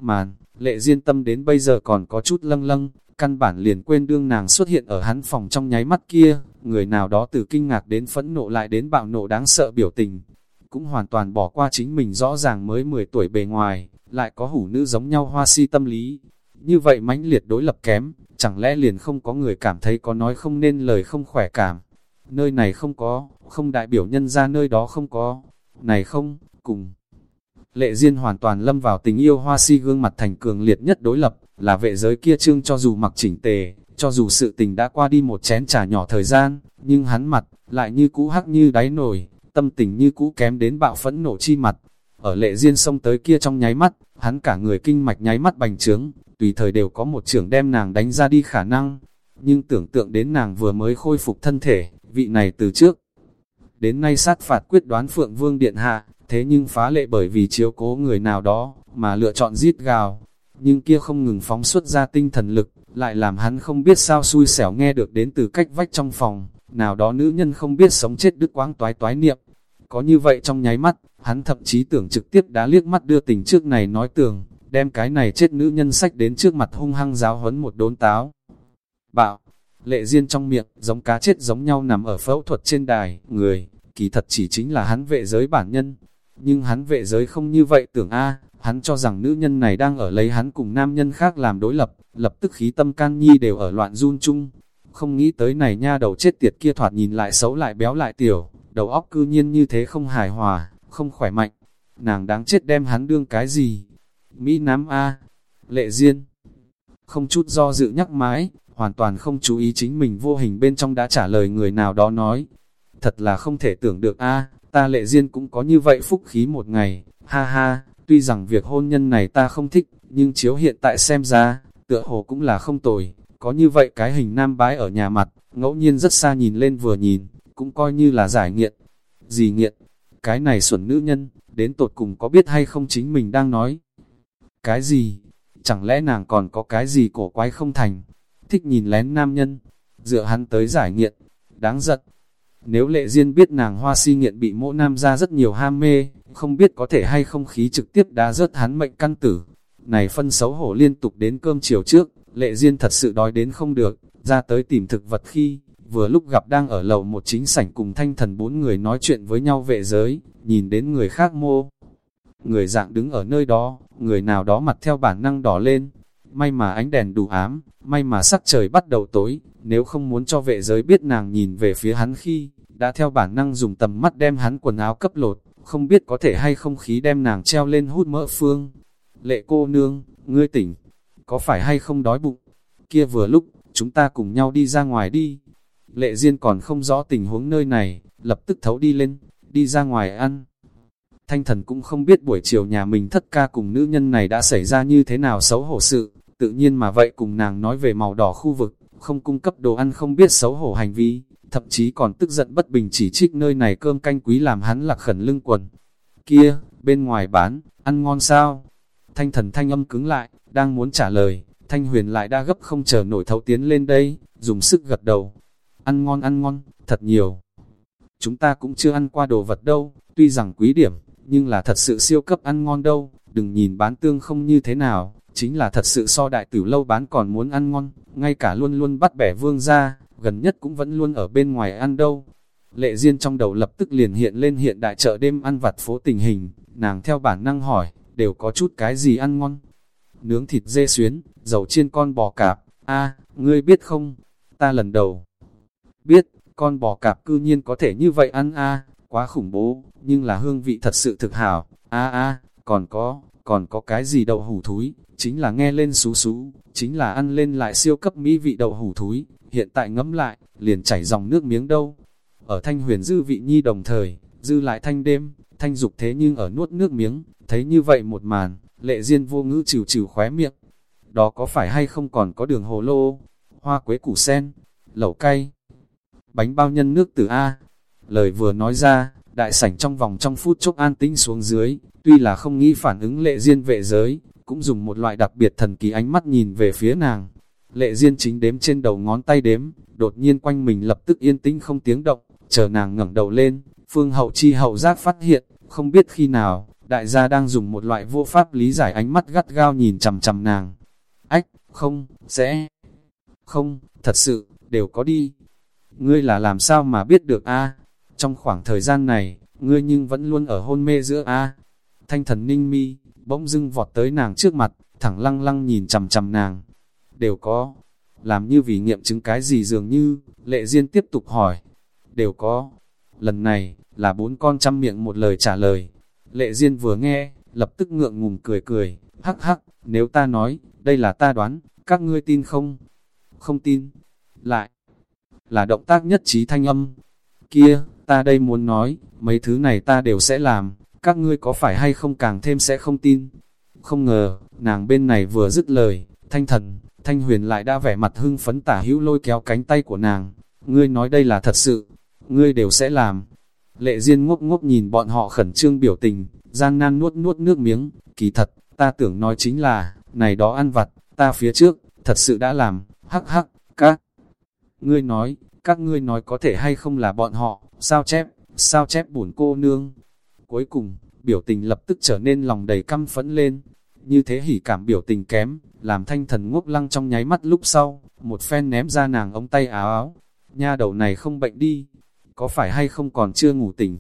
Màn, lệ duyên tâm đến bây giờ còn có chút lâng lâng, căn bản liền quên đương nàng xuất hiện ở hắn phòng trong nháy mắt kia, người nào đó từ kinh ngạc đến phẫn nộ lại đến bạo nộ đáng sợ biểu tình. Cũng hoàn toàn bỏ qua chính mình rõ ràng mới 10 tuổi bề ngoài, lại có hủ nữ giống nhau hoa si tâm lý. Như vậy mãnh liệt đối lập kém, chẳng lẽ liền không có người cảm thấy có nói không nên lời không khỏe cảm. Nơi này không có, không đại biểu nhân ra nơi đó không có, này không, cùng. Lệ Diên hoàn toàn lâm vào tình yêu hoa si gương mặt thành cường liệt nhất đối lập, là vệ giới kia trương cho dù mặc chỉnh tề, cho dù sự tình đã qua đi một chén trà nhỏ thời gian, nhưng hắn mặt, lại như cũ hắc như đáy nổi, tâm tình như cũ kém đến bạo phẫn nổ chi mặt. Ở lệ Diên xông tới kia trong nháy mắt, hắn cả người kinh mạch nháy mắt bành trướng, tùy thời đều có một trưởng đem nàng đánh ra đi khả năng. nhưng tưởng tượng đến nàng vừa mới khôi phục thân thể, vị này từ trước. Đến nay sát phạt quyết đoán Phượng Vương Điện Hạ, thế nhưng phá lệ bởi vì chiếu cố người nào đó, mà lựa chọn giết gào. Nhưng kia không ngừng phóng xuất ra tinh thần lực, lại làm hắn không biết sao xui xẻo nghe được đến từ cách vách trong phòng, nào đó nữ nhân không biết sống chết đứt quáng toái toái niệm. Có như vậy trong nháy mắt, hắn thậm chí tưởng trực tiếp đã liếc mắt đưa tình trước này nói tường đem cái này chết nữ nhân sách đến trước mặt hung hăng giáo huấn một đốn táo. Bạo, lệ Diên trong miệng, giống cá chết giống nhau nằm ở phẫu thuật trên đài, người, kỳ thật chỉ chính là hắn vệ giới bản nhân. Nhưng hắn vệ giới không như vậy tưởng a hắn cho rằng nữ nhân này đang ở lấy hắn cùng nam nhân khác làm đối lập, lập tức khí tâm can nhi đều ở loạn run chung. Không nghĩ tới này nha đầu chết tiệt kia thoạt nhìn lại xấu lại béo lại tiểu, đầu óc cư nhiên như thế không hài hòa, không khỏe mạnh. Nàng đáng chết đem hắn đương cái gì? Mỹ Nam A, Lệ Diên. Không chút do dự nhắc mãi, hoàn toàn không chú ý chính mình vô hình bên trong đã trả lời người nào đó nói. Thật là không thể tưởng được a ta Lệ duyên cũng có như vậy phúc khí một ngày, ha ha, tuy rằng việc hôn nhân này ta không thích, nhưng chiếu hiện tại xem ra, tựa hồ cũng là không tồi, có như vậy cái hình nam bái ở nhà mặt, ngẫu nhiên rất xa nhìn lên vừa nhìn, cũng coi như là giải nghiện. Gì nghiện? Cái này xuẩn nữ nhân, đến tột cùng có biết hay không chính mình đang nói. Cái gì? Chẳng lẽ nàng còn có cái gì cổ quái không thành? Thích nhìn lén nam nhân, dựa hắn tới giải nghiện. Đáng giận. Nếu lệ duyên biết nàng hoa si nghiện bị mỗ nam ra rất nhiều ham mê, không biết có thể hay không khí trực tiếp đá rớt hắn mệnh căn tử. Này phân xấu hổ liên tục đến cơm chiều trước, lệ duyên thật sự đói đến không được, ra tới tìm thực vật khi, vừa lúc gặp đang ở lầu một chính sảnh cùng thanh thần bốn người nói chuyện với nhau vệ giới, nhìn đến người khác mô. Người dạng đứng ở nơi đó, người nào đó mặt theo bản năng đỏ lên, may mà ánh đèn đủ ám, may mà sắc trời bắt đầu tối, nếu không muốn cho vệ giới biết nàng nhìn về phía hắn khi, đã theo bản năng dùng tầm mắt đem hắn quần áo cấp lột, không biết có thể hay không khí đem nàng treo lên hút mỡ phương. Lệ cô nương, ngươi tỉnh, có phải hay không đói bụng? Kia vừa lúc, chúng ta cùng nhau đi ra ngoài đi. Lệ Diên còn không rõ tình huống nơi này, lập tức thấu đi lên, đi ra ngoài ăn. Thanh thần cũng không biết buổi chiều nhà mình thất ca cùng nữ nhân này đã xảy ra như thế nào xấu hổ sự, tự nhiên mà vậy cùng nàng nói về màu đỏ khu vực, không cung cấp đồ ăn không biết xấu hổ hành vi, thậm chí còn tức giận bất bình chỉ trích nơi này cơm canh quý làm hắn lạc khẩn lưng quần. Kia, bên ngoài bán, ăn ngon sao? Thanh thần thanh âm cứng lại, đang muốn trả lời, thanh huyền lại đã gấp không chờ nổi thấu tiến lên đây, dùng sức gật đầu. Ăn ngon ăn ngon, thật nhiều. Chúng ta cũng chưa ăn qua đồ vật đâu, tuy rằng quý điểm, nhưng là thật sự siêu cấp ăn ngon đâu, đừng nhìn bán tương không như thế nào, chính là thật sự so đại tử lâu bán còn muốn ăn ngon, ngay cả luôn luôn bắt bẻ vương ra, gần nhất cũng vẫn luôn ở bên ngoài ăn đâu. Lệ Diên trong đầu lập tức liền hiện lên hiện đại chợ đêm ăn vặt phố tình hình, nàng theo bản năng hỏi, đều có chút cái gì ăn ngon. Nướng thịt dê xuyến, dầu chiên con bò cạp, a ngươi biết không, ta lần đầu. Biết, con bò cạp cư nhiên có thể như vậy ăn a quá khủng bố, nhưng là hương vị thật sự thực hảo, a a còn có, còn có cái gì đậu hủ thúi, chính là nghe lên xú xú, chính là ăn lên lại siêu cấp mỹ vị đậu hủ thúi, hiện tại ngấm lại, liền chảy dòng nước miếng đâu. Ở thanh huyền dư vị nhi đồng thời, dư lại thanh đêm, thanh dục thế nhưng ở nuốt nước miếng, thấy như vậy một màn, lệ diên vô ngữ trừ trừ khóe miệng. Đó có phải hay không còn có đường hồ lô, hoa quế củ sen, lẩu cay, bánh bao nhân nước từ A. Lời vừa nói ra, đại sảnh trong vòng trong phút chốc an tĩnh xuống dưới, tuy là không nghĩ phản ứng lệ diên vệ giới, cũng dùng một loại đặc biệt thần kỳ ánh mắt nhìn về phía nàng. Lệ Diên chính đếm trên đầu ngón tay đếm, đột nhiên quanh mình lập tức yên tĩnh không tiếng động, chờ nàng ngẩng đầu lên, phương hậu chi hậu giác phát hiện, không biết khi nào, đại gia đang dùng một loại vô pháp lý giải ánh mắt gắt gao nhìn chằm chằm nàng. Ách, không, sẽ, không, thật sự, đều có đi. Ngươi là làm sao mà biết được a trong khoảng thời gian này, ngươi nhưng vẫn luôn ở hôn mê giữa a Thanh thần ninh mi, bỗng dưng vọt tới nàng trước mặt, thẳng lăng lăng nhìn chằm chằm nàng, đều có. Làm như vì nghiệm chứng cái gì dường như, lệ duyên tiếp tục hỏi, đều có. Lần này, là bốn con trăm miệng một lời trả lời. Lệ duyên vừa nghe, lập tức ngượng ngùng cười cười, hắc hắc, nếu ta nói, đây là ta đoán, các ngươi tin không? Không tin. Lại, là động tác nhất trí thanh âm. Kia, ta đây muốn nói, mấy thứ này ta đều sẽ làm, các ngươi có phải hay không càng thêm sẽ không tin. Không ngờ, nàng bên này vừa dứt lời, thanh thần, Thanh huyền lại đã vẻ mặt hưng phấn tả hữu lôi kéo cánh tay của nàng. Ngươi nói đây là thật sự, ngươi đều sẽ làm. Lệ Diên ngốc ngốc nhìn bọn họ khẩn trương biểu tình, gian nan nuốt nuốt nước miếng, kỳ thật, ta tưởng nói chính là, này đó ăn vặt, ta phía trước, thật sự đã làm, hắc hắc, các. Ngươi nói, các ngươi nói có thể hay không là bọn họ, sao chép, sao chép bổn cô nương. Cuối cùng, biểu tình lập tức trở nên lòng đầy căm phẫn lên, như thế hỉ cảm biểu tình kém, làm thanh thần ngốc lăng trong nháy mắt lúc sau, một phen ném ra nàng ống tay áo áo, nha đầu này không bệnh đi, có phải hay không còn chưa ngủ tỉnh,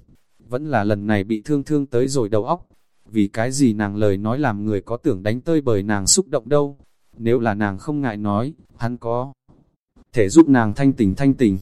vẫn là lần này bị thương thương tới rồi đầu óc, vì cái gì nàng lời nói làm người có tưởng đánh tơi bởi nàng xúc động đâu, nếu là nàng không ngại nói, hắn có thể giúp nàng thanh tỉnh thanh tỉnh,